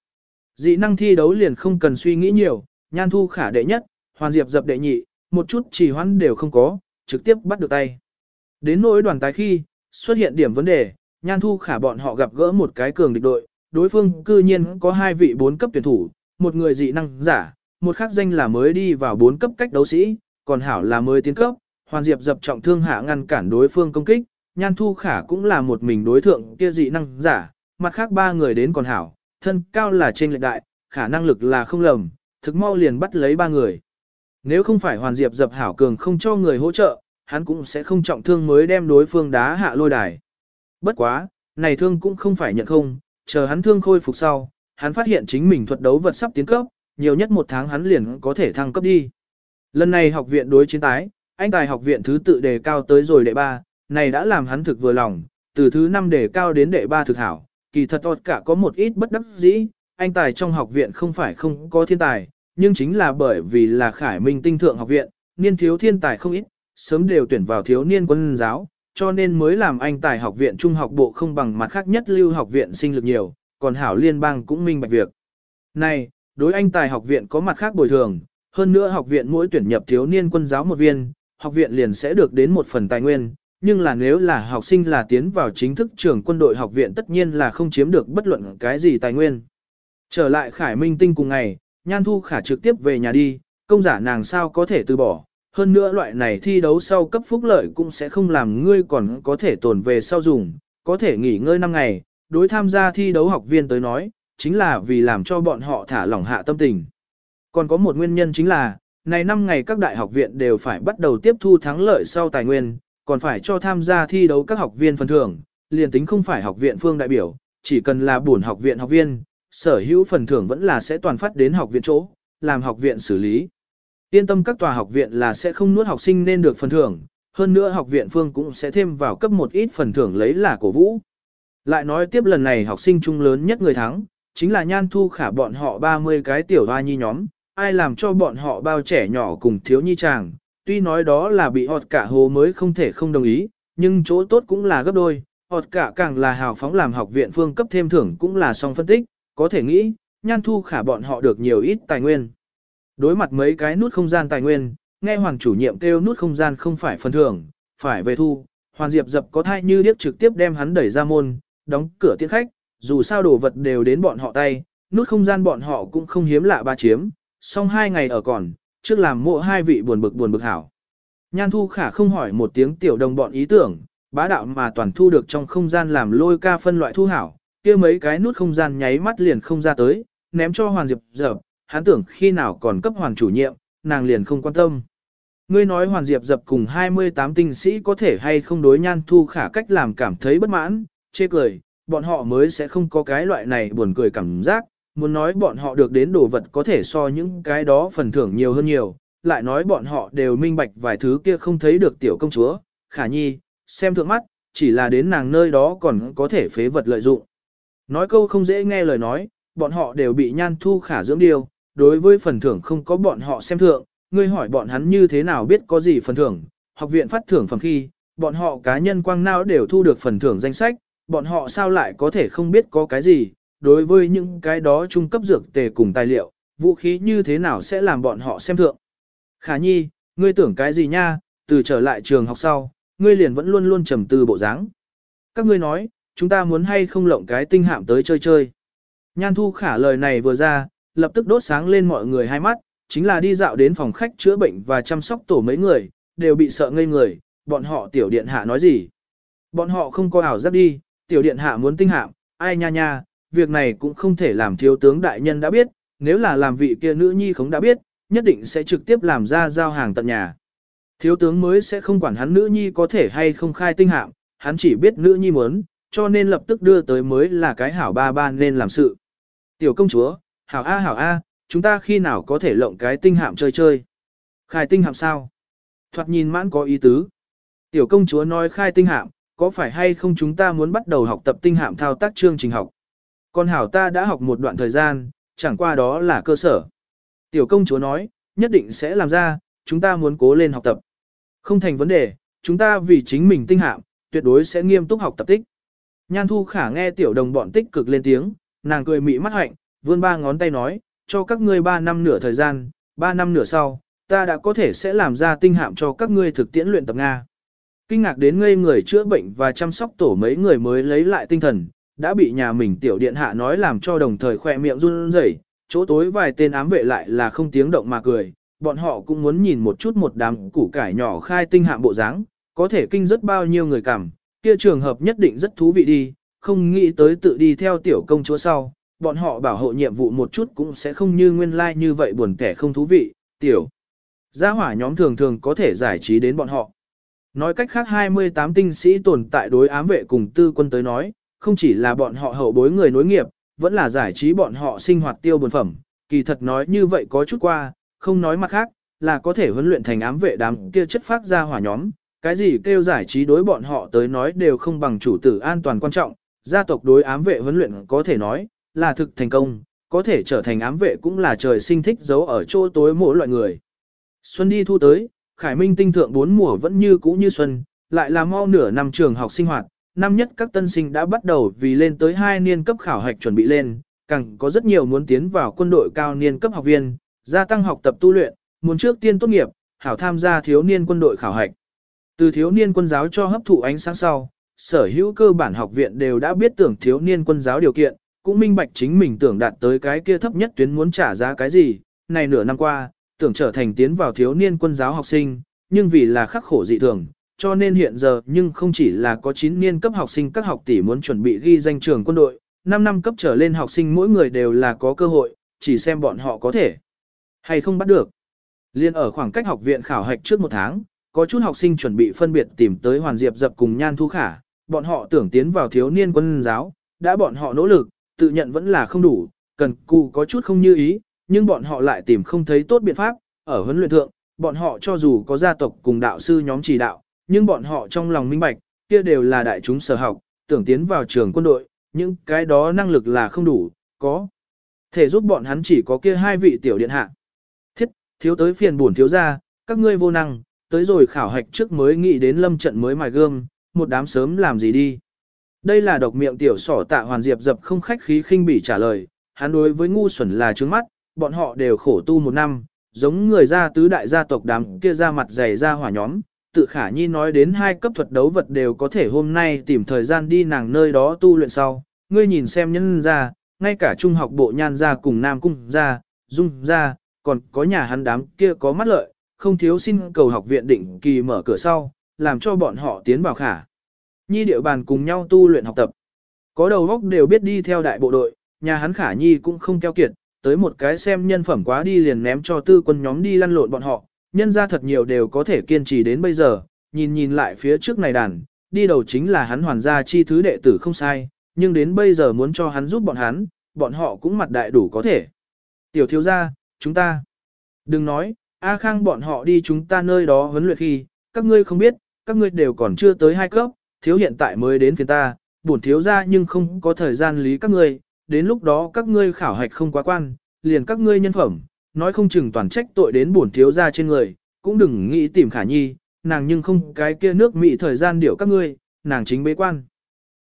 Dị năng thi đấu liền không cần suy nghĩ nhiều, nhan thu khả đệ nhất, hoàn diệp dập đệ nhị, một chút trì hoãn đều không có, trực tiếp bắt được tay. Đến nỗi đoàn tái khi, xuất hiện điểm vấn đề, nhan thu khả bọn họ gặp gỡ một cái cường địch đội, đối phương cư nhiên có hai vị bốn cấp tuyển thủ, một người dị năng giả, một khác danh là mới đi vào bốn cấp cách đấu sĩ, còn hảo là mới tiến cấp, hoàn diệp dập trọng thương hạ ngăn cản đối phương công kích, nhan thu khả cũng là một mình đối thượng kia dị năng giả, mặt khác ba người đến còn hảo, thân cao là trên lệnh đại, khả năng lực là không lầm, thực mau liền bắt lấy ba người. Nếu không phải hoàn diệp dập hảo cường không cho người hỗ trợ, hắn cũng sẽ không trọng thương mới đem đối phương đá hạ lôi đài. Bất quá, này thương cũng không phải nhận không, chờ hắn thương khôi phục sau, hắn phát hiện chính mình thuật đấu vật sắp tiến cấp, nhiều nhất một tháng hắn liền có thể thăng cấp đi. Lần này học viện đối chiến tái, anh tài học viện thứ tự đề cao tới rồi đệ ba, này đã làm hắn thực vừa lòng, từ thứ năm đề cao đến đệ ba thực hảo, kỳ thật ọt cả có một ít bất đắc dĩ, anh tài trong học viện không phải không có thiên tài, nhưng chính là bởi vì là khải minh tinh thượng học viện, niên thiếu thiên tài không ít, sớm đều tuyển vào thiếu niên quân giáo, cho nên mới làm anh tài học viện trung học bộ không bằng mặt khác nhất lưu học viện sinh lực nhiều, còn hảo liên bang cũng minh bạch việc. Này, đối anh tài học viện có mặt khác bồi thường, hơn nữa học viện mỗi tuyển nhập thiếu niên quân giáo một viên, học viện liền sẽ được đến một phần tài nguyên, nhưng là nếu là học sinh là tiến vào chính thức trường quân đội học viện tất nhiên là không chiếm được bất luận cái gì tài nguyên. Trở lại Khải Minh Tinh cùng ngày, Nhan Thu Khả trực tiếp về nhà đi, công giả nàng sao có thể từ bỏ, hơn nữa loại này thi đấu sau cấp phúc lợi cũng sẽ không làm ngươi còn có thể tồn về sau dùng, có thể nghỉ ngơi 5 ngày, đối tham gia thi đấu học viên tới nói, chính là vì làm cho bọn họ thả lỏng hạ tâm tình. Còn có một nguyên nhân chính là, này 5 ngày các đại học viện đều phải bắt đầu tiếp thu thắng lợi sau tài nguyên, còn phải cho tham gia thi đấu các học viên phần thưởng, liền tính không phải học viện phương đại biểu, chỉ cần là buồn học viện học viên, sở hữu phần thưởng vẫn là sẽ toàn phát đến học viện chỗ, làm học viện xử lý. Yên tâm các tòa học viện là sẽ không nuốt học sinh nên được phần thưởng, hơn nữa học viện phương cũng sẽ thêm vào cấp một ít phần thưởng lấy là cổ vũ. Lại nói tiếp lần này học sinh trung lớn nhất người thắng, chính là nhan thu khả bọn họ 30 cái tiểu hoa nhi nhóm, ai làm cho bọn họ bao trẻ nhỏ cùng thiếu nhi chàng, tuy nói đó là bị họt cả hồ mới không thể không đồng ý, nhưng chỗ tốt cũng là gấp đôi, họt cả càng là hào phóng làm học viện phương cấp thêm thưởng cũng là song phân tích, có thể nghĩ, nhan thu khả bọn họ được nhiều ít tài nguyên. Đối mặt mấy cái nút không gian tài nguyên, nghe hoàng chủ nhiệm kêu nút không gian không phải phần thưởng, phải về thu, hoàn diệp dập có thai như điếc trực tiếp đem hắn đẩy ra môn, đóng cửa tiễn khách, dù sao đồ vật đều đến bọn họ tay, nút không gian bọn họ cũng không hiếm lạ ba chiếm, song hai ngày ở còn, trước làm mộ hai vị buồn bực buồn bực hảo. Nhan thu khả không hỏi một tiếng tiểu đồng bọn ý tưởng, bá đạo mà toàn thu được trong không gian làm lôi ca phân loại thu hảo, kia mấy cái nút không gian nháy mắt liền không ra tới, ném cho Hoàng Diệp dập, hắn tưởng khi nào còn cấp Hoàng chủ nhiệm, nàng liền không quan tâm. Ngươi nói Hoàng Diệp dập cùng 28 tinh sĩ có thể hay không đối nhan thu khả cách làm cảm thấy bất mãn, chê cười, bọn họ mới sẽ không có cái loại này buồn cười cảm giác, muốn nói bọn họ được đến đồ vật có thể so những cái đó phần thưởng nhiều hơn nhiều, lại nói bọn họ đều minh bạch vài thứ kia không thấy được tiểu công chúa, khả nhi, xem thượng mắt, chỉ là đến nàng nơi đó còn có thể phế vật lợi dụng. Nói câu không dễ nghe lời nói, bọn họ đều bị nhan thu khả dưỡng điều, đối với phần thưởng không có bọn họ xem thượng, ngươi hỏi bọn hắn như thế nào biết có gì phần thưởng, học viện phát thưởng phẩm khi, bọn họ cá nhân quang não đều thu được phần thưởng danh sách, bọn họ sao lại có thể không biết có cái gì, đối với những cái đó trung cấp dược tề cùng tài liệu, vũ khí như thế nào sẽ làm bọn họ xem thượng. Khả nhi, ngươi tưởng cái gì nha, từ trở lại trường học sau, ngươi liền vẫn luôn luôn trầm tư bộ dáng. Các ngươi nói, chúng ta muốn hay không lộng cái tinh hạm tới chơi chơi. Nhan thu khả lời này vừa ra, lập tức đốt sáng lên mọi người hai mắt, chính là đi dạo đến phòng khách chữa bệnh và chăm sóc tổ mấy người, đều bị sợ ngây người, bọn họ tiểu điện hạ nói gì. Bọn họ không có ảo giác đi, tiểu điện hạ muốn tinh hạm, ai nha nha, việc này cũng không thể làm thiếu tướng đại nhân đã biết, nếu là làm vị kia nữ nhi không đã biết, nhất định sẽ trực tiếp làm ra giao hàng tận nhà. Thiếu tướng mới sẽ không quản hắn nữ nhi có thể hay không khai tinh hạm, hắn chỉ biết nữ nhi muốn, cho nên lập tức đưa tới mới là cái hảo ba ba nên làm sự. Tiểu công chúa, hảo A hảo A, chúng ta khi nào có thể lộng cái tinh hạm chơi chơi. Khai tinh hạm sao? Thoạt nhìn mãn có ý tứ. Tiểu công chúa nói khai tinh hạm, có phải hay không chúng ta muốn bắt đầu học tập tinh hạm thao tác chương trình học? Con hảo ta đã học một đoạn thời gian, chẳng qua đó là cơ sở. Tiểu công chúa nói, nhất định sẽ làm ra, chúng ta muốn cố lên học tập. Không thành vấn đề, chúng ta vì chính mình tinh hạm, tuyệt đối sẽ nghiêm túc học tập tích. Nhan thu khả nghe tiểu đồng bọn tích cực lên tiếng, nàng cười mị mắt hạnh, vươn ba ngón tay nói, cho các ngươi ba năm nửa thời gian, ba năm nửa sau, ta đã có thể sẽ làm ra tinh hạm cho các ngươi thực tiễn luyện tập Nga. Kinh ngạc đến ngây người chữa bệnh và chăm sóc tổ mấy người mới lấy lại tinh thần, đã bị nhà mình tiểu điện hạ nói làm cho đồng thời khỏe miệng run rẩy, chỗ tối vài tên ám vệ lại là không tiếng động mà cười, bọn họ cũng muốn nhìn một chút một đám củ cải nhỏ khai tinh hạm bộ dáng, có thể kinh rất bao nhiêu người cảm, kia trường hợp nhất định rất thú vị đi, không nghĩ tới tự đi theo tiểu công chúa sau, bọn họ bảo hộ nhiệm vụ một chút cũng sẽ không như nguyên lai like như vậy buồn kẻ không thú vị, tiểu. Gia hỏa nhóm thường thường có thể giải trí đến bọn họ. Nói cách khác 28 tinh sĩ tồn tại đối ám vệ cùng tư quân tới nói, không chỉ là bọn họ hậu bối người nối nghiệp, vẫn là giải trí bọn họ sinh hoạt tiêu buồn phẩm. Kỳ thật nói như vậy có chút qua, không nói mặt khác, là có thể huấn luyện thành ám vệ đám kia chất phát ra hỏa nhóm. Cái gì kêu giải trí đối bọn họ tới nói đều không bằng chủ tử an toàn quan trọng, gia tộc đối ám vệ huấn luyện có thể nói, là thực thành công, có thể trở thành ám vệ cũng là trời sinh thích giấu ở chỗ tối mỗi loại người. Xuân đi thu tới, Khải Minh tinh thượng bốn mùa vẫn như cũ như xuân, lại là mau nửa năm trường học sinh hoạt, năm nhất các tân sinh đã bắt đầu vì lên tới hai niên cấp khảo hạch chuẩn bị lên, càng có rất nhiều muốn tiến vào quân đội cao niên cấp học viên, gia tăng học tập tu luyện, muốn trước tiên tốt nghiệp, hảo tham gia thiếu niên quân đội khảo hạch. Từ thiếu niên quân giáo cho hấp thụ ánh sáng sau, sở hữu cơ bản học viện đều đã biết tưởng thiếu niên quân giáo điều kiện, cũng minh bạch chính mình tưởng đạt tới cái kia thấp nhất tuyến muốn trả giá cái gì, này nửa năm qua, tưởng trở thành tiến vào thiếu niên quân giáo học sinh, nhưng vì là khắc khổ dị thường, cho nên hiện giờ nhưng không chỉ là có 9 niên cấp học sinh các học tỷ muốn chuẩn bị ghi danh trường quân đội, 5 năm cấp trở lên học sinh mỗi người đều là có cơ hội, chỉ xem bọn họ có thể hay không bắt được. Liên ở khoảng cách học viện khảo hạch trước một tháng, có chút học sinh chuẩn bị phân biệt tìm tới Hoàn Diệp dập cùng Nhan Thu Khả, bọn họ tưởng tiến vào thiếu niên quân giáo, đã bọn họ nỗ lực, tự nhận vẫn là không đủ, cần cù có chút không như ý, nhưng bọn họ lại tìm không thấy tốt biện pháp, ở huấn luyện thượng, bọn họ cho dù có gia tộc cùng đạo sư nhóm chỉ đạo, nhưng bọn họ trong lòng minh bạch, kia đều là đại chúng sở học, tưởng tiến vào trường quân đội, nhưng cái đó năng lực là không đủ, có. Thể giúp bọn hắn chỉ có kia hai vị tiểu điện hạ. Thiết, thiếu tới phiền buồn thiếu ra, các ngươi vô năng, tới rồi khảo hạch trước mới nghĩ đến lâm trận mới mài gương, một đám sớm làm gì đi. Đây là độc miệng tiểu sỏ tạ hoàn diệp dập không khách khí khinh bỉ trả lời, hắn đối với ngu xuẩn là trướng mắt, bọn họ đều khổ tu một năm, giống người gia tứ đại gia tộc đám kia ra mặt dày ra hỏa nhóm, tự khả nhi nói đến hai cấp thuật đấu vật đều có thể hôm nay tìm thời gian đi nàng nơi đó tu luyện sau, ngươi nhìn xem nhân ra, ngay cả trung học bộ nhan ra cùng nam cung ra, dung ra, còn có nhà hắn đám kia có mắt lợi, không thiếu xin cầu học viện định kỳ mở cửa sau, làm cho bọn họ tiến vào khả. Nhi địa bàn cùng nhau tu luyện học tập. Có đầu góc đều biết đi theo đại bộ đội, nhà hắn khả nhi cũng không keo kiệt, tới một cái xem nhân phẩm quá đi liền ném cho tư quân nhóm đi lăn lộn bọn họ, nhân ra thật nhiều đều có thể kiên trì đến bây giờ, nhìn nhìn lại phía trước này đàn, đi đầu chính là hắn hoàn gia chi thứ đệ tử không sai, nhưng đến bây giờ muốn cho hắn giúp bọn hắn, bọn họ cũng mặt đại đủ có thể. Tiểu thiếu gia, chúng ta, đừng nói, A Khang bọn họ đi chúng ta nơi đó huấn luyện khi, các ngươi không biết, các ngươi đều còn chưa tới hai cấp, thiếu hiện tại mới đến phía ta, bổn thiếu gia nhưng không có thời gian lý các ngươi, đến lúc đó các ngươi khảo hạch không quá quan, liền các ngươi nhân phẩm, nói không chừng toàn trách tội đến bổn thiếu gia trên người, cũng đừng nghĩ tìm khả nhi, nàng nhưng không cái kia nước mỹ thời gian điệu các ngươi, nàng chính bế quan.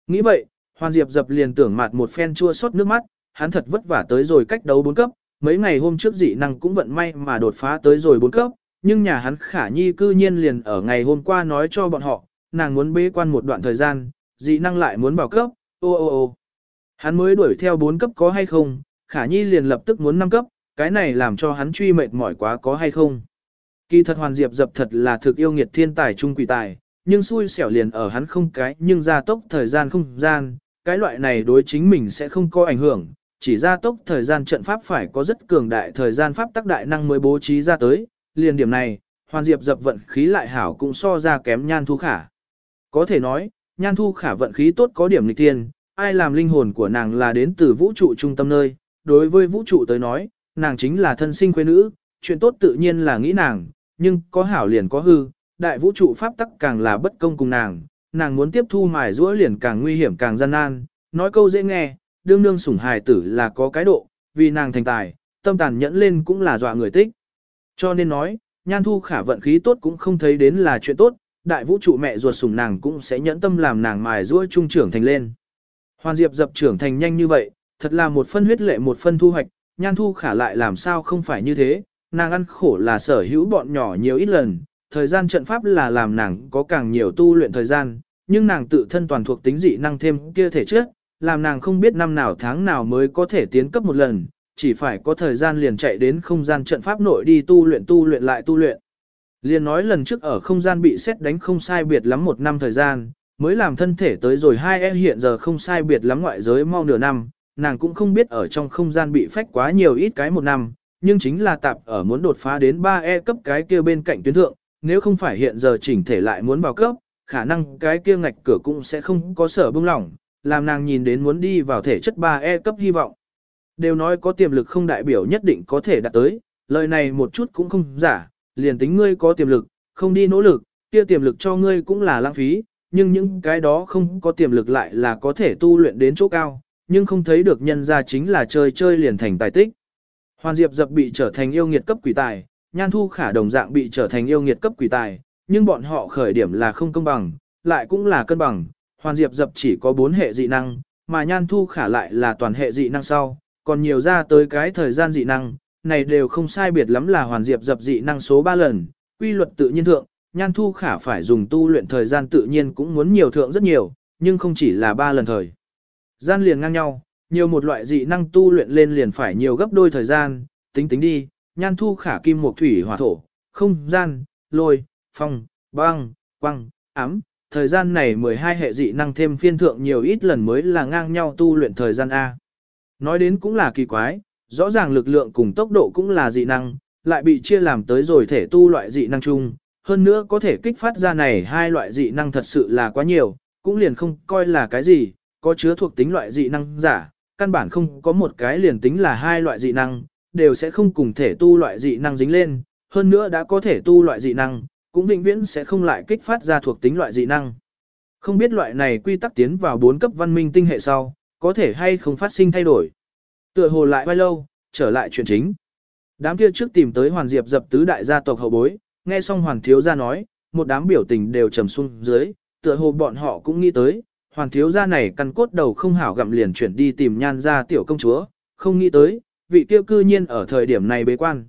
Nghĩ vậy, Hoàn Diệp dập liền tưởng mặt một phen chua xót nước mắt, hắn thật vất vả tới rồi cách đấu bốn cấp, mấy ngày hôm trước dị năng cũng vận may mà đột phá tới rồi bốn cấp, nhưng nhà hắn khả nhi cư nhiên liền ở ngày hôm qua nói cho bọn họ, nàng muốn bế quan một đoạn thời gian, dị năng lại muốn bảo cấp, ô ô ô. Hắn mới đuổi theo bốn cấp có hay không, khả nhi liền lập tức muốn năm cấp, cái này làm cho hắn truy mệt mỏi quá có hay không. Kỳ thật hoàn diệp dập thật là thực yêu nghiệt thiên tài trung quỷ tài, nhưng xui xẻo liền ở hắn không cái nhưng gia tốc thời gian không gian, cái loại này đối chính mình sẽ không có ảnh hưởng, chỉ gia tốc thời gian trận pháp phải có rất cường đại thời gian pháp tác đại năng mới bố trí ra tới, liền điểm này, hoàn diệp dập vận khí lại hảo cũng so ra kém nhan thu khả. Có thể nói, nhan thu khả vận khí tốt có điểm lịch tiên, ai làm linh hồn của nàng là đến từ vũ trụ trung tâm nơi, đối với vũ trụ tới nói, nàng chính là thân sinh quê nữ, chuyện tốt tự nhiên là nghĩ nàng, nhưng có hảo liền có hư, đại vũ trụ pháp tắc càng là bất công cùng nàng, nàng muốn tiếp thu mài rũa liền càng nguy hiểm càng gian nan, nói câu dễ nghe, đương đương sủng hài tử là có cái độ, vì nàng thành tài, tâm tàn nhẫn lên cũng là dọa người tích. Cho nên nói, nhan thu khả vận khí tốt cũng không thấy đến là chuyện tốt, đại vũ trụ mẹ ruột sủng nàng cũng sẽ nhẫn tâm làm nàng mài rũa trung trưởng thành lên. Hoàn Diệp dập trưởng thành nhanh như vậy, thật là một phân huyết lệ một phân thu hoạch, nhan thu khả lại làm sao không phải như thế, nàng ăn khổ là sở hữu bọn nhỏ nhiều ít lần, thời gian trận pháp là làm nàng có càng nhiều tu luyện thời gian, nhưng nàng tự thân toàn thuộc tính dị năng thêm kia thể trước, làm nàng không biết năm nào tháng nào mới có thể tiến cấp một lần, chỉ phải có thời gian liền chạy đến không gian trận pháp nội đi tu luyện tu luyện lại tu luyện. Liền nói lần trước ở không gian bị xét đánh không sai biệt lắm một năm thời gian, mới làm thân thể tới rồi hai em hiện giờ không sai biệt lắm ngoại giới mau nửa năm, nàng cũng không biết ở trong không gian bị phách quá nhiều ít cái một năm, nhưng chính là tạp ở muốn đột phá đến 3E cấp cái kia bên cạnh tuyến thượng, nếu không phải hiện giờ chỉnh thể lại muốn vào cấp, khả năng cái kia ngạch cửa cũng sẽ không có sở bông lỏng, làm nàng nhìn đến muốn đi vào thể chất 3E cấp hy vọng. Đều nói có tiềm lực không đại biểu nhất định có thể đạt tới, lời này một chút cũng không giả, liền tính ngươi có tiềm lực, không đi nỗ lực, kia tiềm lực cho ngươi cũng là lãng phí, nhưng những cái đó không có tiềm lực lại là có thể tu luyện đến chỗ cao, nhưng không thấy được nhân ra chính là chơi chơi liền thành tài tích. Hoàn Diệp dập bị trở thành yêu nghiệt cấp quỷ tài, Nhan Thu Khả đồng dạng bị trở thành yêu nghiệt cấp quỷ tài, nhưng bọn họ khởi điểm là không công bằng, lại cũng là cân bằng. Hoàn Diệp dập chỉ có 4 hệ dị năng, mà Nhan Thu Khả lại là toàn hệ dị năng sau, còn nhiều ra tới cái thời gian dị năng, này đều không sai biệt lắm là Hoàn Diệp dập dị năng số 3 lần, quy luật tự nhiên thượng, nhan thu khả phải dùng tu luyện thời gian tự nhiên cũng muốn nhiều thượng rất nhiều, nhưng không chỉ là ba lần thời. Gian liền ngang nhau, nhiều một loại dị năng tu luyện lên liền phải nhiều gấp đôi thời gian, tính tính đi, nhan thu khả kim một thủy hỏa thổ, không gian, lôi, phong, băng, quăng, ám, thời gian này 12 hệ dị năng thêm phiên thượng nhiều ít lần mới là ngang nhau tu luyện thời gian A. Nói đến cũng là kỳ quái, rõ ràng lực lượng cùng tốc độ cũng là dị năng, lại bị chia làm tới rồi thể tu loại dị năng chung, hơn nữa có thể kích phát ra này hai loại dị năng thật sự là quá nhiều, cũng liền không coi là cái gì, có chứa thuộc tính loại dị năng giả, căn bản không có một cái liền tính là hai loại dị năng, đều sẽ không cùng thể tu loại dị năng dính lên, hơn nữa đã có thể tu loại dị năng, cũng vĩnh viễn sẽ không lại kích phát ra thuộc tính loại dị năng. Không biết loại này quy tắc tiến vào bốn cấp văn minh tinh hệ sau, có thể hay không phát sinh thay đổi. Tựa hồ lại quay lâu, trở lại chuyện chính. Đám kia trước tìm tới Hoàn Diệp dập tứ đại gia tộc hậu bối, nghe xong Hoàn Thiếu gia nói, một đám biểu tình đều trầm xuống dưới, tựa hồ bọn họ cũng nghĩ tới, Hoàn Thiếu gia này căn cốt đầu không hảo gặm liền chuyển đi tìm nhan gia tiểu công chúa, không nghĩ tới, vị tiêu cư nhiên ở thời điểm này bế quan.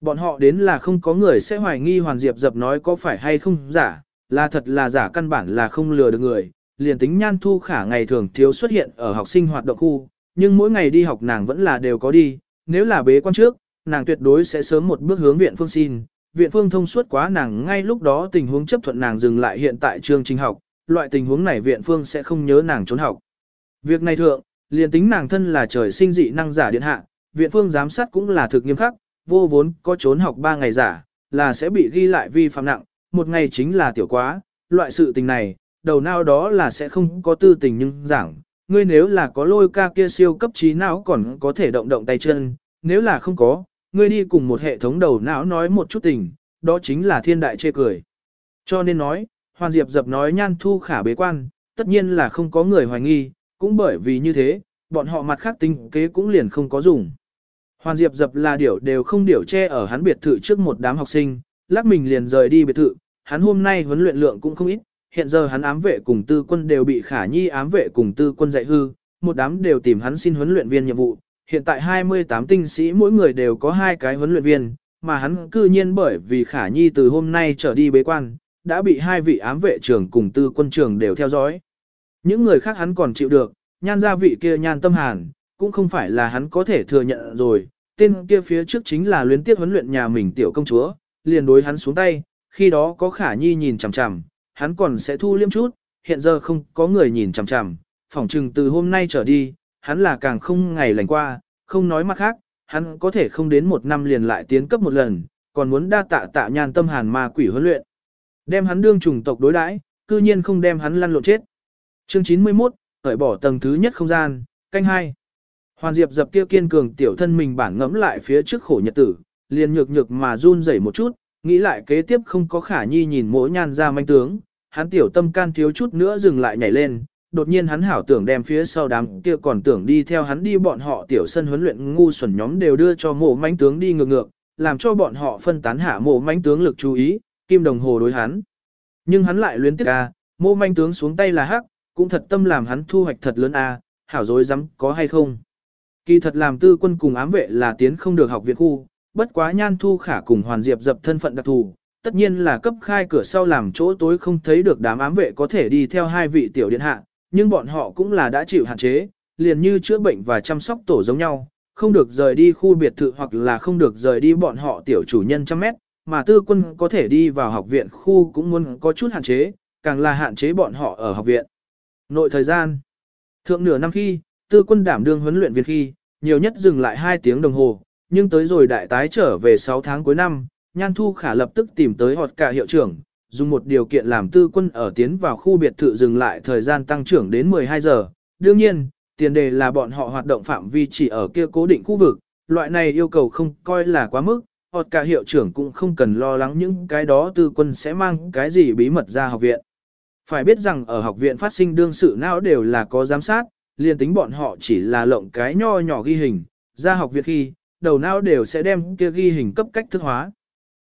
Bọn họ đến là không có người sẽ hoài nghi Hoàn Diệp dập nói có phải hay không giả, là thật là giả căn bản là không lừa được người, liền tính nhan thu khả ngày thường thiếu xuất hiện ở học sinh hoạt động khu, nhưng mỗi ngày đi học nàng vẫn là đều có đi, nếu là bế quan trước, nàng tuyệt đối sẽ sớm một bước hướng viện phương xin, viện phương thông suốt quá nàng ngay lúc đó tình huống chấp thuận nàng dừng lại hiện tại chương trình học, loại tình huống này viện phương sẽ không nhớ nàng trốn học. Việc này thượng, liền tính nàng thân là trời sinh dị năng giả điện hạ, viện phương giám sát cũng là thực nghiêm khắc, vô vốn có trốn học 3 ngày giả, là sẽ bị ghi lại vi phạm nặng, một ngày chính là tiểu quá, loại sự tình này, đầu nào đó là sẽ không có tư tình nhưng giảng, ngươi nếu là có lôi ca kia siêu cấp trí não còn có thể động động tay chân, nếu là không có, ngươi đi cùng một hệ thống đầu não nói một chút tình, đó chính là thiên đại chê cười. Cho nên nói, Hoàn Diệp dập nói nhan thu khả bế quan, tất nhiên là không có người hoài nghi, cũng bởi vì như thế, bọn họ mặt khác tinh kế cũng liền không có dùng. Hoàn Diệp dập là điểu đều không điểu che ở hắn biệt thự trước một đám học sinh, lắc mình liền rời đi biệt thự, hắn hôm nay huấn luyện lượng cũng không ít, hiện giờ hắn ám vệ cùng tư quân đều bị khả nhi ám vệ cùng tư quân dạy hư, một đám đều tìm hắn xin huấn luyện viên nhiệm vụ, hiện tại 28 tinh sĩ mỗi người đều có hai cái huấn luyện viên, mà hắn cư nhiên bởi vì khả nhi từ hôm nay trở đi bế quan, đã bị hai vị ám vệ trưởng cùng tư quân trưởng đều theo dõi. Những người khác hắn còn chịu được, nhan gia vị kia nhan tâm hàn, cũng không phải là hắn có thể thừa nhận rồi, tên kia phía trước chính là luyến tiếp huấn luyện nhà mình tiểu công chúa, liền đối hắn xuống tay, khi đó có khả nhi nhìn chằm chằm, hắn còn sẽ thu liêm chút, hiện giờ không có người nhìn chằm chằm, phỏng chừng từ hôm nay trở đi, hắn là càng không ngày lành qua, không nói mặt khác, hắn có thể không đến một năm liền lại tiến cấp một lần, còn muốn đa tạ tạ nhan tâm hàn ma quỷ huấn luyện. Đem hắn đương trùng tộc đối đãi, cư nhiên không đem hắn lăn lộn chết. Chương 91, khởi bỏ tầng thứ nhất không gian, canh hai. Hoàn Diệp dập kia kiên cường tiểu thân mình bản ngẫm lại phía trước khổ nhật tử, liền nhược nhược mà run rẩy một chút, nghĩ lại kế tiếp không có khả nhi nhìn mỗi nhan ra manh tướng, hắn tiểu tâm can thiếu chút nữa dừng lại nhảy lên, đột nhiên hắn hảo tưởng đem phía sau đám kia còn tưởng đi theo hắn đi bọn họ tiểu sân huấn luyện ngu xuẩn nhóm đều đưa cho mộ mãnh tướng đi ngược ngược, làm cho bọn họ phân tán hạ mộ mãnh tướng lực chú ý, kim đồng hồ đối hắn. Nhưng hắn lại luyến tiếc a, mộ mãnh tướng xuống tay là hắc, cũng thật tâm làm hắn thu hoạch thật lớn a, hảo dối rắm có hay không. Kỳ thật làm tư quân cùng ám vệ là tiến không được học viện khu, bất quá nhan thu khả cùng hoàn diệp dập thân phận đặc thù, tất nhiên là cấp khai cửa sau làm chỗ tối không thấy được đám ám vệ có thể đi theo hai vị tiểu điện hạ, nhưng bọn họ cũng là đã chịu hạn chế, liền như chữa bệnh và chăm sóc tổ giống nhau, không được rời đi khu biệt thự hoặc là không được rời đi bọn họ tiểu chủ nhân trăm mét, mà tư quân có thể đi vào học viện khu cũng muốn có chút hạn chế, càng là hạn chế bọn họ ở học viện. Nội thời gian Thượng nửa năm khi, tư quân đảm đương huấn luyện viên khi, nhiều nhất dừng lại 2 tiếng đồng hồ, nhưng tới rồi đại tái trở về 6 tháng cuối năm, Nhan Thu Khả lập tức tìm tới họt cả hiệu trưởng, dùng một điều kiện làm tư quân ở tiến vào khu biệt thự dừng lại thời gian tăng trưởng đến 12 giờ. Đương nhiên, tiền đề là bọn họ hoạt động phạm vi chỉ ở kia cố định khu vực, loại này yêu cầu không coi là quá mức, hoặc cả hiệu trưởng cũng không cần lo lắng những cái đó tư quân sẽ mang cái gì bí mật ra học viện. Phải biết rằng ở học viện phát sinh đương sự nào đều là có giám sát, liền tính bọn họ chỉ là lộng cái nho nhỏ ghi hình, ra học viện khi, đầu não đều sẽ đem kia ghi hình cấp cách thức hóa.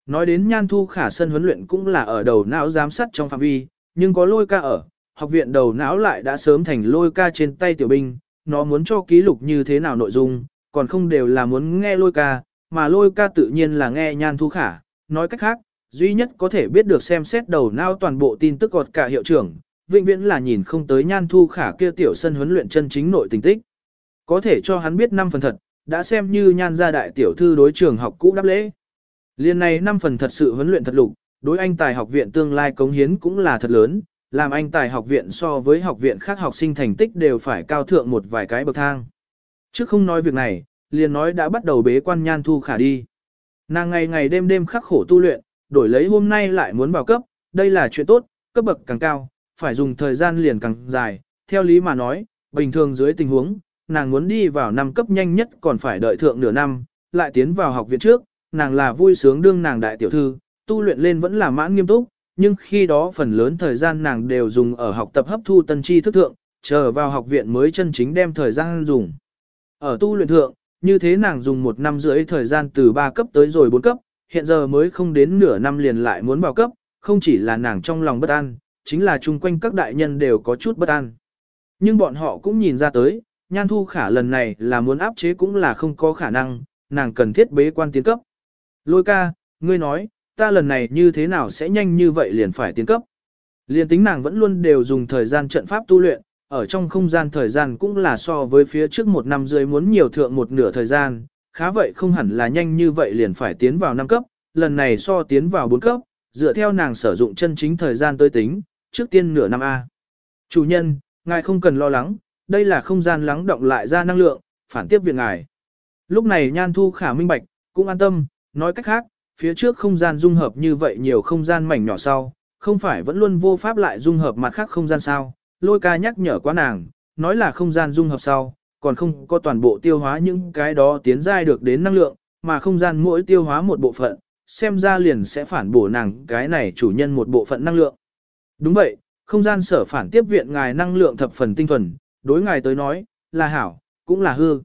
Nói đến nhan thu khả sân huấn luyện cũng là ở đầu não giám sát trong phạm vi, nhưng có lôi ca ở, học viện đầu não lại đã sớm thành lôi ca trên tay tiểu binh, nó muốn cho ký lục như thế nào nội dung, còn không đều là muốn nghe lôi ca, mà lôi ca tự nhiên là nghe nhan thu khả, nói cách khác, duy nhất có thể biết được xem xét đầu não toàn bộ tin tức gọt cả hiệu trưởng, vĩnh viễn là nhìn không tới nhan thu khả kia tiểu sân huấn luyện chân chính nội tình tích. Có thể cho hắn biết năm phần thật, đã xem như nhan gia đại tiểu thư đối trường học cũ đáp lễ. Liên này năm phần thật sự huấn luyện thật lục, đối anh tài học viện tương lai cống hiến cũng là thật lớn, làm anh tài học viện so với học viện khác học sinh thành tích đều phải cao thượng một vài cái bậc thang. Trước không nói việc này, liền nói đã bắt đầu bế quan nhan thu khả đi. Nàng ngày ngày đêm đêm khắc khổ tu luyện, đổi lấy hôm nay lại muốn vào cấp, đây là chuyện tốt, cấp bậc càng cao, phải dùng thời gian liền càng dài, theo lý mà nói, bình thường dưới tình huống, nàng muốn đi vào năm cấp nhanh nhất còn phải đợi thượng nửa năm, lại tiến vào học viện trước, nàng là vui sướng đương nàng đại tiểu thư, tu luyện lên vẫn là mãn nghiêm túc, nhưng khi đó phần lớn thời gian nàng đều dùng ở học tập hấp thu tân tri thức thượng, chờ vào học viện mới chân chính đem thời gian dùng. Ở tu luyện thượng, như thế nàng dùng một năm rưỡi thời gian từ 3 cấp tới rồi 4 cấp, hiện giờ mới không đến nửa năm liền lại muốn vào cấp, không chỉ là nàng trong lòng bất an, chính là chung quanh các đại nhân đều có chút bất an. Nhưng bọn họ cũng nhìn ra tới, Nhan Thu Khả lần này là muốn áp chế cũng là không có khả năng, nàng cần thiết bế quan tiến cấp. Lôi ca, ngươi nói, ta lần này như thế nào sẽ nhanh như vậy liền phải tiến cấp. Liên tính nàng vẫn luôn đều dùng thời gian trận pháp tu luyện, ở trong không gian thời gian cũng là so với phía trước một năm dưới muốn nhiều thượng một nửa thời gian, khá vậy không hẳn là nhanh như vậy liền phải tiến vào năm cấp, lần này so tiến vào 4 cấp, dựa theo nàng sử dụng chân chính thời gian tới tính, trước tiên nửa năm A. Chủ nhân, ngài không cần lo lắng, đây là không gian lắng động lại ra năng lượng, phản tiếp viện ngài. Lúc này Nhan Thu khả minh bạch, cũng an tâm, nói cách khác, phía trước không gian dung hợp như vậy nhiều không gian mảnh nhỏ sau, không phải vẫn luôn vô pháp lại dung hợp mặt khác không gian sao, lôi ca nhắc nhở quá nàng, nói là không gian dung hợp sau, còn không có toàn bộ tiêu hóa những cái đó tiến giai được đến năng lượng, mà không gian mỗi tiêu hóa một bộ phận, xem ra liền sẽ phản bổ nàng cái này chủ nhân một bộ phận năng lượng. Đúng vậy, không gian sở phản tiếp viện ngài năng lượng thập phần tinh thuần, đối ngài tới nói, là hảo, cũng là hư.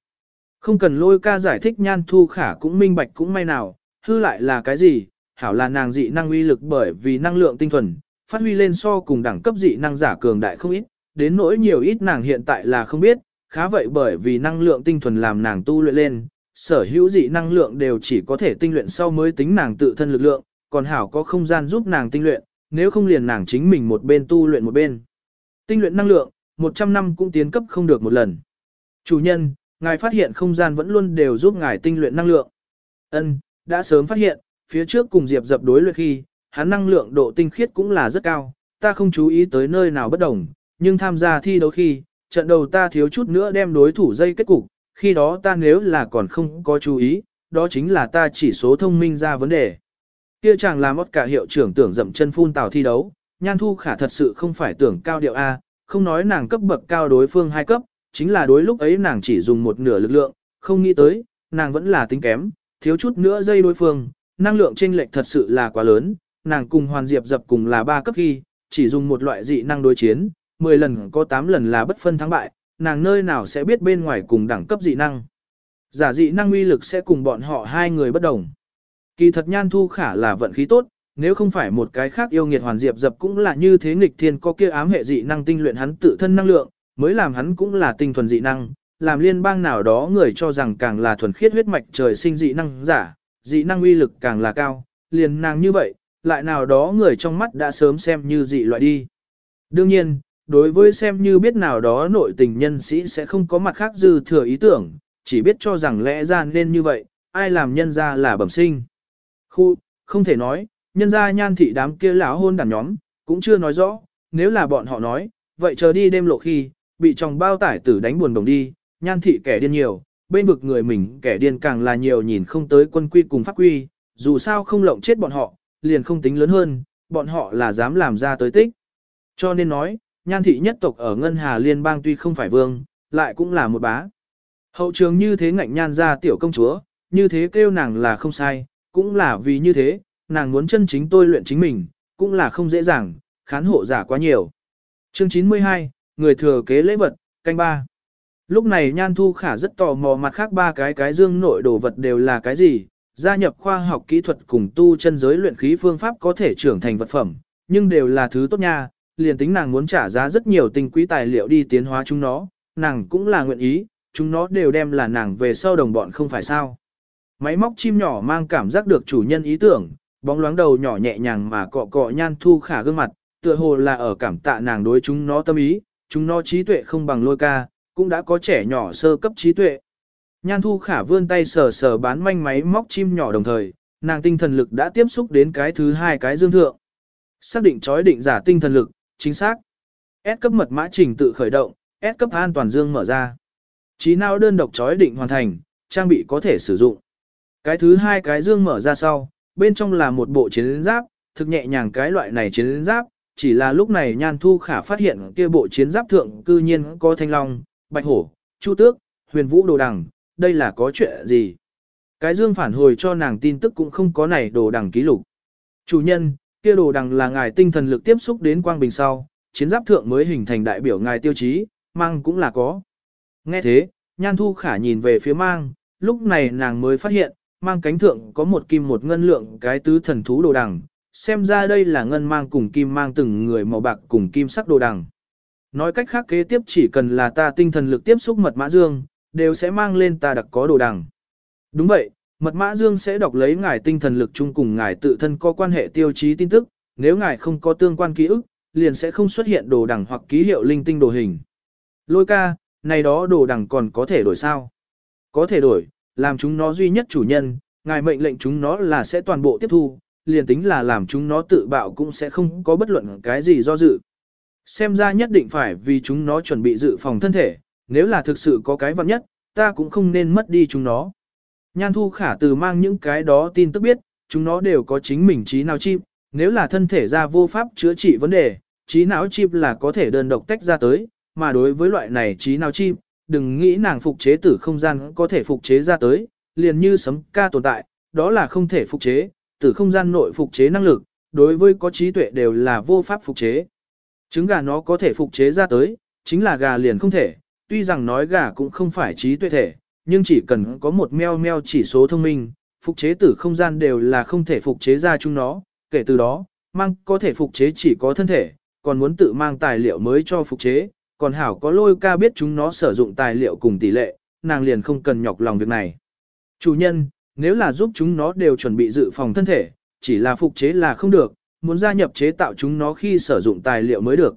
Không cần lôi ca giải thích nhan thu khả cũng minh bạch cũng may nào, hư lại là cái gì, hảo là nàng dị năng uy lực bởi vì năng lượng tinh thuần, phát huy lên so cùng đẳng cấp dị năng giả cường đại không ít, đến nỗi nhiều ít nàng hiện tại là không biết, khá vậy bởi vì năng lượng tinh thuần làm nàng tu luyện lên, sở hữu dị năng lượng đều chỉ có thể tinh luyện sau mới tính nàng tự thân lực lượng, còn hảo có không gian giúp nàng tinh luyện, nếu không liền nàng chính mình một bên tu luyện một bên. Tinh luyện năng lượng, 100 năm cũng tiến cấp không được một lần. Chủ nhân, ngài phát hiện không gian vẫn luôn đều giúp ngài tinh luyện năng lượng. Ân, đã sớm phát hiện, phía trước cùng Diệp dập đối luyện khi, hắn năng lượng độ tinh khiết cũng là rất cao, ta không chú ý tới nơi nào bất đồng, nhưng tham gia thi đấu khi, trận đầu ta thiếu chút nữa đem đối thủ dây kết cục, khi đó ta nếu là còn không có chú ý, đó chính là ta chỉ số thông minh ra vấn đề. Kia chàng làm mất cả hiệu trưởng tưởng dậm chân phun tào thi đấu, nhan thu khả thật sự không phải tưởng cao điệu A, không nói nàng cấp bậc cao đối phương hai cấp, chính là đối lúc ấy nàng chỉ dùng một nửa lực lượng, không nghĩ tới, nàng vẫn là tính kém, thiếu chút nữa dây đối phương, năng lượng chênh lệch thật sự là quá lớn, nàng cùng Hoàn Diệp dập cùng là ba cấp khi, chỉ dùng một loại dị năng đối chiến, 10 lần có 8 lần là bất phân thắng bại, nàng nơi nào sẽ biết bên ngoài cùng đẳng cấp dị năng. Giả dị năng uy lực sẽ cùng bọn họ hai người bất đồng. Kỳ thật nhan thu khả là vận khí tốt, nếu không phải một cái khác yêu nghiệt hoàn diệp dập cũng là như thế nghịch thiên có kia ám hệ dị năng tinh luyện hắn tự thân năng lượng, mới làm hắn cũng là tinh thuần dị năng, làm liên bang nào đó người cho rằng càng là thuần khiết huyết mạch trời sinh dị năng giả, dị năng uy lực càng là cao, liền nàng như vậy, lại nào đó người trong mắt đã sớm xem như dị loại đi. Đương nhiên, đối với xem như biết nào đó nội tình nhân sĩ sẽ không có mặt khác dư thừa ý tưởng, chỉ biết cho rằng lẽ ra nên như vậy, ai làm nhân ra là bẩm sinh. Khu, không thể nói, nhân ra nhan thị đám kia lão hôn đàn nhóm, cũng chưa nói rõ, nếu là bọn họ nói, vậy chờ đi đêm lộ khi, bị chồng bao tải tử đánh buồn đồng đi, nhan thị kẻ điên nhiều, bên vực người mình kẻ điên càng là nhiều nhìn không tới quân quy cùng pháp quy, dù sao không lộng chết bọn họ, liền không tính lớn hơn, bọn họ là dám làm ra tới tích. Cho nên nói, nhan thị nhất tộc ở Ngân Hà Liên bang tuy không phải vương, lại cũng là một bá. Hậu trường như thế ngạnh nhan ra tiểu công chúa, như thế kêu nàng là không sai, cũng là vì như thế, nàng muốn chân chính tôi luyện chính mình, cũng là không dễ dàng, khán hộ giả quá nhiều. Chương 92, người thừa kế lễ vật, canh ba. Lúc này Nhan Thu Khả rất tò mò mặt khác ba cái cái dương nội đồ vật đều là cái gì, gia nhập khoa học kỹ thuật cùng tu chân giới luyện khí phương pháp có thể trưởng thành vật phẩm, nhưng đều là thứ tốt nha, liền tính nàng muốn trả giá rất nhiều tinh quý tài liệu đi tiến hóa chúng nó, nàng cũng là nguyện ý, chúng nó đều đem là nàng về sau đồng bọn không phải sao. Máy móc chim nhỏ mang cảm giác được chủ nhân ý tưởng, bóng loáng đầu nhỏ nhẹ nhàng mà cọ cọ nhan thu khả gương mặt, tựa hồ là ở cảm tạ nàng đối chúng nó tâm ý, chúng nó trí tuệ không bằng lôi ca, cũng đã có trẻ nhỏ sơ cấp trí tuệ. Nhan thu khả vươn tay sờ sờ bán manh máy móc chim nhỏ đồng thời, nàng tinh thần lực đã tiếp xúc đến cái thứ hai cái dương thượng. Xác định chói định giả tinh thần lực, chính xác. S cấp mật mã trình tự khởi động, S cấp an toàn dương mở ra. Trí não đơn độc chói định hoàn thành, trang bị có thể sử dụng. Cái thứ hai cái dương mở ra sau, bên trong là một bộ chiến giáp, thực nhẹ nhàng cái loại này chiến giáp, chỉ là lúc này Nhan Thu Khả phát hiện kia bộ chiến giáp thượng cư nhiên có thanh long, bạch hổ, chu tước, huyền vũ đồ đằng, đây là có chuyện gì? Cái dương phản hồi cho nàng tin tức cũng không có này đồ đằng ký lục. Chủ nhân, kia đồ đằng là ngài tinh thần lực tiếp xúc đến quang bình sau, chiến giáp thượng mới hình thành đại biểu ngài tiêu chí, mang cũng là có. Nghe thế, Nhan Thu Khả nhìn về phía mang, lúc này nàng mới phát hiện, mang cánh thượng có một kim một ngân lượng cái tứ thần thú đồ đằng, xem ra đây là ngân mang cùng kim mang từng người màu bạc cùng kim sắc đồ đằng. Nói cách khác kế tiếp chỉ cần là ta tinh thần lực tiếp xúc mật mã dương, đều sẽ mang lên ta đặc có đồ đằng. Đúng vậy, mật mã dương sẽ đọc lấy ngài tinh thần lực chung cùng ngài tự thân có quan hệ tiêu chí tin tức, nếu ngài không có tương quan ký ức, liền sẽ không xuất hiện đồ đằng hoặc ký hiệu linh tinh đồ hình. Lôi ca, này đó đồ đằng còn có thể đổi sao? Có thể đổi, làm chúng nó duy nhất chủ nhân, ngài mệnh lệnh chúng nó là sẽ toàn bộ tiếp thu, liền tính là làm chúng nó tự bạo cũng sẽ không có bất luận cái gì do dự. Xem ra nhất định phải vì chúng nó chuẩn bị dự phòng thân thể, nếu là thực sự có cái vật nhất, ta cũng không nên mất đi chúng nó. Nhan thu khả từ mang những cái đó tin tức biết, chúng nó đều có chính mình trí não chip, nếu là thân thể ra vô pháp chữa trị vấn đề, trí não chip là có thể đơn độc tách ra tới, mà đối với loại này trí não chip, đừng nghĩ nàng phục chế tử không gian có thể phục chế ra tới, liền như sấm ca tồn tại, đó là không thể phục chế, tử không gian nội phục chế năng lực, đối với có trí tuệ đều là vô pháp phục chế. Trứng gà nó có thể phục chế ra tới, chính là gà liền không thể, tuy rằng nói gà cũng không phải trí tuệ thể, nhưng chỉ cần có một meo meo chỉ số thông minh, phục chế tử không gian đều là không thể phục chế ra chúng nó, kể từ đó, mang có thể phục chế chỉ có thân thể, còn muốn tự mang tài liệu mới cho phục chế, còn hảo có lôi ca biết chúng nó sử dụng tài liệu cùng tỷ lệ, nàng liền không cần nhọc lòng việc này. Chủ nhân, nếu là giúp chúng nó đều chuẩn bị dự phòng thân thể, chỉ là phục chế là không được, muốn gia nhập chế tạo chúng nó khi sử dụng tài liệu mới được.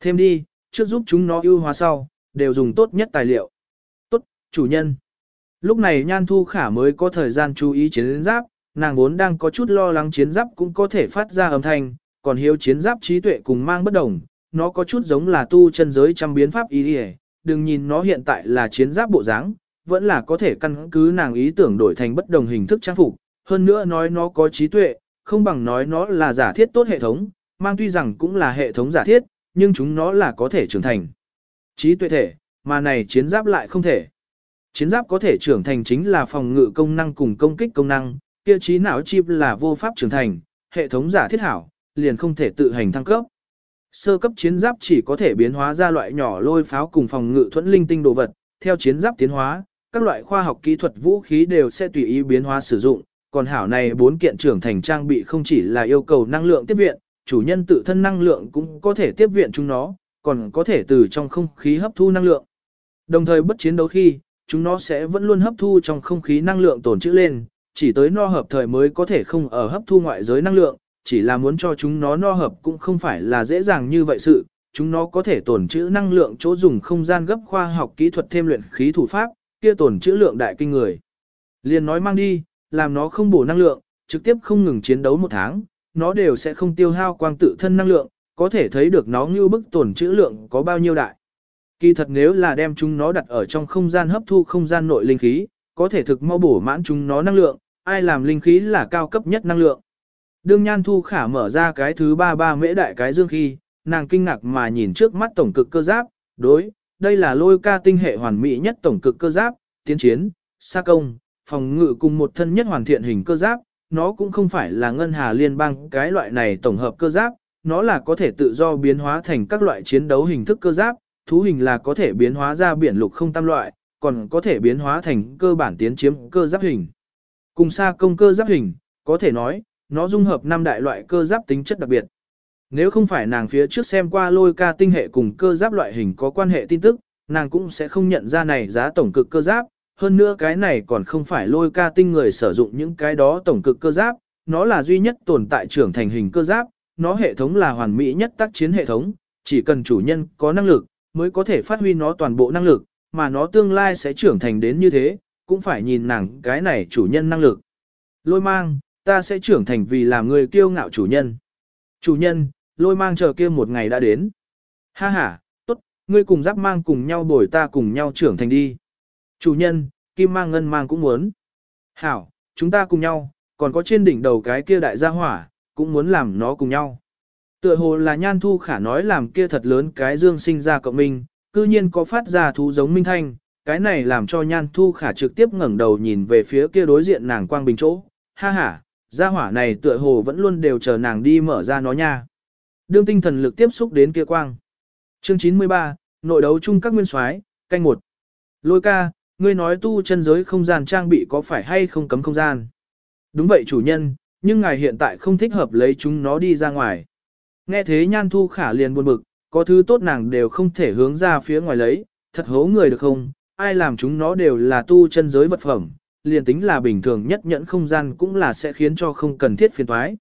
Thêm đi, trước giúp chúng nó ưu hóa sau, đều dùng tốt nhất tài liệu. Tốt, chủ nhân. Lúc này Nhan Thu Khả mới có thời gian chú ý chiến giáp, nàng vốn đang có chút lo lắng chiến giáp cũng có thể phát ra âm thanh, còn hiếu chiến giáp trí tuệ cùng mang bất đồng, nó có chút giống là tu chân giới trăm biến pháp ý đi đừng nhìn nó hiện tại là chiến giáp bộ dáng, vẫn là có thể căn cứ nàng ý tưởng đổi thành bất đồng hình thức trang phục, hơn nữa nói nó có trí tuệ, không bằng nói nó là giả thiết tốt hệ thống, mang tuy rằng cũng là hệ thống giả thiết, nhưng chúng nó là có thể trưởng thành. Trí tuệ thể, mà này chiến giáp lại không thể. Chiến giáp có thể trưởng thành chính là phòng ngự công năng cùng công kích công năng, kia trí não chip là vô pháp trưởng thành, hệ thống giả thiết hảo, liền không thể tự hành thăng cấp. Sơ cấp chiến giáp chỉ có thể biến hóa ra loại nhỏ lôi pháo cùng phòng ngự thuẫn linh tinh đồ vật, theo chiến giáp tiến hóa, các loại khoa học kỹ thuật vũ khí đều sẽ tùy ý biến hóa sử dụng, còn hảo này bốn kiện trưởng thành trang bị không chỉ là yêu cầu năng lượng tiếp viện, chủ nhân tự thân năng lượng cũng có thể tiếp viện chúng nó, còn có thể từ trong không khí hấp thu năng lượng. Đồng thời bất chiến đấu khi, chúng nó sẽ vẫn luôn hấp thu trong không khí năng lượng tổn trữ lên, chỉ tới no hợp thời mới có thể không ở hấp thu ngoại giới năng lượng, chỉ là muốn cho chúng nó no hợp cũng không phải là dễ dàng như vậy sự, chúng nó có thể tổn trữ năng lượng chỗ dùng không gian gấp khoa học kỹ thuật thêm luyện khí thủ pháp, kia tổn trữ lượng đại kinh người. Liền nói mang đi, làm nó không bổ năng lượng, trực tiếp không ngừng chiến đấu một tháng, nó đều sẽ không tiêu hao quang tự thân năng lượng, có thể thấy được nó như bức tổn trữ lượng có bao nhiêu đại. Kỳ thật nếu là đem chúng nó đặt ở trong không gian hấp thu không gian nội linh khí, có thể thực mau bổ mãn chúng nó năng lượng, ai làm linh khí là cao cấp nhất năng lượng. Đương Nhan Thu Khả mở ra cái thứ ba ba mễ đại cái dương khi, nàng kinh ngạc mà nhìn trước mắt tổng cực cơ giáp, đối, đây là lôi ca tinh hệ hoàn mỹ nhất tổng cực cơ giáp, tiến chiến, xa công, phòng ngự cùng một thân nhất hoàn thiện hình cơ giáp, nó cũng không phải là ngân hà liên bang cái loại này tổng hợp cơ giáp, nó là có thể tự do biến hóa thành các loại chiến đấu hình thức cơ giáp, thú hình là có thể biến hóa ra biển lục không tam loại, còn có thể biến hóa thành cơ bản tiến chiếm cơ giáp hình. Cùng xa công cơ giáp hình, có thể nói, nó dung hợp năm đại loại cơ giáp tính chất đặc biệt. Nếu không phải nàng phía trước xem qua lôi ca tinh hệ cùng cơ giáp loại hình có quan hệ tin tức, nàng cũng sẽ không nhận ra này giá tổng cực cơ giáp, hơn nữa cái này còn không phải lôi ca tinh người sử dụng những cái đó tổng cực cơ giáp, nó là duy nhất tồn tại trưởng thành hình cơ giáp, nó hệ thống là hoàn mỹ nhất tác chiến hệ thống, chỉ cần chủ nhân có năng lực, mới có thể phát huy nó toàn bộ năng lực, mà nó tương lai sẽ trưởng thành đến như thế, cũng phải nhìn nàng cái này chủ nhân năng lực. Lôi mang, ta sẽ trưởng thành vì làm người kiêu ngạo chủ nhân. Chủ nhân, lôi mang chờ kia một ngày đã đến. Ha ha, tốt, ngươi cùng giáp mang cùng nhau bồi ta cùng nhau trưởng thành đi. Chủ nhân, kim mang ngân mang cũng muốn. Hảo, chúng ta cùng nhau, còn có trên đỉnh đầu cái kia đại gia hỏa, cũng muốn làm nó cùng nhau. Tựa hồ là nhan thu khả nói làm kia thật lớn cái dương sinh ra cộng minh, cư nhiên có phát ra thú giống minh thanh, cái này làm cho nhan thu khả trực tiếp ngẩng đầu nhìn về phía kia đối diện nàng quang bình chỗ. Ha ha, gia hỏa này tựa hồ vẫn luôn đều chờ nàng đi mở ra nó nha. Đương tinh thần lực tiếp xúc đến kia quang. Chương 93, nội đấu chung các nguyên soái, canh một. Lôi ca, ngươi nói tu chân giới không gian trang bị có phải hay không cấm không gian? Đúng vậy chủ nhân, nhưng ngài hiện tại không thích hợp lấy chúng nó đi ra ngoài. Nghe thế nhan thu khả liền buồn bực, có thứ tốt nàng đều không thể hướng ra phía ngoài lấy, thật hố người được không, ai làm chúng nó đều là tu chân giới vật phẩm, liền tính là bình thường nhất nhẫn không gian cũng là sẽ khiến cho không cần thiết phiền toái.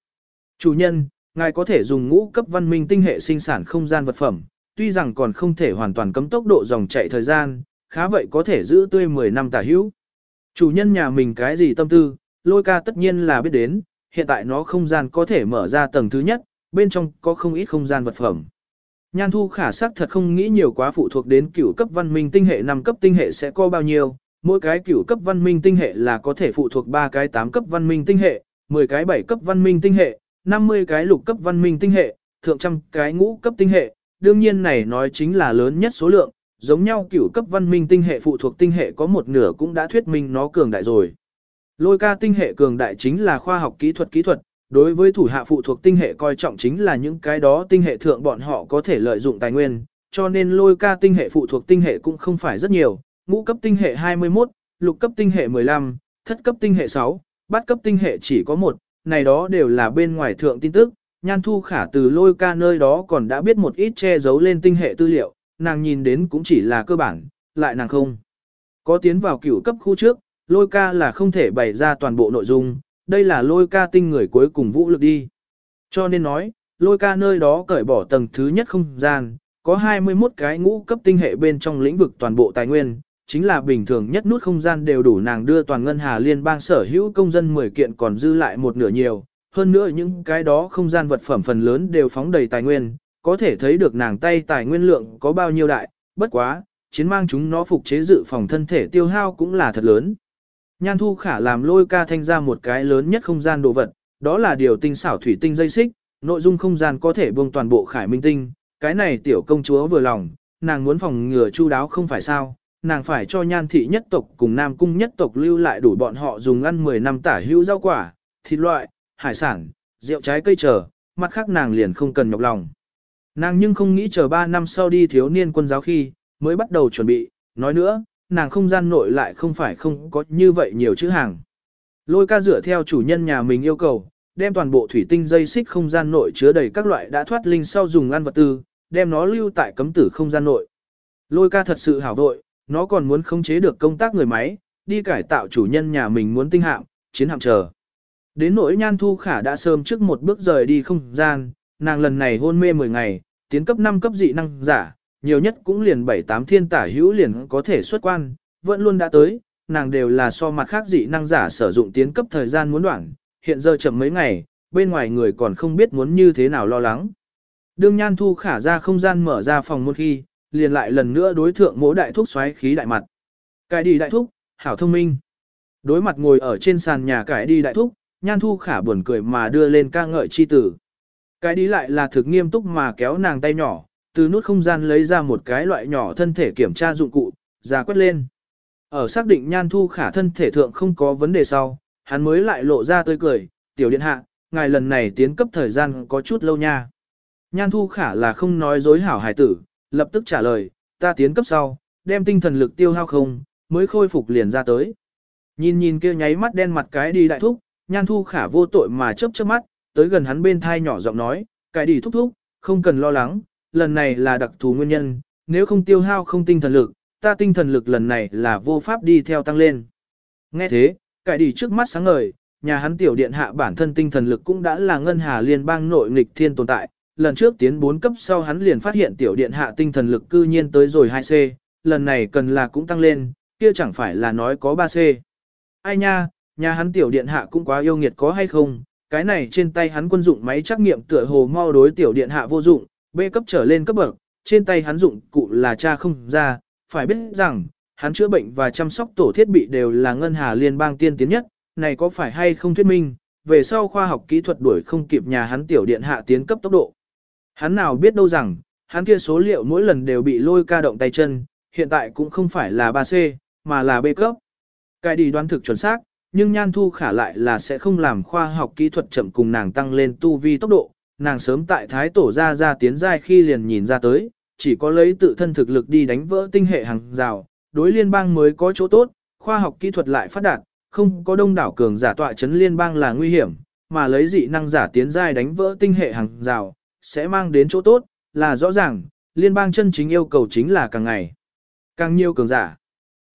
Chủ nhân, ngài có thể dùng ngũ cấp văn minh tinh hệ sinh sản không gian vật phẩm, tuy rằng còn không thể hoàn toàn cấm tốc độ dòng chạy thời gian, khá vậy có thể giữ tươi 10 năm tả hữu. Chủ nhân nhà mình cái gì tâm tư, lôi ca tất nhiên là biết đến, hiện tại nó không gian có thể mở ra tầng thứ nhất, bên trong có không ít không gian vật phẩm. Nhan thu khả sắc thật không nghĩ nhiều quá phụ thuộc đến cửu cấp văn minh tinh hệ 5 cấp tinh hệ sẽ có bao nhiêu, mỗi cái cửu cấp văn minh tinh hệ là có thể phụ thuộc 3 cái 8 cấp văn minh tinh hệ, 10 cái 7 cấp văn minh tinh hệ, 50 cái lục cấp văn minh tinh hệ, thượng trăm cái ngũ cấp tinh hệ, đương nhiên này nói chính là lớn nhất số lượng, giống nhau cửu cấp văn minh tinh hệ phụ thuộc tinh hệ có một nửa cũng đã thuyết minh nó cường đại rồi. Lôi ca tinh hệ cường đại chính là khoa học kỹ thuật kỹ thuật, đối với thủ hạ phụ thuộc tinh hệ coi trọng chính là những cái đó tinh hệ thượng bọn họ có thể lợi dụng tài nguyên, cho nên lôi ca tinh hệ phụ thuộc tinh hệ cũng không phải rất nhiều, ngũ cấp tinh hệ 21, lục cấp tinh hệ 15, thất cấp tinh hệ 6, bát cấp tinh hệ chỉ có một, này đó đều là bên ngoài thượng tin tức, nhan thu khả từ lôi ca nơi đó còn đã biết một ít che giấu lên tinh hệ tư liệu, nàng nhìn đến cũng chỉ là cơ bản, lại nàng không. Có tiến vào cửu cấp khu trước, lôi ca là không thể bày ra toàn bộ nội dung, đây là lôi ca tinh người cuối cùng vũ lực đi. Cho nên nói, lôi ca nơi đó cởi bỏ tầng thứ nhất không gian, có 21 cái ngũ cấp tinh hệ bên trong lĩnh vực toàn bộ tài nguyên, chính là bình thường nhất nút không gian đều đủ nàng đưa toàn ngân hà liên bang sở hữu công dân 10 kiện còn dư lại một nửa nhiều, hơn nữa những cái đó không gian vật phẩm phần lớn đều phóng đầy tài nguyên, có thể thấy được nàng tay tài nguyên lượng có bao nhiêu đại, bất quá, chiến mang chúng nó phục chế dự phòng thân thể tiêu hao cũng là thật lớn. Nhan thu khả làm lôi ca thanh ra một cái lớn nhất không gian đồ vật, đó là điều tinh xảo thủy tinh dây xích, nội dung không gian có thể buông toàn bộ khải minh tinh, cái này tiểu công chúa vừa lòng, nàng muốn phòng ngừa chu đáo không phải sao, nàng phải cho nhan thị nhất tộc cùng nam cung nhất tộc lưu lại đủ bọn họ dùng ăn 10 năm tả hữu rau quả, thịt loại, hải sản, rượu trái cây trở, mặt khác nàng liền không cần nhọc lòng. Nàng nhưng không nghĩ chờ 3 năm sau đi thiếu niên quân giáo khi, mới bắt đầu chuẩn bị, nói nữa, nàng không gian nội lại không phải không có như vậy nhiều chữ hàng. Lôi ca dựa theo chủ nhân nhà mình yêu cầu, đem toàn bộ thủy tinh dây xích không gian nội chứa đầy các loại đã thoát linh sau dùng ăn vật tư, đem nó lưu tại cấm tử không gian nội. Lôi ca thật sự hảo vội, nó còn muốn khống chế được công tác người máy, đi cải tạo chủ nhân nhà mình muốn tinh hạm, chiến hạm chờ. Đến nỗi nhan thu khả đã sớm trước một bước rời đi không gian, nàng lần này hôn mê 10 ngày, tiến cấp 5 cấp dị năng giả, nhiều nhất cũng liền 7-8 thiên tả hữu liền có thể xuất quan, vẫn luôn đã tới, nàng đều là so mặt khác dị năng giả sử dụng tiến cấp thời gian muốn đoạn, hiện giờ chậm mấy ngày, bên ngoài người còn không biết muốn như thế nào lo lắng. Đương Nhan Thu khả ra không gian mở ra phòng một khi, liền lại lần nữa đối thượng mỗi đại thúc xoáy khí đại mặt. Cái đi đại thúc, hảo thông minh. Đối mặt ngồi ở trên sàn nhà cái đi đại thúc, Nhan Thu khả buồn cười mà đưa lên ca ngợi chi tử. Cái đi lại là thực nghiêm túc mà kéo nàng tay nhỏ, từ nút không gian lấy ra một cái loại nhỏ thân thể kiểm tra dụng cụ, ra quét lên. Ở xác định nhan thu khả thân thể thượng không có vấn đề sau, hắn mới lại lộ ra tươi cười, tiểu điện hạ, ngài lần này tiến cấp thời gian có chút lâu nha. Nhan thu khả là không nói dối hảo hải tử, lập tức trả lời, ta tiến cấp sau, đem tinh thần lực tiêu hao không, mới khôi phục liền ra tới. Nhìn nhìn kia nháy mắt đen mặt cái đi đại thúc, nhan thu khả vô tội mà chớp chớp mắt, tới gần hắn bên thai nhỏ giọng nói, cái đi thúc thúc, không cần lo lắng, lần này là đặc thù nguyên nhân, nếu không tiêu hao không tinh thần lực, ta tinh thần lực lần này là vô pháp đi theo tăng lên. Nghe thế, cải đi trước mắt sáng ngời, nhà hắn tiểu điện hạ bản thân tinh thần lực cũng đã là ngân hà liên bang nội nghịch thiên tồn tại. Lần trước tiến 4 cấp sau hắn liền phát hiện tiểu điện hạ tinh thần lực cư nhiên tới rồi 2C, lần này cần là cũng tăng lên, kia chẳng phải là nói có 3C. Ai nha, nhà hắn tiểu điện hạ cũng quá yêu nghiệt có hay không, cái này trên tay hắn quân dụng máy trắc nghiệm tựa hồ mau đối tiểu điện hạ vô dụng, B cấp trở lên cấp bậc, trên tay hắn dụng cụ là cha không ra, phải biết rằng, hắn chữa bệnh và chăm sóc tổ thiết bị đều là ngân hà liên bang tiên tiến nhất, này có phải hay không thuyết minh, về sau khoa học kỹ thuật đuổi không kịp nhà hắn tiểu điện hạ tiến cấp tốc độ. Hắn nào biết đâu rằng, hắn kia số liệu mỗi lần đều bị lôi ca động tay chân, hiện tại cũng không phải là 3C, mà là B cấp. Cái đi đoán thực chuẩn xác, nhưng Nhan Thu Khả lại là sẽ không làm khoa học kỹ thuật chậm cùng nàng tăng lên tu vi tốc độ, nàng sớm tại thái tổ ra ra tiến giai khi liền nhìn ra tới, chỉ có lấy tự thân thực lực đi đánh vỡ tinh hệ hàng rào, đối liên bang mới có chỗ tốt, khoa học kỹ thuật lại phát đạt, không có đông đảo cường giả tọa chấn liên bang là nguy hiểm, mà lấy dị năng giả tiến giai đánh vỡ tinh hệ hàng rào, sẽ mang đến chỗ tốt, là rõ ràng, liên bang chân chính yêu cầu chính là càng ngày càng nhiều cường giả.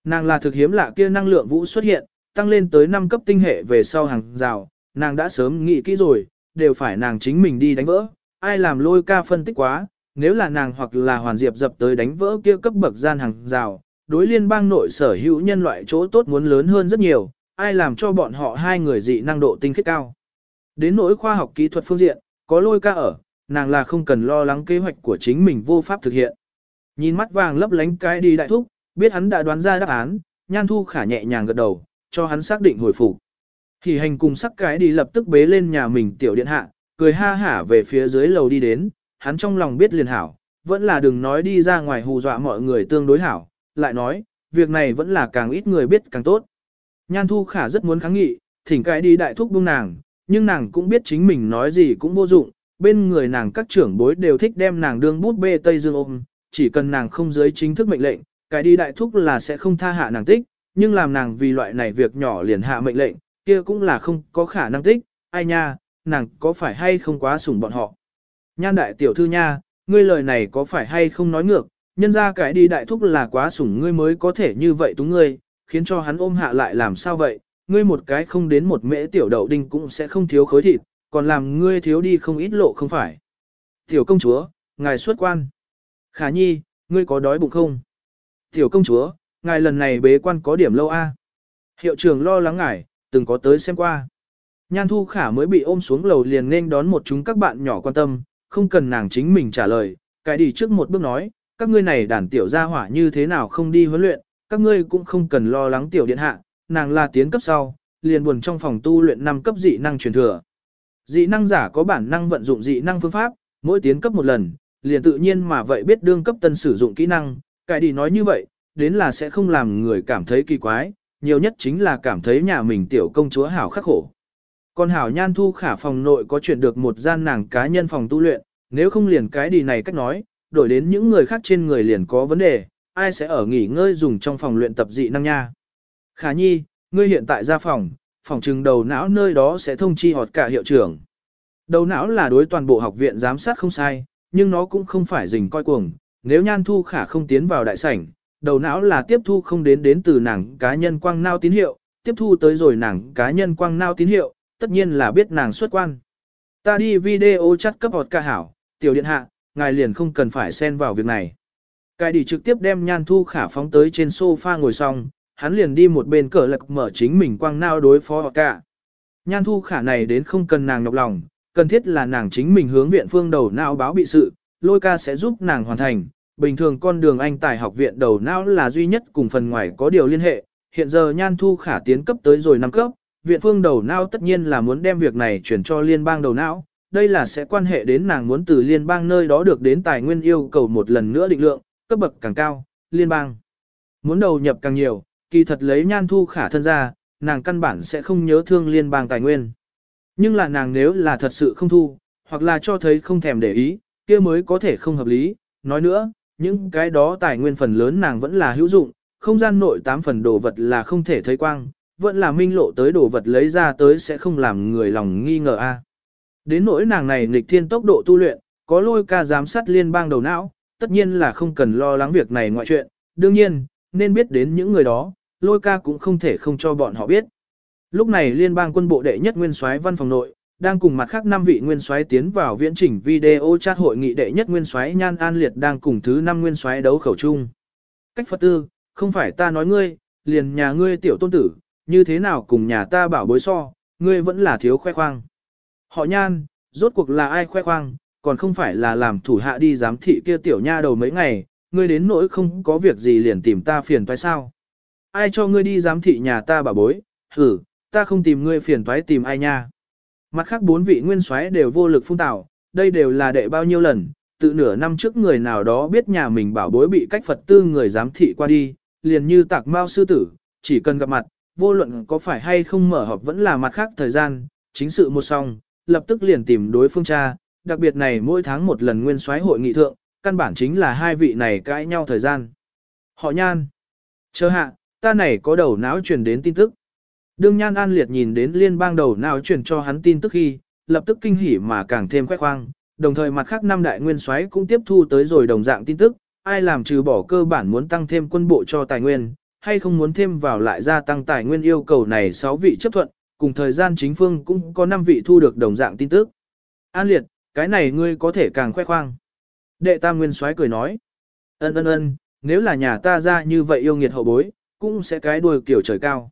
Nàng là thực hiếm lạ kia năng lượng vũ xuất hiện, tăng lên tới 5 cấp tinh hệ về sau hàng rào, nàng đã sớm nghĩ kỹ rồi, đều phải nàng chính mình đi đánh vỡ, ai làm lôi ca phân tích quá, nếu là nàng hoặc là hoàn diệp dập tới đánh vỡ kia cấp bậc gian hàng rào, đối liên bang nội sở hữu nhân loại chỗ tốt muốn lớn hơn rất nhiều, ai làm cho bọn họ hai người dị năng độ tinh khiết cao. Đến nỗi khoa học kỹ thuật phương diện, có lôi ca ở, nàng là không cần lo lắng kế hoạch của chính mình vô pháp thực hiện. Nhìn mắt vàng lấp lánh cái đi đại thúc, biết hắn đã đoán ra đáp án, nhan thu khả nhẹ nhàng gật đầu, cho hắn xác định hồi phục. Thì hành cùng sắc cái đi lập tức bế lên nhà mình tiểu điện hạ, cười ha hả về phía dưới lầu đi đến, hắn trong lòng biết liền hảo, vẫn là đừng nói đi ra ngoài hù dọa mọi người tương đối hảo, lại nói, việc này vẫn là càng ít người biết càng tốt. Nhan Thu Khả rất muốn kháng nghị, thỉnh cái đi đại thúc buông nàng, nhưng nàng cũng biết chính mình nói gì cũng vô dụng, bên người nàng các trưởng bối đều thích đem nàng đương bút bê Tây Dương ôm, chỉ cần nàng không dưới chính thức mệnh lệnh, cái đi đại thúc là sẽ không tha hạ nàng tích, nhưng làm nàng vì loại này việc nhỏ liền hạ mệnh lệnh, kia cũng là không có khả năng tích, ai nha, nàng có phải hay không quá sủng bọn họ. Nhan đại tiểu thư nha, ngươi lời này có phải hay không nói ngược, nhân ra cái đi đại thúc là quá sủng ngươi mới có thể như vậy túng ngươi, khiến cho hắn ôm hạ lại làm sao vậy, ngươi một cái không đến một mễ tiểu đậu đinh cũng sẽ không thiếu khối thịt, còn làm ngươi thiếu đi không ít lộ không phải. Tiểu công chúa, ngài xuất quan. Khả nhi, ngươi có đói bụng không? Tiểu công chúa, ngài lần này bế quan có điểm lâu a. Hiệu trưởng lo lắng ngài, từng có tới xem qua. Nhan thu khả mới bị ôm xuống lầu liền nên đón một chúng các bạn nhỏ quan tâm, không cần nàng chính mình trả lời, cái đi trước một bước nói, các ngươi này đàn tiểu gia hỏa như thế nào không đi huấn luyện, các ngươi cũng không cần lo lắng tiểu điện hạ, nàng là tiến cấp sau, liền buồn trong phòng tu luyện năm cấp dị năng truyền thừa. Dị năng giả có bản năng vận dụng dị năng phương pháp, mỗi tiến cấp một lần, liền tự nhiên mà vậy biết đương cấp tân sử dụng kỹ năng, cái đi nói như vậy, đến là sẽ không làm người cảm thấy kỳ quái, nhiều nhất chính là cảm thấy nhà mình tiểu công chúa hảo khắc khổ. Còn hảo nhan thu khả phòng nội có chuyển được một gian nàng cá nhân phòng tu luyện, nếu không liền cái đi này cách nói, đổi đến những người khác trên người liền có vấn đề, ai sẽ ở nghỉ ngơi dùng trong phòng luyện tập dị năng nha. Khả nhi, ngươi hiện tại ra phòng, phòng trừng đầu não nơi đó sẽ thông chi họt cả hiệu trưởng. Đầu não là đối toàn bộ học viện giám sát không sai, nhưng nó cũng không phải rình coi cuồng, nếu nhan thu khả không tiến vào đại sảnh, đầu não là tiếp thu không đến đến từ nàng cá nhân quang nao tín hiệu, tiếp thu tới rồi nàng cá nhân quang nao tín hiệu, tất nhiên là biết nàng xuất quan. Ta đi video chat cấp họt ca hảo, tiểu điện hạ, ngài liền không cần phải xen vào việc này. Cài đi trực tiếp đem nhan thu khả phóng tới trên sofa ngồi xong, hắn liền đi một bên cờ lạc mở chính mình quang nao đối phó họt ca. Nhan thu khả này đến không cần nàng nhọc lòng, cần thiết là nàng chính mình hướng viện phương đầu não báo bị sự, lôi ca sẽ giúp nàng hoàn thành. Bình thường con đường anh tài học viện đầu não là duy nhất cùng phần ngoài có điều liên hệ, hiện giờ nhan thu khả tiến cấp tới rồi năm cấp, viện phương đầu não tất nhiên là muốn đem việc này chuyển cho liên bang đầu não, đây là sẽ quan hệ đến nàng muốn từ liên bang nơi đó được đến tài nguyên yêu cầu một lần nữa định lượng, cấp bậc càng cao, liên bang muốn đầu nhập càng nhiều, kỳ thật lấy nhan thu khả thân ra, nàng căn bản sẽ không nhớ thương liên bang tài nguyên. Nhưng là nàng nếu là thật sự không thu, hoặc là cho thấy không thèm để ý, kia mới có thể không hợp lý. Nói nữa, những cái đó tài nguyên phần lớn nàng vẫn là hữu dụng, không gian nội tám phần đồ vật là không thể thấy quang, vẫn là minh lộ tới đồ vật lấy ra tới sẽ không làm người lòng nghi ngờ a. Đến nỗi nàng này nghịch thiên tốc độ tu luyện, có lôi ca giám sát liên bang đầu não, tất nhiên là không cần lo lắng việc này ngoại chuyện, đương nhiên, nên biết đến những người đó, lôi ca cũng không thể không cho bọn họ biết. Lúc này liên bang quân bộ đệ nhất nguyên soái văn phòng nội, đang cùng mặt khác năm vị nguyên soái tiến vào viễn chỉnh video chat hội nghị đệ nhất nguyên soái Nhan An Liệt đang cùng thứ năm nguyên soái đấu khẩu chung. Cách Phật tư, không phải ta nói ngươi, liền nhà ngươi tiểu tôn tử, như thế nào cùng nhà ta bảo bối so, ngươi vẫn là thiếu khoe khoang. Họ Nhan, rốt cuộc là ai khoe khoang, còn không phải là làm thủ hạ đi giám thị kia tiểu nha đầu mấy ngày, ngươi đến nỗi không có việc gì liền tìm ta phiền toái sao. Ai cho ngươi đi giám thị nhà ta bảo bối, hử, ta không tìm ngươi phiền toái tìm ai nha. Mặt khác bốn vị nguyên soái đều vô lực phun tạo, đây đều là đệ bao nhiêu lần, tự nửa năm trước người nào đó biết nhà mình bảo bối bị cách Phật tư người giám thị qua đi, liền như tạc mao sư tử, chỉ cần gặp mặt, vô luận có phải hay không mở họp vẫn là mặt khác thời gian, chính sự một xong, lập tức liền tìm đối phương cha, đặc biệt này mỗi tháng một lần nguyên soái hội nghị thượng, căn bản chính là hai vị này cãi nhau thời gian. Họ nhan. Chờ hạ, ta này có đầu não truyền đến tin tức. Đương Nhan An Liệt nhìn đến liên bang đầu nào truyền cho hắn tin tức khi, lập tức kinh hỉ mà càng thêm khoe khoang, đồng thời mặt khác năm đại nguyên soái cũng tiếp thu tới rồi đồng dạng tin tức, ai làm trừ bỏ cơ bản muốn tăng thêm quân bộ cho tài nguyên, hay không muốn thêm vào lại gia tăng tài nguyên yêu cầu này 6 vị chấp thuận, cùng thời gian chính phương cũng có 5 vị thu được đồng dạng tin tức. An Liệt, cái này ngươi có thể càng khoe khoang. Đệ tam nguyên soái cười nói, ân ân ân, nếu là nhà ta ra như vậy yêu nghiệt hậu bối, cũng sẽ cái đuôi kiểu trời cao.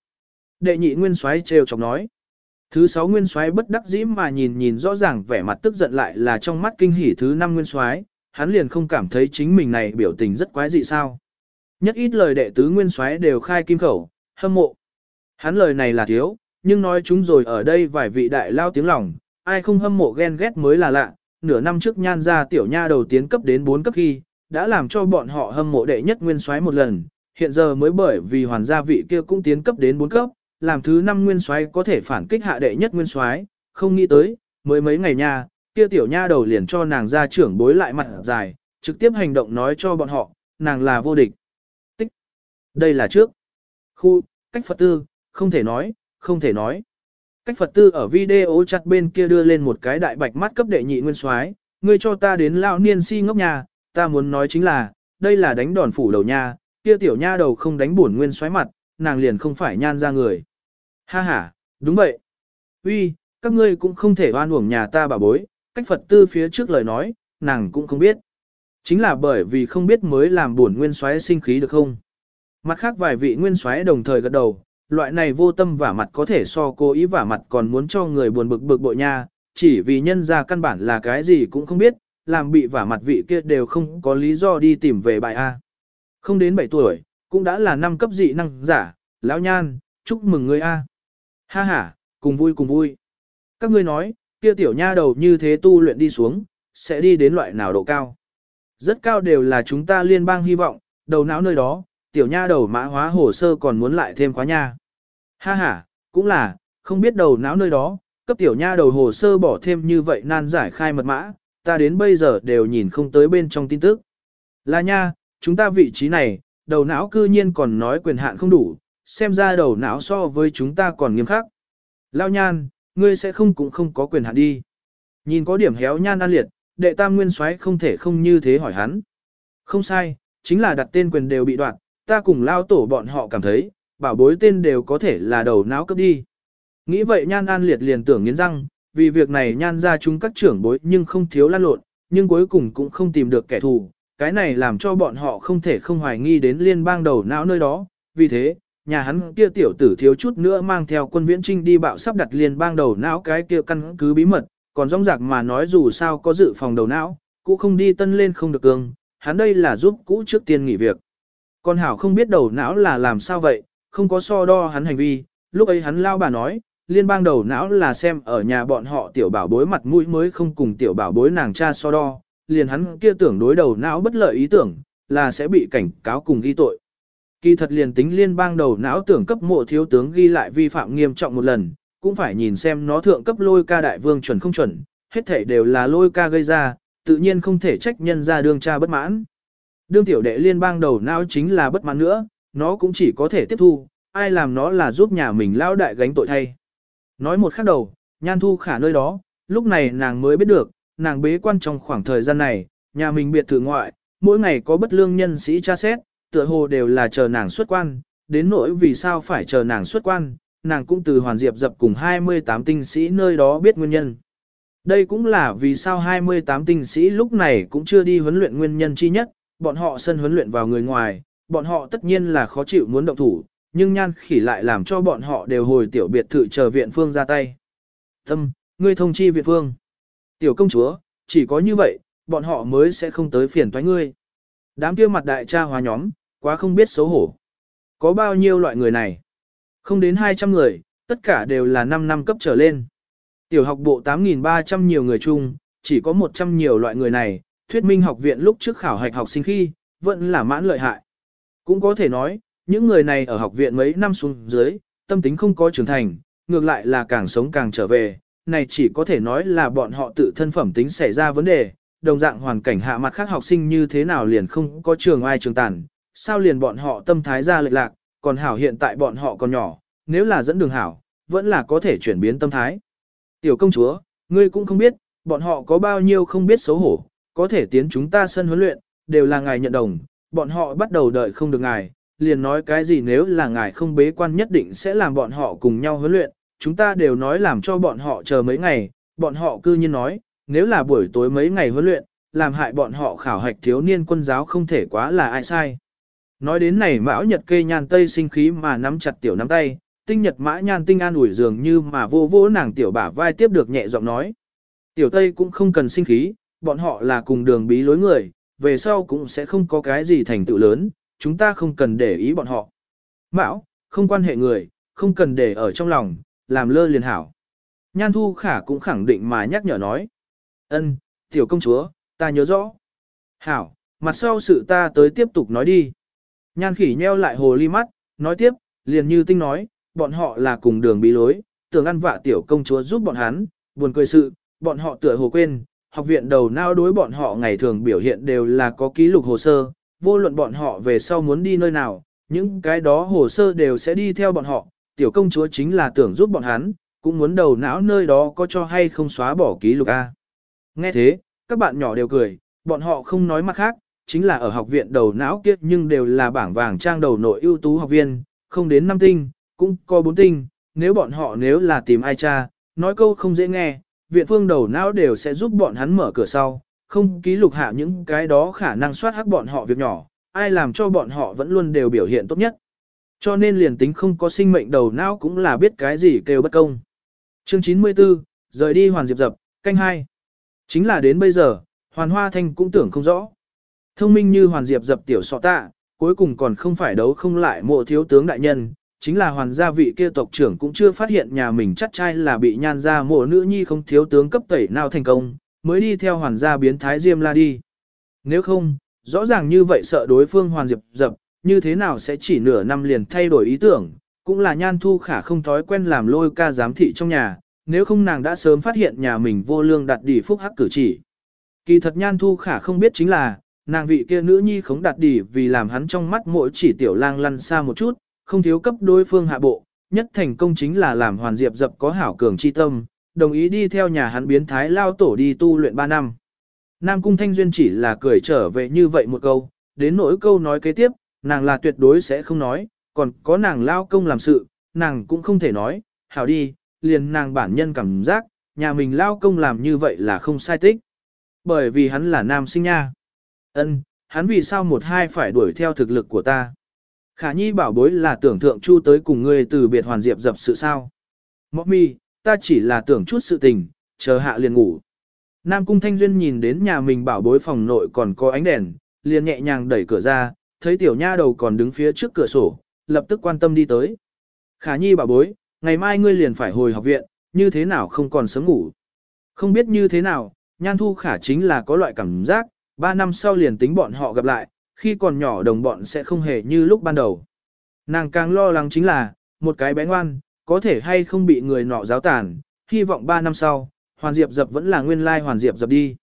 Đệ nhị nguyên soái trêu chọc nói. Thứ sáu nguyên soái bất đắc dĩ mà nhìn nhìn rõ ràng vẻ mặt tức giận lại là trong mắt kinh hỉ thứ năm nguyên soái, hắn liền không cảm thấy chính mình này biểu tình rất quái dị sao. Nhất ít lời đệ tứ nguyên soái đều khai kim khẩu, hâm mộ. Hắn lời này là thiếu, nhưng nói chúng rồi ở đây vài vị đại lao tiếng lòng, ai không hâm mộ ghen ghét mới là lạ, nửa năm trước nhan ra tiểu nha đầu tiến cấp đến 4 cấp khi, đã làm cho bọn họ hâm mộ đệ nhất nguyên soái một lần, hiện giờ mới bởi vì hoàn gia vị kia cũng tiến cấp đến 4 cấp, làm thứ năm nguyên soái có thể phản kích hạ đệ nhất nguyên soái, không nghĩ tới, mới mấy ngày nha, kia tiểu nha đầu liền cho nàng ra trưởng bối lại mặt dài, trực tiếp hành động nói cho bọn họ, nàng là vô địch. Tích. Đây là trước. Khu, cách Phật tư, không thể nói, không thể nói. Cách Phật tư ở video chặt bên kia đưa lên một cái đại bạch mắt cấp đệ nhị nguyên soái, ngươi cho ta đến lão niên si ngốc nhà, ta muốn nói chính là, đây là đánh đòn phủ đầu nha, kia tiểu nha đầu không đánh bổn nguyên xoáy mặt, nàng liền không phải nhan ra người. Ha ha, đúng vậy. Uy, các ngươi cũng không thể oan uổng nhà ta bà bối, cách Phật tư phía trước lời nói, nàng cũng không biết. Chính là bởi vì không biết mới làm buồn nguyên xoáy sinh khí được không. Mặt khác vài vị nguyên xoáy đồng thời gật đầu, loại này vô tâm vả mặt có thể so cố ý vả mặt còn muốn cho người buồn bực bực bội nha, chỉ vì nhân ra căn bản là cái gì cũng không biết, làm bị vả mặt vị kia đều không có lý do đi tìm về bài A. Không đến 7 tuổi, cũng đã là năm cấp dị năng giả, lão nhan, chúc mừng ngươi A. Ha ha, cùng vui cùng vui. Các ngươi nói, kia tiểu nha đầu như thế tu luyện đi xuống, sẽ đi đến loại nào độ cao. Rất cao đều là chúng ta liên bang hy vọng, đầu não nơi đó, tiểu nha đầu mã hóa hồ sơ còn muốn lại thêm khóa nha. Ha ha, cũng là, không biết đầu não nơi đó, cấp tiểu nha đầu hồ sơ bỏ thêm như vậy nan giải khai mật mã, ta đến bây giờ đều nhìn không tới bên trong tin tức. Là nha, chúng ta vị trí này, đầu não cư nhiên còn nói quyền hạn không đủ, xem ra đầu não so với chúng ta còn nghiêm khắc. Lao nhan, ngươi sẽ không cũng không có quyền hạn đi. Nhìn có điểm héo nhan an liệt, đệ tam nguyên soái không thể không như thế hỏi hắn. Không sai, chính là đặt tên quyền đều bị đoạt, ta cùng lao tổ bọn họ cảm thấy, bảo bối tên đều có thể là đầu não cấp đi. Nghĩ vậy nhan an liệt liền tưởng nghiến răng, vì việc này nhan ra chúng các trưởng bối nhưng không thiếu lan lộn, nhưng cuối cùng cũng không tìm được kẻ thù, cái này làm cho bọn họ không thể không hoài nghi đến liên bang đầu não nơi đó, vì thế, nhà hắn kia tiểu tử thiếu chút nữa mang theo quân viễn trinh đi bạo sắp đặt liên bang đầu não cái kia căn cứ bí mật, còn rong rạc mà nói dù sao có dự phòng đầu não, cũng không đi tân lên không được cương, hắn đây là giúp cũ trước tiên nghỉ việc. Con Hảo không biết đầu não là làm sao vậy, không có so đo hắn hành vi, lúc ấy hắn lao bà nói, liên bang đầu não là xem ở nhà bọn họ tiểu bảo bối mặt mũi mới không cùng tiểu bảo bối nàng cha so đo, liền hắn kia tưởng đối đầu não bất lợi ý tưởng, là sẽ bị cảnh cáo cùng ghi tội. Kỳ thật liền tính liên bang đầu não tưởng cấp mộ thiếu tướng ghi lại vi phạm nghiêm trọng một lần, cũng phải nhìn xem nó thượng cấp lôi ca đại vương chuẩn không chuẩn, hết thể đều là lôi ca gây ra, tự nhiên không thể trách nhân ra đương cha bất mãn. Đương tiểu đệ liên bang đầu não chính là bất mãn nữa, nó cũng chỉ có thể tiếp thu, ai làm nó là giúp nhà mình lao đại gánh tội thay. Nói một khắc đầu, nhan thu khả nơi đó, lúc này nàng mới biết được, nàng bế quan trong khoảng thời gian này, nhà mình biệt thự ngoại, mỗi ngày có bất lương nhân sĩ tra xét, tựa hồ đều là chờ nàng xuất quan, đến nỗi vì sao phải chờ nàng xuất quan, nàng cũng từ Hoàn Diệp dập cùng 28 tinh sĩ nơi đó biết nguyên nhân. Đây cũng là vì sao 28 tinh sĩ lúc này cũng chưa đi huấn luyện nguyên nhân chi nhất, bọn họ sân huấn luyện vào người ngoài, bọn họ tất nhiên là khó chịu muốn động thủ, nhưng nhan khỉ lại làm cho bọn họ đều hồi tiểu biệt thự chờ viện phương ra tay. Tâm, ngươi thông chi viện phương. Tiểu công chúa, chỉ có như vậy, bọn họ mới sẽ không tới phiền toái ngươi. Đám kia mặt đại cha hóa nhóm, quá không biết xấu hổ. Có bao nhiêu loại người này? Không đến 200 người, tất cả đều là 5 năm cấp trở lên. Tiểu học bộ 8.300 nhiều người chung, chỉ có 100 nhiều loại người này, thuyết minh học viện lúc trước khảo hạch học sinh khi, vẫn là mãn lợi hại. Cũng có thể nói, những người này ở học viện mấy năm xuống dưới, tâm tính không có trưởng thành, ngược lại là càng sống càng trở về, này chỉ có thể nói là bọn họ tự thân phẩm tính xảy ra vấn đề, đồng dạng hoàn cảnh hạ mặt khác học sinh như thế nào liền không có trường ai trường tàn, sao liền bọn họ tâm thái ra lệch lạc, còn hảo hiện tại bọn họ còn nhỏ, nếu là dẫn đường hảo, vẫn là có thể chuyển biến tâm thái. Tiểu công chúa, ngươi cũng không biết, bọn họ có bao nhiêu không biết xấu hổ, có thể tiến chúng ta sân huấn luyện, đều là ngài nhận đồng, bọn họ bắt đầu đợi không được ngài, liền nói cái gì nếu là ngài không bế quan nhất định sẽ làm bọn họ cùng nhau huấn luyện, chúng ta đều nói làm cho bọn họ chờ mấy ngày, bọn họ cư nhiên nói, nếu là buổi tối mấy ngày huấn luyện, làm hại bọn họ khảo hạch thiếu niên quân giáo không thể quá là ai sai. Nói đến này mão nhật kê nhan tây sinh khí mà nắm chặt tiểu nắm tay, tinh nhật mã nhan tinh an ủi dường như mà vô vô nàng tiểu bả vai tiếp được nhẹ giọng nói. Tiểu tây cũng không cần sinh khí, bọn họ là cùng đường bí lối người, về sau cũng sẽ không có cái gì thành tựu lớn, chúng ta không cần để ý bọn họ. Mão, không quan hệ người, không cần để ở trong lòng, làm lơ liền hảo. Nhan Thu Khả cũng khẳng định mà nhắc nhở nói. ân tiểu công chúa, ta nhớ rõ. Hảo, mặt sau sự ta tới tiếp tục nói đi. Nhan khỉ nheo lại hồ ly mắt, nói tiếp, liền như tinh nói, bọn họ là cùng đường bí lối, tưởng ăn vạ tiểu công chúa giúp bọn hắn, buồn cười sự, bọn họ tựa hồ quên, học viện đầu nao đối bọn họ ngày thường biểu hiện đều là có ký lục hồ sơ, vô luận bọn họ về sau muốn đi nơi nào, những cái đó hồ sơ đều sẽ đi theo bọn họ, tiểu công chúa chính là tưởng giúp bọn hắn, cũng muốn đầu não nơi đó có cho hay không xóa bỏ ký lục A. Nghe thế, các bạn nhỏ đều cười, bọn họ không nói mặt khác, chính là ở học viện đầu não kiếp nhưng đều là bảng vàng trang đầu nội ưu tú học viên, không đến 5 tinh, cũng có 4 tinh, nếu bọn họ nếu là tìm ai cha, nói câu không dễ nghe, viện phương đầu não đều sẽ giúp bọn hắn mở cửa sau, không ký lục hạ những cái đó khả năng soát hắc bọn họ việc nhỏ, ai làm cho bọn họ vẫn luôn đều biểu hiện tốt nhất. Cho nên liền tính không có sinh mệnh đầu não cũng là biết cái gì kêu bất công. Chương 94, rời đi Hoàn Diệp Dập, canh 2. Chính là đến bây giờ, Hoàn Hoa Thanh cũng tưởng không rõ. Thông minh như Hoàn Diệp Dập tiểu sọ tạ, cuối cùng còn không phải đấu không lại mộ thiếu tướng đại nhân, chính là hoàn gia vị kia tộc trưởng cũng chưa phát hiện nhà mình chắc trai là bị nhan ra mộ nữ nhi không thiếu tướng cấp tẩy nào thành công, mới đi theo hoàn gia biến thái diêm la đi. Nếu không, rõ ràng như vậy sợ đối phương hoàn diệp dập, như thế nào sẽ chỉ nửa năm liền thay đổi ý tưởng, cũng là nhan thu khả không thói quen làm lôi ca giám thị trong nhà, nếu không nàng đã sớm phát hiện nhà mình vô lương đặt đỉ phúc hắc cử chỉ. Kỳ thật nhan thu khả không biết chính là, nàng vị kia nữ nhi không đặt đỉ vì làm hắn trong mắt mỗi chỉ tiểu lang lăn xa một chút, không thiếu cấp đối phương hạ bộ, nhất thành công chính là làm hoàn diệp dập có hảo cường chi tâm, đồng ý đi theo nhà hắn biến thái lao tổ đi tu luyện 3 năm. Nam Cung Thanh Duyên chỉ là cười trở về như vậy một câu, đến nỗi câu nói kế tiếp, nàng là tuyệt đối sẽ không nói, còn có nàng lao công làm sự, nàng cũng không thể nói, hảo đi, liền nàng bản nhân cảm giác, nhà mình lao công làm như vậy là không sai tích. Bởi vì hắn là nam sinh nha. ân hắn vì sao một hai phải đuổi theo thực lực của ta. Khả nhi bảo bối là tưởng thượng chu tới cùng ngươi từ biệt hoàn diệp dập sự sao. Mọc mi, ta chỉ là tưởng chút sự tình, chờ hạ liền ngủ. Nam Cung Thanh Duyên nhìn đến nhà mình bảo bối phòng nội còn có ánh đèn, liền nhẹ nhàng đẩy cửa ra, thấy tiểu nha đầu còn đứng phía trước cửa sổ, lập tức quan tâm đi tới. Khả nhi bảo bối, ngày mai ngươi liền phải hồi học viện, như thế nào không còn sớm ngủ. Không biết như thế nào, nhan thu khả chính là có loại cảm giác, ba năm sau liền tính bọn họ gặp lại, khi còn nhỏ đồng bọn sẽ không hề như lúc ban đầu. Nàng càng lo lắng chính là, một cái bé ngoan, có thể hay không bị người nọ giáo tàn, hy vọng 3 năm sau, Hoàn Diệp Dập vẫn là nguyên lai Hoàn Diệp Dập đi.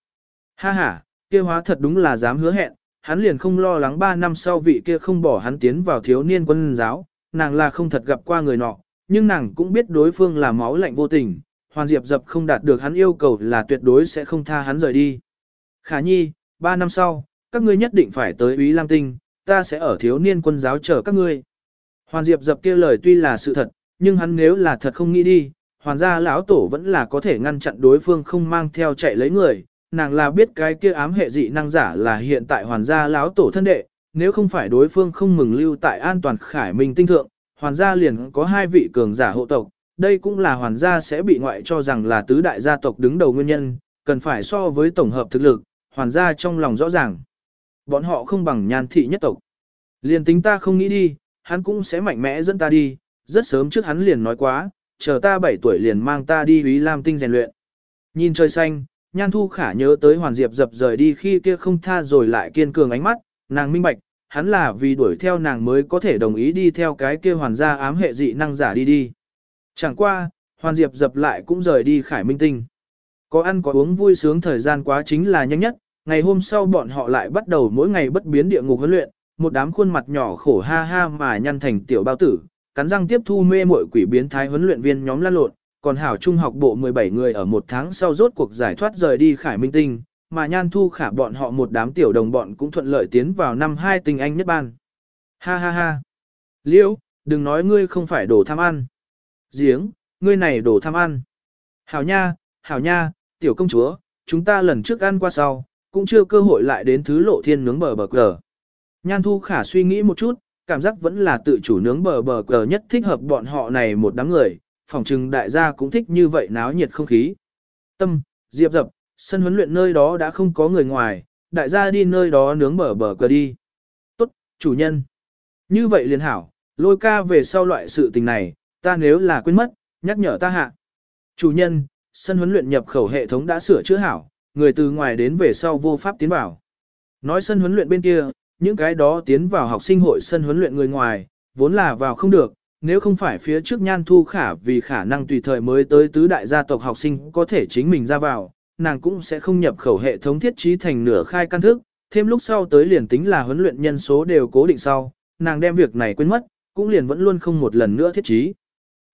Ha ha, kia hóa thật đúng là dám hứa hẹn, hắn liền không lo lắng 3 năm sau vị kia không bỏ hắn tiến vào thiếu niên quân giáo, nàng là không thật gặp qua người nọ, nhưng nàng cũng biết đối phương là máu lạnh vô tình, Hoàn Diệp Dập không đạt được hắn yêu cầu là tuyệt đối sẽ không tha hắn rời đi. Khả nhi, 3 năm sau, các ngươi nhất định phải tới Ý Lam Tinh, ta sẽ ở thiếu niên quân giáo chờ các ngươi. Hoàn Diệp dập kia lời tuy là sự thật, nhưng hắn nếu là thật không nghĩ đi, hoàn gia lão tổ vẫn là có thể ngăn chặn đối phương không mang theo chạy lấy người, nàng là biết cái kia ám hệ dị năng giả là hiện tại hoàn gia lão tổ thân đệ, nếu không phải đối phương không mừng lưu tại an toàn khải minh tinh thượng, hoàn gia liền có hai vị cường giả hộ tộc, đây cũng là hoàn gia sẽ bị ngoại cho rằng là tứ đại gia tộc đứng đầu nguyên nhân, cần phải so với tổng hợp thực lực, hoàn gia trong lòng rõ ràng. Bọn họ không bằng nhan thị nhất tộc. Liền tính ta không nghĩ đi, hắn cũng sẽ mạnh mẽ dẫn ta đi, rất sớm trước hắn liền nói quá, chờ ta 7 tuổi liền mang ta đi Ý Lam Tinh rèn luyện. Nhìn trời xanh, Nhan Thu Khả nhớ tới Hoàn Diệp dập rời đi khi kia không tha rồi lại kiên cường ánh mắt, nàng minh bạch, hắn là vì đuổi theo nàng mới có thể đồng ý đi theo cái kia hoàn gia ám hệ dị năng giả đi đi. Chẳng qua, Hoàn Diệp dập lại cũng rời đi Khải Minh Tinh. Có ăn có uống vui sướng thời gian quá chính là nhanh nhất, ngày hôm sau bọn họ lại bắt đầu mỗi ngày bất biến địa ngục huấn luyện, một đám khuôn mặt nhỏ khổ ha ha mà nhăn thành tiểu bao tử, cắn răng tiếp thu mê muội quỷ biến thái huấn luyện viên nhóm lan lộn, còn hảo trung học bộ 17 người ở một tháng sau rốt cuộc giải thoát rời đi Khải Minh Tinh, mà Nhan Thu Khả bọn họ một đám tiểu đồng bọn cũng thuận lợi tiến vào năm hai tình anh nhất ban. Ha ha ha. Liễu, đừng nói ngươi không phải đồ tham ăn. Giếng, ngươi này đồ tham ăn. Hảo nha, hảo nha, tiểu công chúa, chúng ta lần trước ăn qua sau, cũng chưa cơ hội lại đến thứ lộ thiên nướng bờ bờ cờ. Nhan Thu Khả suy nghĩ một chút, cảm giác vẫn là tự chủ nướng bờ bờ cờ nhất thích hợp bọn họ này một đám người, phòng trừng đại gia cũng thích như vậy náo nhiệt không khí. Tâm, Diệp dập, sân huấn luyện nơi đó đã không có người ngoài, đại gia đi nơi đó nướng bờ bờ cờ đi. Tốt, chủ nhân. Như vậy liền hảo, lôi ca về sau loại sự tình này, ta nếu là quên mất, nhắc nhở ta hạ. Chủ nhân, sân huấn luyện nhập khẩu hệ thống đã sửa chữa hảo, người từ ngoài đến về sau vô pháp tiến vào. Nói sân huấn luyện bên kia, những cái đó tiến vào học sinh hội sân huấn luyện người ngoài, vốn là vào không được, nếu không phải phía trước nhan thu khả vì khả năng tùy thời mới tới tứ đại gia tộc học sinh có thể chính mình ra vào, nàng cũng sẽ không nhập khẩu hệ thống thiết trí thành nửa khai căn thức, thêm lúc sau tới liền tính là huấn luyện nhân số đều cố định sau, nàng đem việc này quên mất, cũng liền vẫn luôn không một lần nữa thiết trí.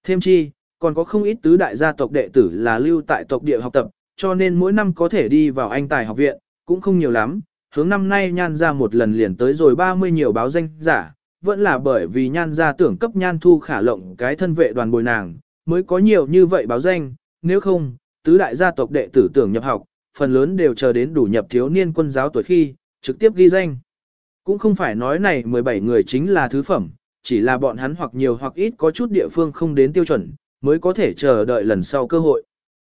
Thêm chi, còn có không ít tứ đại gia tộc đệ tử là lưu tại tộc địa học tập, cho nên mỗi năm có thể đi vào anh tài học viện, cũng không nhiều lắm, hướng năm nay nhan ra một lần liền tới rồi 30 nhiều báo danh giả, vẫn là bởi vì nhan ra tưởng cấp nhan thu khả lộng cái thân vệ đoàn bồi nàng, mới có nhiều như vậy báo danh, nếu không, tứ đại gia tộc đệ tử tưởng nhập học, phần lớn đều chờ đến đủ nhập thiếu niên quân giáo tuổi khi, trực tiếp ghi danh. Cũng không phải nói này 17 người chính là thứ phẩm, chỉ là bọn hắn hoặc nhiều hoặc ít có chút địa phương không đến tiêu chuẩn, mới có thể chờ đợi lần sau cơ hội.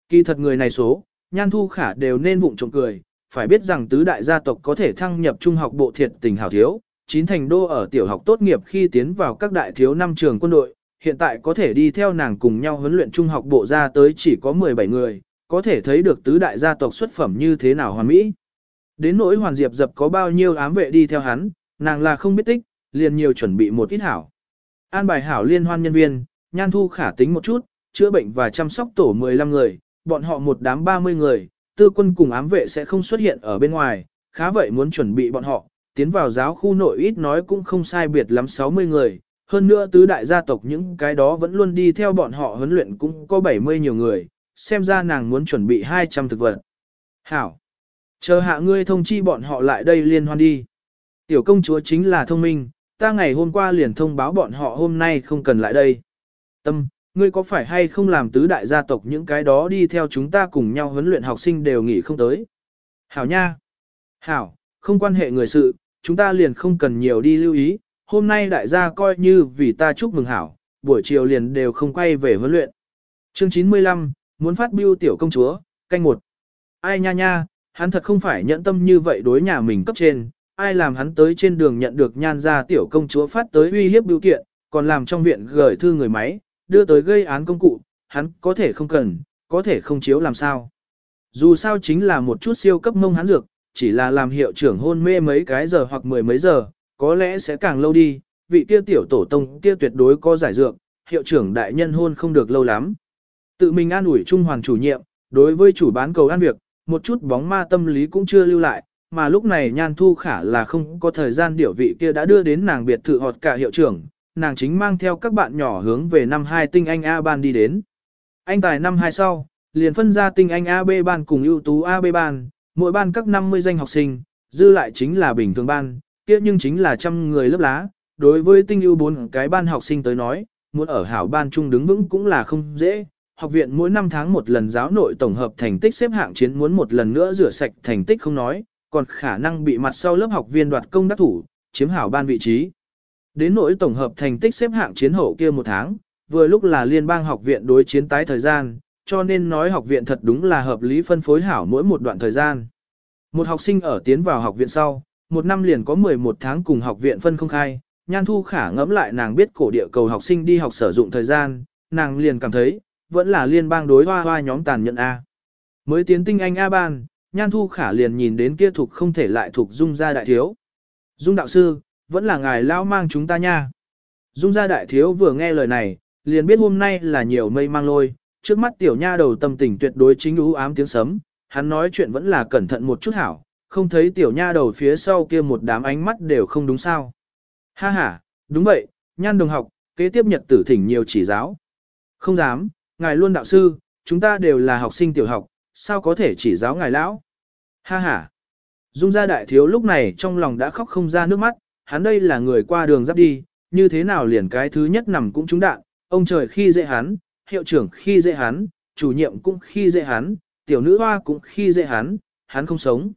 Kỳ thật người này số, nhan thu khả đều nên vụng trộm cười, phải biết rằng tứ đại gia tộc có thể thăng nhập trung học bộ thiệt tình hảo thiếu, chín thành đô ở tiểu học tốt nghiệp khi tiến vào các đại thiếu năm trường quân đội, hiện tại có thể đi theo nàng cùng nhau huấn luyện trung học bộ ra tới chỉ có 17 người, có thể thấy được tứ đại gia tộc xuất phẩm như thế nào hoàn mỹ. Đến nỗi hoàn diệp dập có bao nhiêu ám vệ đi theo hắn, nàng là không biết tích, liền nhiều chuẩn bị một ít hảo. An bài hảo liên hoan nhân viên, nhan thu khả tính một chút, chữa bệnh và chăm sóc tổ 15 người, bọn họ một đám 30 người, tư quân cùng ám vệ sẽ không xuất hiện ở bên ngoài, khá vậy muốn chuẩn bị bọn họ, tiến vào giáo khu nội ít nói cũng không sai biệt lắm 60 người, hơn nữa tứ đại gia tộc những cái đó vẫn luôn đi theo bọn họ huấn luyện cũng có 70 nhiều người, xem ra nàng muốn chuẩn bị 200 thực vật. Hảo! Chờ hạ ngươi thông chi bọn họ lại đây liên hoan đi. Tiểu công chúa chính là thông minh, ta ngày hôm qua liền thông báo bọn họ hôm nay không cần lại đây. Tâm, ngươi có phải hay không làm tứ đại gia tộc những cái đó đi theo chúng ta cùng nhau huấn luyện học sinh đều nghỉ không tới. Hảo nha! Hảo, không quan hệ người sự, chúng ta liền không cần nhiều đi lưu ý, hôm nay đại gia coi như vì ta chúc mừng hảo, buổi chiều liền đều không quay về huấn luyện. Chương 95, muốn phát biêu tiểu công chúa, canh một. Ai nha nha, hắn thật không phải nhẫn tâm như vậy đối nhà mình cấp trên, ai làm hắn tới trên đường nhận được nhan ra tiểu công chúa phát tới uy hiếp biểu kiện, còn làm trong viện gửi thư người máy, đưa tới gây án công cụ, hắn có thể không cần, có thể không chiếu làm sao. Dù sao chính là một chút siêu cấp mông hắn dược, chỉ là làm hiệu trưởng hôn mê mấy cái giờ hoặc mười mấy giờ, có lẽ sẽ càng lâu đi, vị kia tiểu tổ tông kia tuyệt đối có giải dược, hiệu trưởng đại nhân hôn không được lâu lắm. Tự mình an ủi trung hoàng chủ nhiệm, đối với chủ bán cầu ăn việc, một chút bóng ma tâm lý cũng chưa lưu lại, mà lúc này nhan thu khả là không có thời gian điểu vị kia đã đưa đến nàng biệt thự họt cả hiệu trưởng, nàng chính mang theo các bạn nhỏ hướng về năm 2 tinh anh A ban đi đến. Anh tài năm 2 sau, liền phân ra tinh anh AB ban cùng ưu tú AB ban, mỗi ban các 50 danh học sinh, dư lại chính là bình thường ban, kia nhưng chính là trăm người lớp lá. Đối với tinh ưu bốn cái ban học sinh tới nói, muốn ở hảo ban trung đứng vững cũng là không dễ. Học viện mỗi năm tháng một lần giáo nội tổng hợp thành tích xếp hạng chiến muốn một lần nữa rửa sạch thành tích không nói, còn khả năng bị mặt sau lớp học viên đoạt công đắc thủ, chiếm hảo ban vị trí. Đến nỗi tổng hợp thành tích xếp hạng chiến hậu kia một tháng, vừa lúc là liên bang học viện đối chiến tái thời gian, cho nên nói học viện thật đúng là hợp lý phân phối hảo mỗi một đoạn thời gian. Một học sinh ở tiến vào học viện sau, một năm liền có 11 tháng cùng học viện phân không khai, Nhan Thu Khả ngẫm lại nàng biết cổ địa cầu học sinh đi học sử dụng thời gian, nàng liền cảm thấy, vẫn là liên bang đối hoa hoa nhóm tàn nhận A. Mới tiến tinh anh A ban, Nhan Thu Khả liền nhìn đến kia thuộc không thể lại thuộc Dung gia đại thiếu. Dung đạo sư, vẫn là ngài lao mang chúng ta nha. Dung gia đại thiếu vừa nghe lời này, liền biết hôm nay là nhiều mây mang lôi, trước mắt tiểu nha đầu tâm tình tuyệt đối chính ú ám tiếng sấm, hắn nói chuyện vẫn là cẩn thận một chút hảo, không thấy tiểu nha đầu phía sau kia một đám ánh mắt đều không đúng sao. Ha ha, đúng vậy, nhan đồng học, kế tiếp nhật tử thỉnh nhiều chỉ giáo. Không dám, ngài luôn đạo sư, chúng ta đều là học sinh tiểu học, sao có thể chỉ giáo ngài lão. Ha ha. Dung gia đại thiếu lúc này trong lòng đã khóc không ra nước mắt, hắn đây là người qua đường giáp đi, như thế nào liền cái thứ nhất nằm cũng trúng đạn, ông trời khi dễ hắn, hiệu trưởng khi dễ hắn, chủ nhiệm cũng khi dễ hắn, tiểu nữ hoa cũng khi dễ hắn, hắn không sống.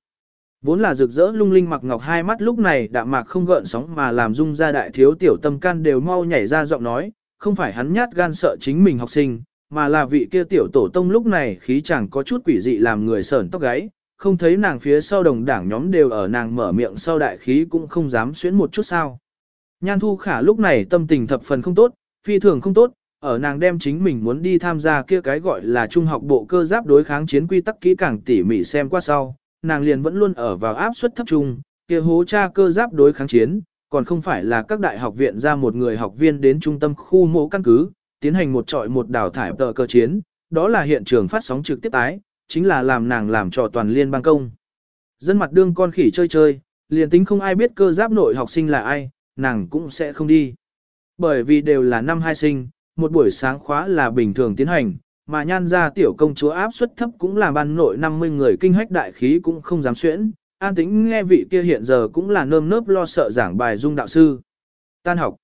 Vốn là rực rỡ lung linh mặc ngọc hai mắt lúc này đạm mạc không gợn sóng mà làm dung ra đại thiếu tiểu tâm can đều mau nhảy ra giọng nói, không phải hắn nhát gan sợ chính mình học sinh, mà là vị kia tiểu tổ tông lúc này khí chẳng có chút quỷ dị làm người sởn tóc gáy, không thấy nàng phía sau đồng đảng nhóm đều ở nàng mở miệng sau đại khí cũng không dám xuyến một chút sao. Nhan thu khả lúc này tâm tình thập phần không tốt, phi thường không tốt, ở nàng đem chính mình muốn đi tham gia kia cái gọi là trung học bộ cơ giáp đối kháng chiến quy tắc kỹ càng tỉ mỉ xem qua sau, nàng liền vẫn luôn ở vào áp suất thấp trung, kia hố tra cơ giáp đối kháng chiến, còn không phải là các đại học viện ra một người học viên đến trung tâm khu mộ căn cứ, tiến hành một trọi một đào thải tờ cơ chiến, đó là hiện trường phát sóng trực tiếp tái, chính là làm nàng làm trò toàn liên bang công. Dân mặt đương con khỉ chơi chơi, liền tính không ai biết cơ giáp nội học sinh là ai, nàng cũng sẽ không đi. Bởi vì đều là năm hai sinh, một buổi sáng khóa là bình thường tiến hành, mà nhan ra tiểu công chúa áp suất thấp cũng là ban nội 50 người kinh hách đại khí cũng không dám xuyễn, an tĩnh nghe vị kia hiện giờ cũng là nơm nớp lo sợ giảng bài dung đạo sư. Tan học.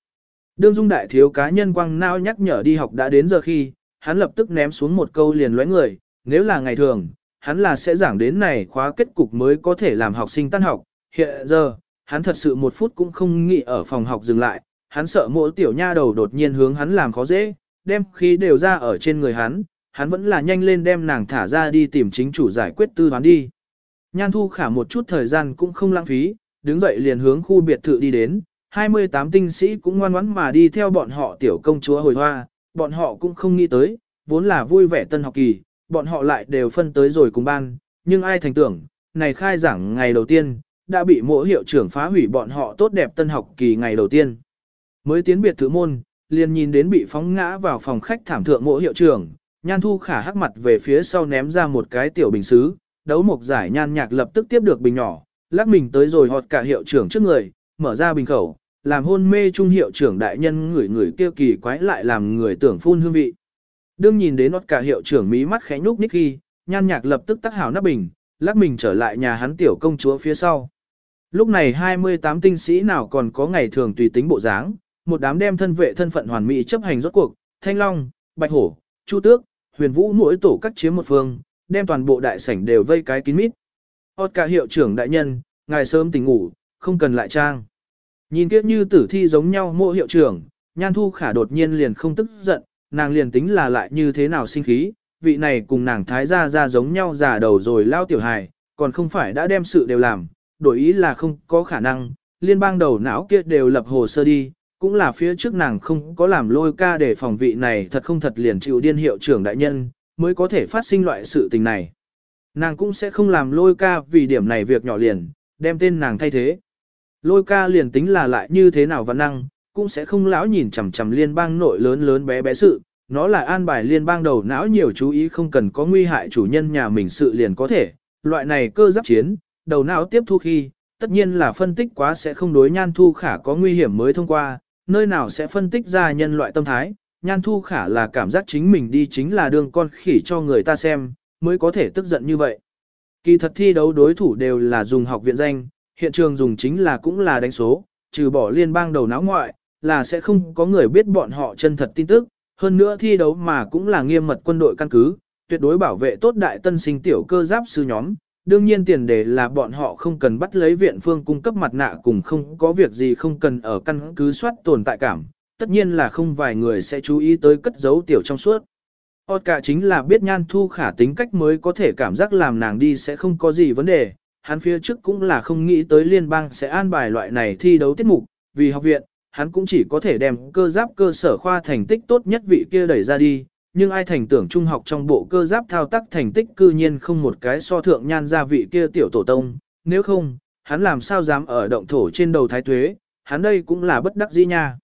Đương dung đại thiếu cá nhân quăng nao nhắc nhở đi học đã đến giờ khi, hắn lập tức ném xuống một câu liền lóe người, nếu là ngày thường, hắn là sẽ giảng đến này khóa kết cục mới có thể làm học sinh tan học, hiện giờ, hắn thật sự một phút cũng không nghĩ ở phòng học dừng lại, hắn sợ mỗi tiểu nha đầu đột nhiên hướng hắn làm khó dễ, đem khí đều ra ở trên người hắn, hắn vẫn là nhanh lên đem nàng thả ra đi tìm chính chủ giải quyết tư toán đi. Nhan thu khả một chút thời gian cũng không lãng phí, đứng dậy liền hướng khu biệt thự đi đến, 28 tinh sĩ cũng ngoan ngoãn mà đi theo bọn họ tiểu công chúa hồi hoa, bọn họ cũng không nghĩ tới, vốn là vui vẻ tân học kỳ, bọn họ lại đều phân tới rồi cùng ban, nhưng ai thành tưởng, này khai giảng ngày đầu tiên, đã bị mỗi hiệu trưởng phá hủy bọn họ tốt đẹp tân học kỳ ngày đầu tiên. Mới tiến biệt thự môn, liền nhìn đến bị phóng ngã vào phòng khách thảm thượng mộ hiệu trưởng, nhan thu khả hắc mặt về phía sau ném ra một cái tiểu bình xứ, đấu mộc giải nhan nhạc lập tức tiếp được bình nhỏ, lắc mình tới rồi họt cả hiệu trưởng trước người, mở ra bình khẩu, làm hôn mê trung hiệu trưởng đại nhân ngửi người kêu kỳ quái lại làm người tưởng phun hương vị. Đương nhìn đến họt cả hiệu trưởng mí mắt khẽ nhúc nhích khi, nhan nhạc lập tức tắt hào nắp bình, lắc mình trở lại nhà hắn tiểu công chúa phía sau. Lúc này 28 tinh sĩ nào còn có ngày thường tùy tính bộ dáng, một đám đem thân vệ thân phận hoàn mỹ chấp hành rốt cuộc, Thanh Long, Bạch Hổ, Chu Tước, Huyền Vũ mỗi tổ cắt chiếm một phương, đem toàn bộ đại sảnh đều vây cái kín mít. Ốt cả hiệu trưởng đại nhân, ngài sớm tỉnh ngủ, không cần lại trang. Nhìn kiếp như tử thi giống nhau mộ hiệu trưởng, Nhan Thu Khả đột nhiên liền không tức giận, nàng liền tính là lại như thế nào sinh khí, vị này cùng nàng thái gia ra giống nhau giả đầu rồi lao tiểu hài, còn không phải đã đem sự đều làm, đổi ý là không có khả năng, liên bang đầu não kia đều lập hồ sơ đi, cũng là phía trước nàng không có làm lôi ca để phòng vị này thật không thật liền chịu điên hiệu trưởng đại nhân, mới có thể phát sinh loại sự tình này. Nàng cũng sẽ không làm lôi ca vì điểm này việc nhỏ liền, đem tên nàng thay thế. Lôi ca liền tính là lại như thế nào văn năng, cũng sẽ không lão nhìn chằm chằm liên bang nội lớn lớn bé bé sự, nó là an bài liên bang đầu não nhiều chú ý không cần có nguy hại chủ nhân nhà mình sự liền có thể, loại này cơ giáp chiến, đầu não tiếp thu khi, tất nhiên là phân tích quá sẽ không đối nhan thu khả có nguy hiểm mới thông qua, nơi nào sẽ phân tích ra nhân loại tâm thái, nhan thu khả là cảm giác chính mình đi chính là đường con khỉ cho người ta xem, mới có thể tức giận như vậy. Kỳ thật thi đấu đối thủ đều là dùng học viện danh, hiện trường dùng chính là cũng là đánh số, trừ bỏ liên bang đầu não ngoại, là sẽ không có người biết bọn họ chân thật tin tức, hơn nữa thi đấu mà cũng là nghiêm mật quân đội căn cứ, tuyệt đối bảo vệ tốt đại tân sinh tiểu cơ giáp sư nhóm. Đương nhiên tiền đề là bọn họ không cần bắt lấy viện phương cung cấp mặt nạ cùng không có việc gì không cần ở căn cứ soát tồn tại cảm, tất nhiên là không vài người sẽ chú ý tới cất giấu tiểu trong suốt. Ốt cả chính là biết nhan thu khả tính cách mới có thể cảm giác làm nàng đi sẽ không có gì vấn đề, hắn phía trước cũng là không nghĩ tới liên bang sẽ an bài loại này thi đấu tiết mục, vì học viện, hắn cũng chỉ có thể đem cơ giáp cơ sở khoa thành tích tốt nhất vị kia đẩy ra đi, nhưng ai thành tưởng trung học trong bộ cơ giáp thao tác thành tích cư nhiên không một cái so thượng nhan gia vị kia tiểu tổ tông, nếu không, hắn làm sao dám ở động thổ trên đầu thái tuế, hắn đây cũng là bất đắc dĩ nha.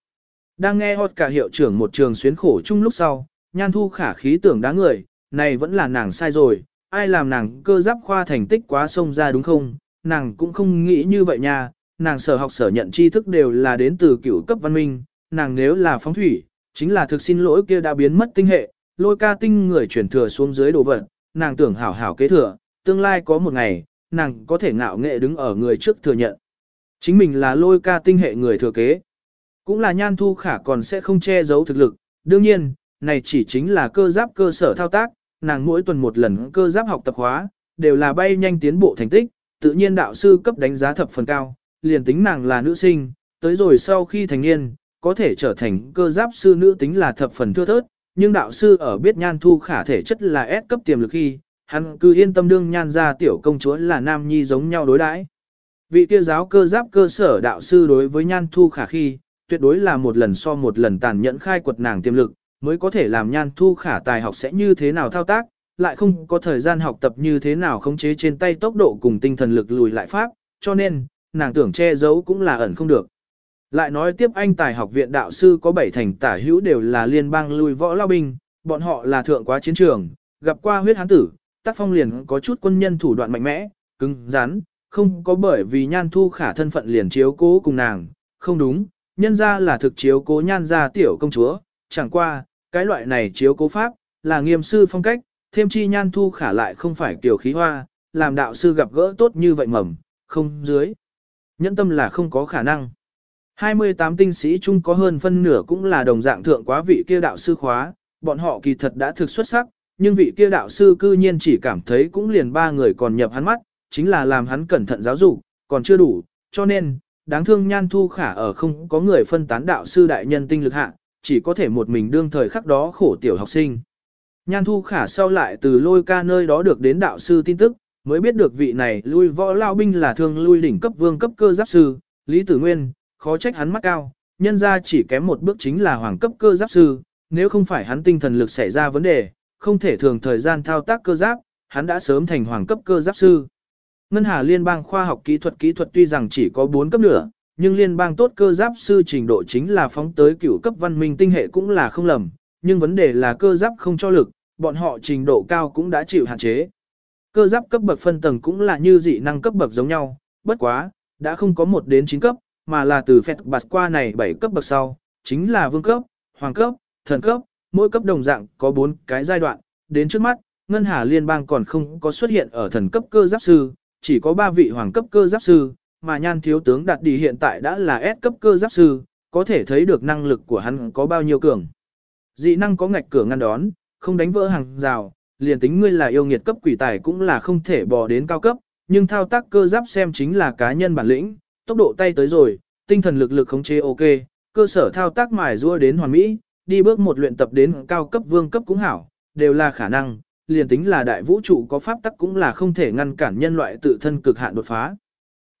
Đang nghe hot cả hiệu trưởng một trường xuyến khổ chung lúc sau, nhan thu khả khí tưởng đáng người, này vẫn là nàng sai rồi, ai làm nàng cơ giáp khoa thành tích quá sông ra đúng không, nàng cũng không nghĩ như vậy nha, nàng sở học sở nhận tri thức đều là đến từ cựu cấp văn minh, nàng nếu là phóng thủy, chính là thực xin lỗi kia đã biến mất tinh hệ, lôi ca tinh người chuyển thừa xuống dưới đồ vật, nàng tưởng hảo hảo kế thừa, tương lai có một ngày, nàng có thể ngạo nghệ đứng ở người trước thừa nhận. Chính mình là lôi ca tinh hệ người thừa kế. Cũng là nhan thu khả còn sẽ không che giấu thực lực, đương nhiên, này chỉ chính là cơ giáp cơ sở thao tác, nàng mỗi tuần một lần cơ giáp học tập hóa, đều là bay nhanh tiến bộ thành tích, tự nhiên đạo sư cấp đánh giá thập phần cao, liền tính nàng là nữ sinh, tới rồi sau khi thành niên, có thể trở thành cơ giáp sư nữ tính là thập phần thưa thớt, nhưng đạo sư ở biết nhan thu khả thể chất là S cấp tiềm lực khi, hắn cứ yên tâm đương nhan ra tiểu công chúa là nam nhi giống nhau đối đãi. Vị kia giáo cơ giáp cơ sở đạo sư đối với nhan thu khả khi, tuyệt đối là một lần so một lần tàn nhẫn khai quật nàng tiềm lực, mới có thể làm nhan thu khả tài học sẽ như thế nào thao tác, lại không có thời gian học tập như thế nào khống chế trên tay tốc độ cùng tinh thần lực lùi lại pháp, cho nên, nàng tưởng che giấu cũng là ẩn không được. Lại nói tiếp anh tài học viện đạo sư có bảy thành tả hữu đều là liên bang lùi võ lao binh, bọn họ là thượng quá chiến trường, gặp qua huyết hán tử, tác phong liền có chút quân nhân thủ đoạn mạnh mẽ, cứng, rắn, không có bởi vì nhan thu khả thân phận liền chiếu cố cùng nàng, không đúng, nhân ra là thực chiếu cố nhan ra tiểu công chúa, chẳng qua, cái loại này chiếu cố pháp, là nghiêm sư phong cách, thêm chi nhan thu khả lại không phải kiểu khí hoa, làm đạo sư gặp gỡ tốt như vậy mầm, không dưới. Nhẫn tâm là không có khả năng. 28 tinh sĩ chung có hơn phân nửa cũng là đồng dạng thượng quá vị kia đạo sư khóa, bọn họ kỳ thật đã thực xuất sắc, nhưng vị kia đạo sư cư nhiên chỉ cảm thấy cũng liền ba người còn nhập hắn mắt, chính là làm hắn cẩn thận giáo dục, còn chưa đủ, cho nên, đáng thương nhan thu khả ở không có người phân tán đạo sư đại nhân tinh lực hạ, chỉ có thể một mình đương thời khắc đó khổ tiểu học sinh. Nhan thu khả sau lại từ lôi ca nơi đó được đến đạo sư tin tức, mới biết được vị này lui võ lao binh là thương lui đỉnh cấp vương cấp cơ giáp sư, Lý Tử Nguyên, khó trách hắn mắt cao, nhân ra chỉ kém một bước chính là hoàng cấp cơ giáp sư, nếu không phải hắn tinh thần lực xảy ra vấn đề, không thể thường thời gian thao tác cơ giáp, hắn đã sớm thành hoàng cấp cơ giáp sư. Ngân Hà Liên bang khoa học kỹ thuật kỹ thuật tuy rằng chỉ có 4 cấp nữa, nhưng liên bang tốt cơ giáp sư trình độ chính là phóng tới cửu cấp văn minh tinh hệ cũng là không lầm, nhưng vấn đề là cơ giáp không cho lực, bọn họ trình độ cao cũng đã chịu hạn chế. Cơ giáp cấp bậc phân tầng cũng là như dị năng cấp bậc giống nhau, bất quá, đã không có 1 đến 9 cấp, mà là từ phẹt bạt qua này 7 cấp bậc sau, chính là vương cấp, hoàng cấp, thần cấp, mỗi cấp đồng dạng có 4 cái giai đoạn, đến trước mắt, Ngân Hà Liên bang còn không có xuất hiện ở thần cấp cơ giáp sư, chỉ có 3 vị hoàng cấp cơ giáp sư, mà nhan thiếu tướng đạt đi hiện tại đã là S cấp cơ giáp sư, có thể thấy được năng lực của hắn có bao nhiêu cường. Dị năng có ngạch cửa ngăn đón, không đánh vỡ hàng rào, liền tính ngươi là yêu nghiệt cấp quỷ tài cũng là không thể bò đến cao cấp, nhưng thao tác cơ giáp xem chính là cá nhân bản lĩnh, tốc độ tay tới rồi, tinh thần lực lực khống chế ok, cơ sở thao tác mài rua đến hoàn mỹ, đi bước một luyện tập đến cao cấp vương cấp cũng hảo, đều là khả năng, liền tính là đại vũ trụ có pháp tắc cũng là không thể ngăn cản nhân loại tự thân cực hạn đột phá.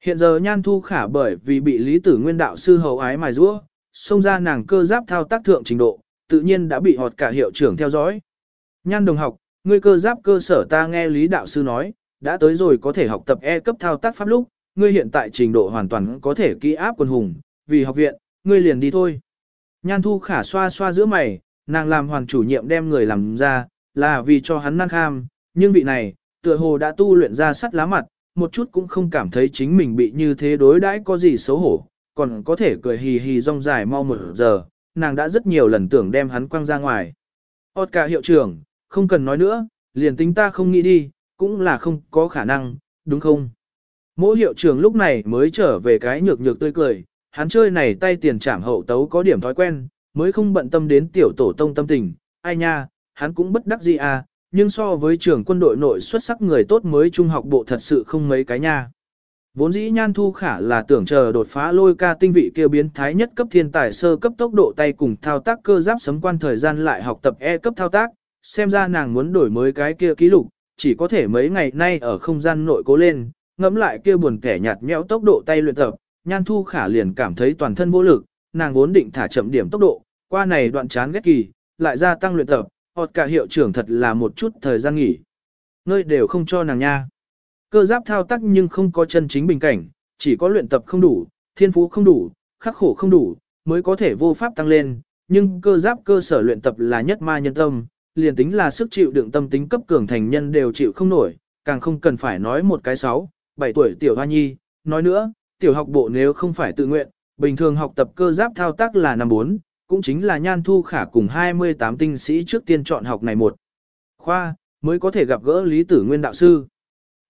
Hiện giờ Nhan Thu Khả bởi vì bị Lý Tử Nguyên đạo sư hầu ái mài rua, xông ra nàng cơ giáp thao tác thượng trình độ, tự nhiên đã bị họt cả hiệu trưởng theo dõi. Nhan đồng học, ngươi cơ giáp cơ sở ta nghe Lý đạo sư nói, đã tới rồi có thể học tập E cấp thao tác pháp lúc, ngươi hiện tại trình độ hoàn toàn có thể ký áp quân hùng, vì học viện, ngươi liền đi thôi. Nhan Thu Khả xoa xoa giữa mày, nàng làm hoàng chủ nhiệm đem người làm ra, là vì cho hắn năng kham, nhưng vị này, tựa hồ đã tu luyện ra sắt lá mặt, một chút cũng không cảm thấy chính mình bị như thế đối đãi có gì xấu hổ, còn có thể cười hì hì rong dài mau một giờ, nàng đã rất nhiều lần tưởng đem hắn quăng ra ngoài. Ốt cả hiệu trưởng, không cần nói nữa, liền tính ta không nghĩ đi, cũng là không có khả năng, đúng không? Mỗi hiệu trưởng lúc này mới trở về cái nhược nhược tươi cười, hắn chơi này tay tiền trảm hậu tấu có điểm thói quen, mới không bận tâm đến tiểu tổ tông tâm tình, ai nha, hắn cũng bất đắc gì à, nhưng so với trưởng quân đội nội xuất sắc người tốt mới trung học bộ thật sự không mấy cái nha. Vốn dĩ nhan thu khả là tưởng chờ đột phá lôi ca tinh vị kêu biến thái nhất cấp thiên tài sơ cấp tốc độ tay cùng thao tác cơ giáp sấm quan thời gian lại học tập E cấp thao tác, xem ra nàng muốn đổi mới cái kia ký lục, chỉ có thể mấy ngày nay ở không gian nội cố lên, ngẫm lại kia buồn kẻ nhạt nhẽo tốc độ tay luyện tập, nhan thu khả liền cảm thấy toàn thân vô lực, nàng vốn định thả chậm điểm tốc độ, qua này đoạn chán ghét kỳ, lại gia tăng luyện tập, hoặc cả hiệu trưởng thật là một chút thời gian nghỉ. Nơi đều không cho nàng nha. Cơ giáp thao tác nhưng không có chân chính bình cảnh, chỉ có luyện tập không đủ, thiên phú không đủ, khắc khổ không đủ, mới có thể vô pháp tăng lên, nhưng cơ giáp cơ sở luyện tập là nhất ma nhân tâm, liền tính là sức chịu đựng tâm tính cấp cường thành nhân đều chịu không nổi, càng không cần phải nói một cái sáu. 7 tuổi tiểu hoa nhi, nói nữa, tiểu học bộ nếu không phải tự nguyện, bình thường học tập cơ giáp thao tác là năm 4, cũng chính là nhan thu khả cùng 28 tinh sĩ trước tiên chọn học này một. Khoa, mới có thể gặp gỡ Lý Tử Nguyên đạo sư.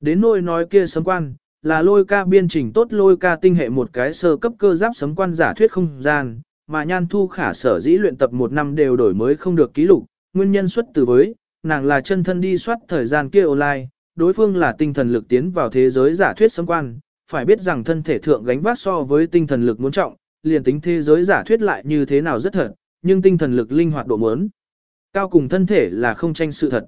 Đến nôi nói kia sấm quan, là lôi ca biên trình tốt lôi ca tinh hệ một cái sơ cấp cơ giáp sấm quan giả thuyết không gian, mà nhan thu khả sở dĩ luyện tập một năm đều đổi mới không được ký lục, nguyên nhân xuất từ với, nàng là chân thân đi soát thời gian kia online, đối phương là tinh thần lực tiến vào thế giới giả thuyết sấm quan, phải biết rằng thân thể thượng gánh vác so với tinh thần lực muốn trọng, liền tính thế giới giả thuyết lại như thế nào rất thật, nhưng tinh thần lực linh hoạt độ muốn. Cao cùng thân thể là không tranh sự thật.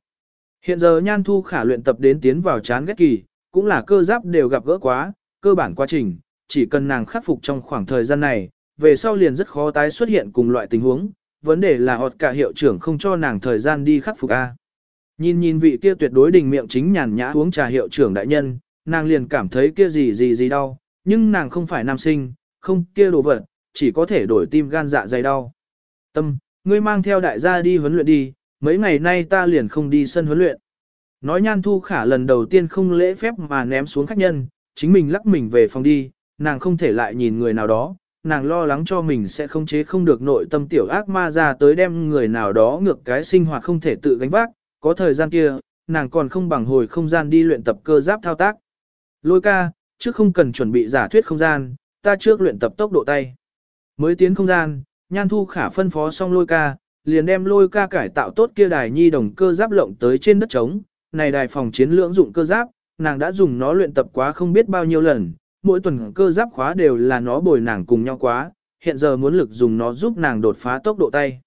Hiện giờ Nhan Thu khả luyện tập đến tiến vào chán ghét kỳ, cũng là cơ giáp đều gặp gỡ quá, cơ bản quá trình, chỉ cần nàng khắc phục trong khoảng thời gian này, về sau liền rất khó tái xuất hiện cùng loại tình huống, vấn đề là họt cả hiệu trưởng không cho nàng thời gian đi khắc phục A. Nhìn nhìn vị kia tuyệt đối đình miệng chính nhàn nhã uống trà hiệu trưởng đại nhân, nàng liền cảm thấy kia gì gì gì đau, nhưng nàng không phải nam sinh, không kia đồ vật, chỉ có thể đổi tim gan dạ dày đau. Tâm, ngươi mang theo đại gia đi huấn luyện đi, mấy ngày nay ta liền không đi sân huấn luyện. Nói nhan thu khả lần đầu tiên không lễ phép mà ném xuống khách nhân, chính mình lắc mình về phòng đi, nàng không thể lại nhìn người nào đó, nàng lo lắng cho mình sẽ không chế không được nội tâm tiểu ác ma ra tới đem người nào đó ngược cái sinh hoạt không thể tự gánh vác, có thời gian kia, nàng còn không bằng hồi không gian đi luyện tập cơ giáp thao tác. Lôi ca, trước không cần chuẩn bị giả thuyết không gian, ta trước luyện tập tốc độ tay. Mới tiến không gian, nhan thu khả phân phó xong lôi ca, liền đem lôi ca cải tạo tốt kia đài nhi đồng cơ giáp lộng tới trên đất trống, này đài phòng chiến lưỡng dụng cơ giáp, nàng đã dùng nó luyện tập quá không biết bao nhiêu lần, mỗi tuần cơ giáp khóa đều là nó bồi nàng cùng nhau quá, hiện giờ muốn lực dùng nó giúp nàng đột phá tốc độ tay.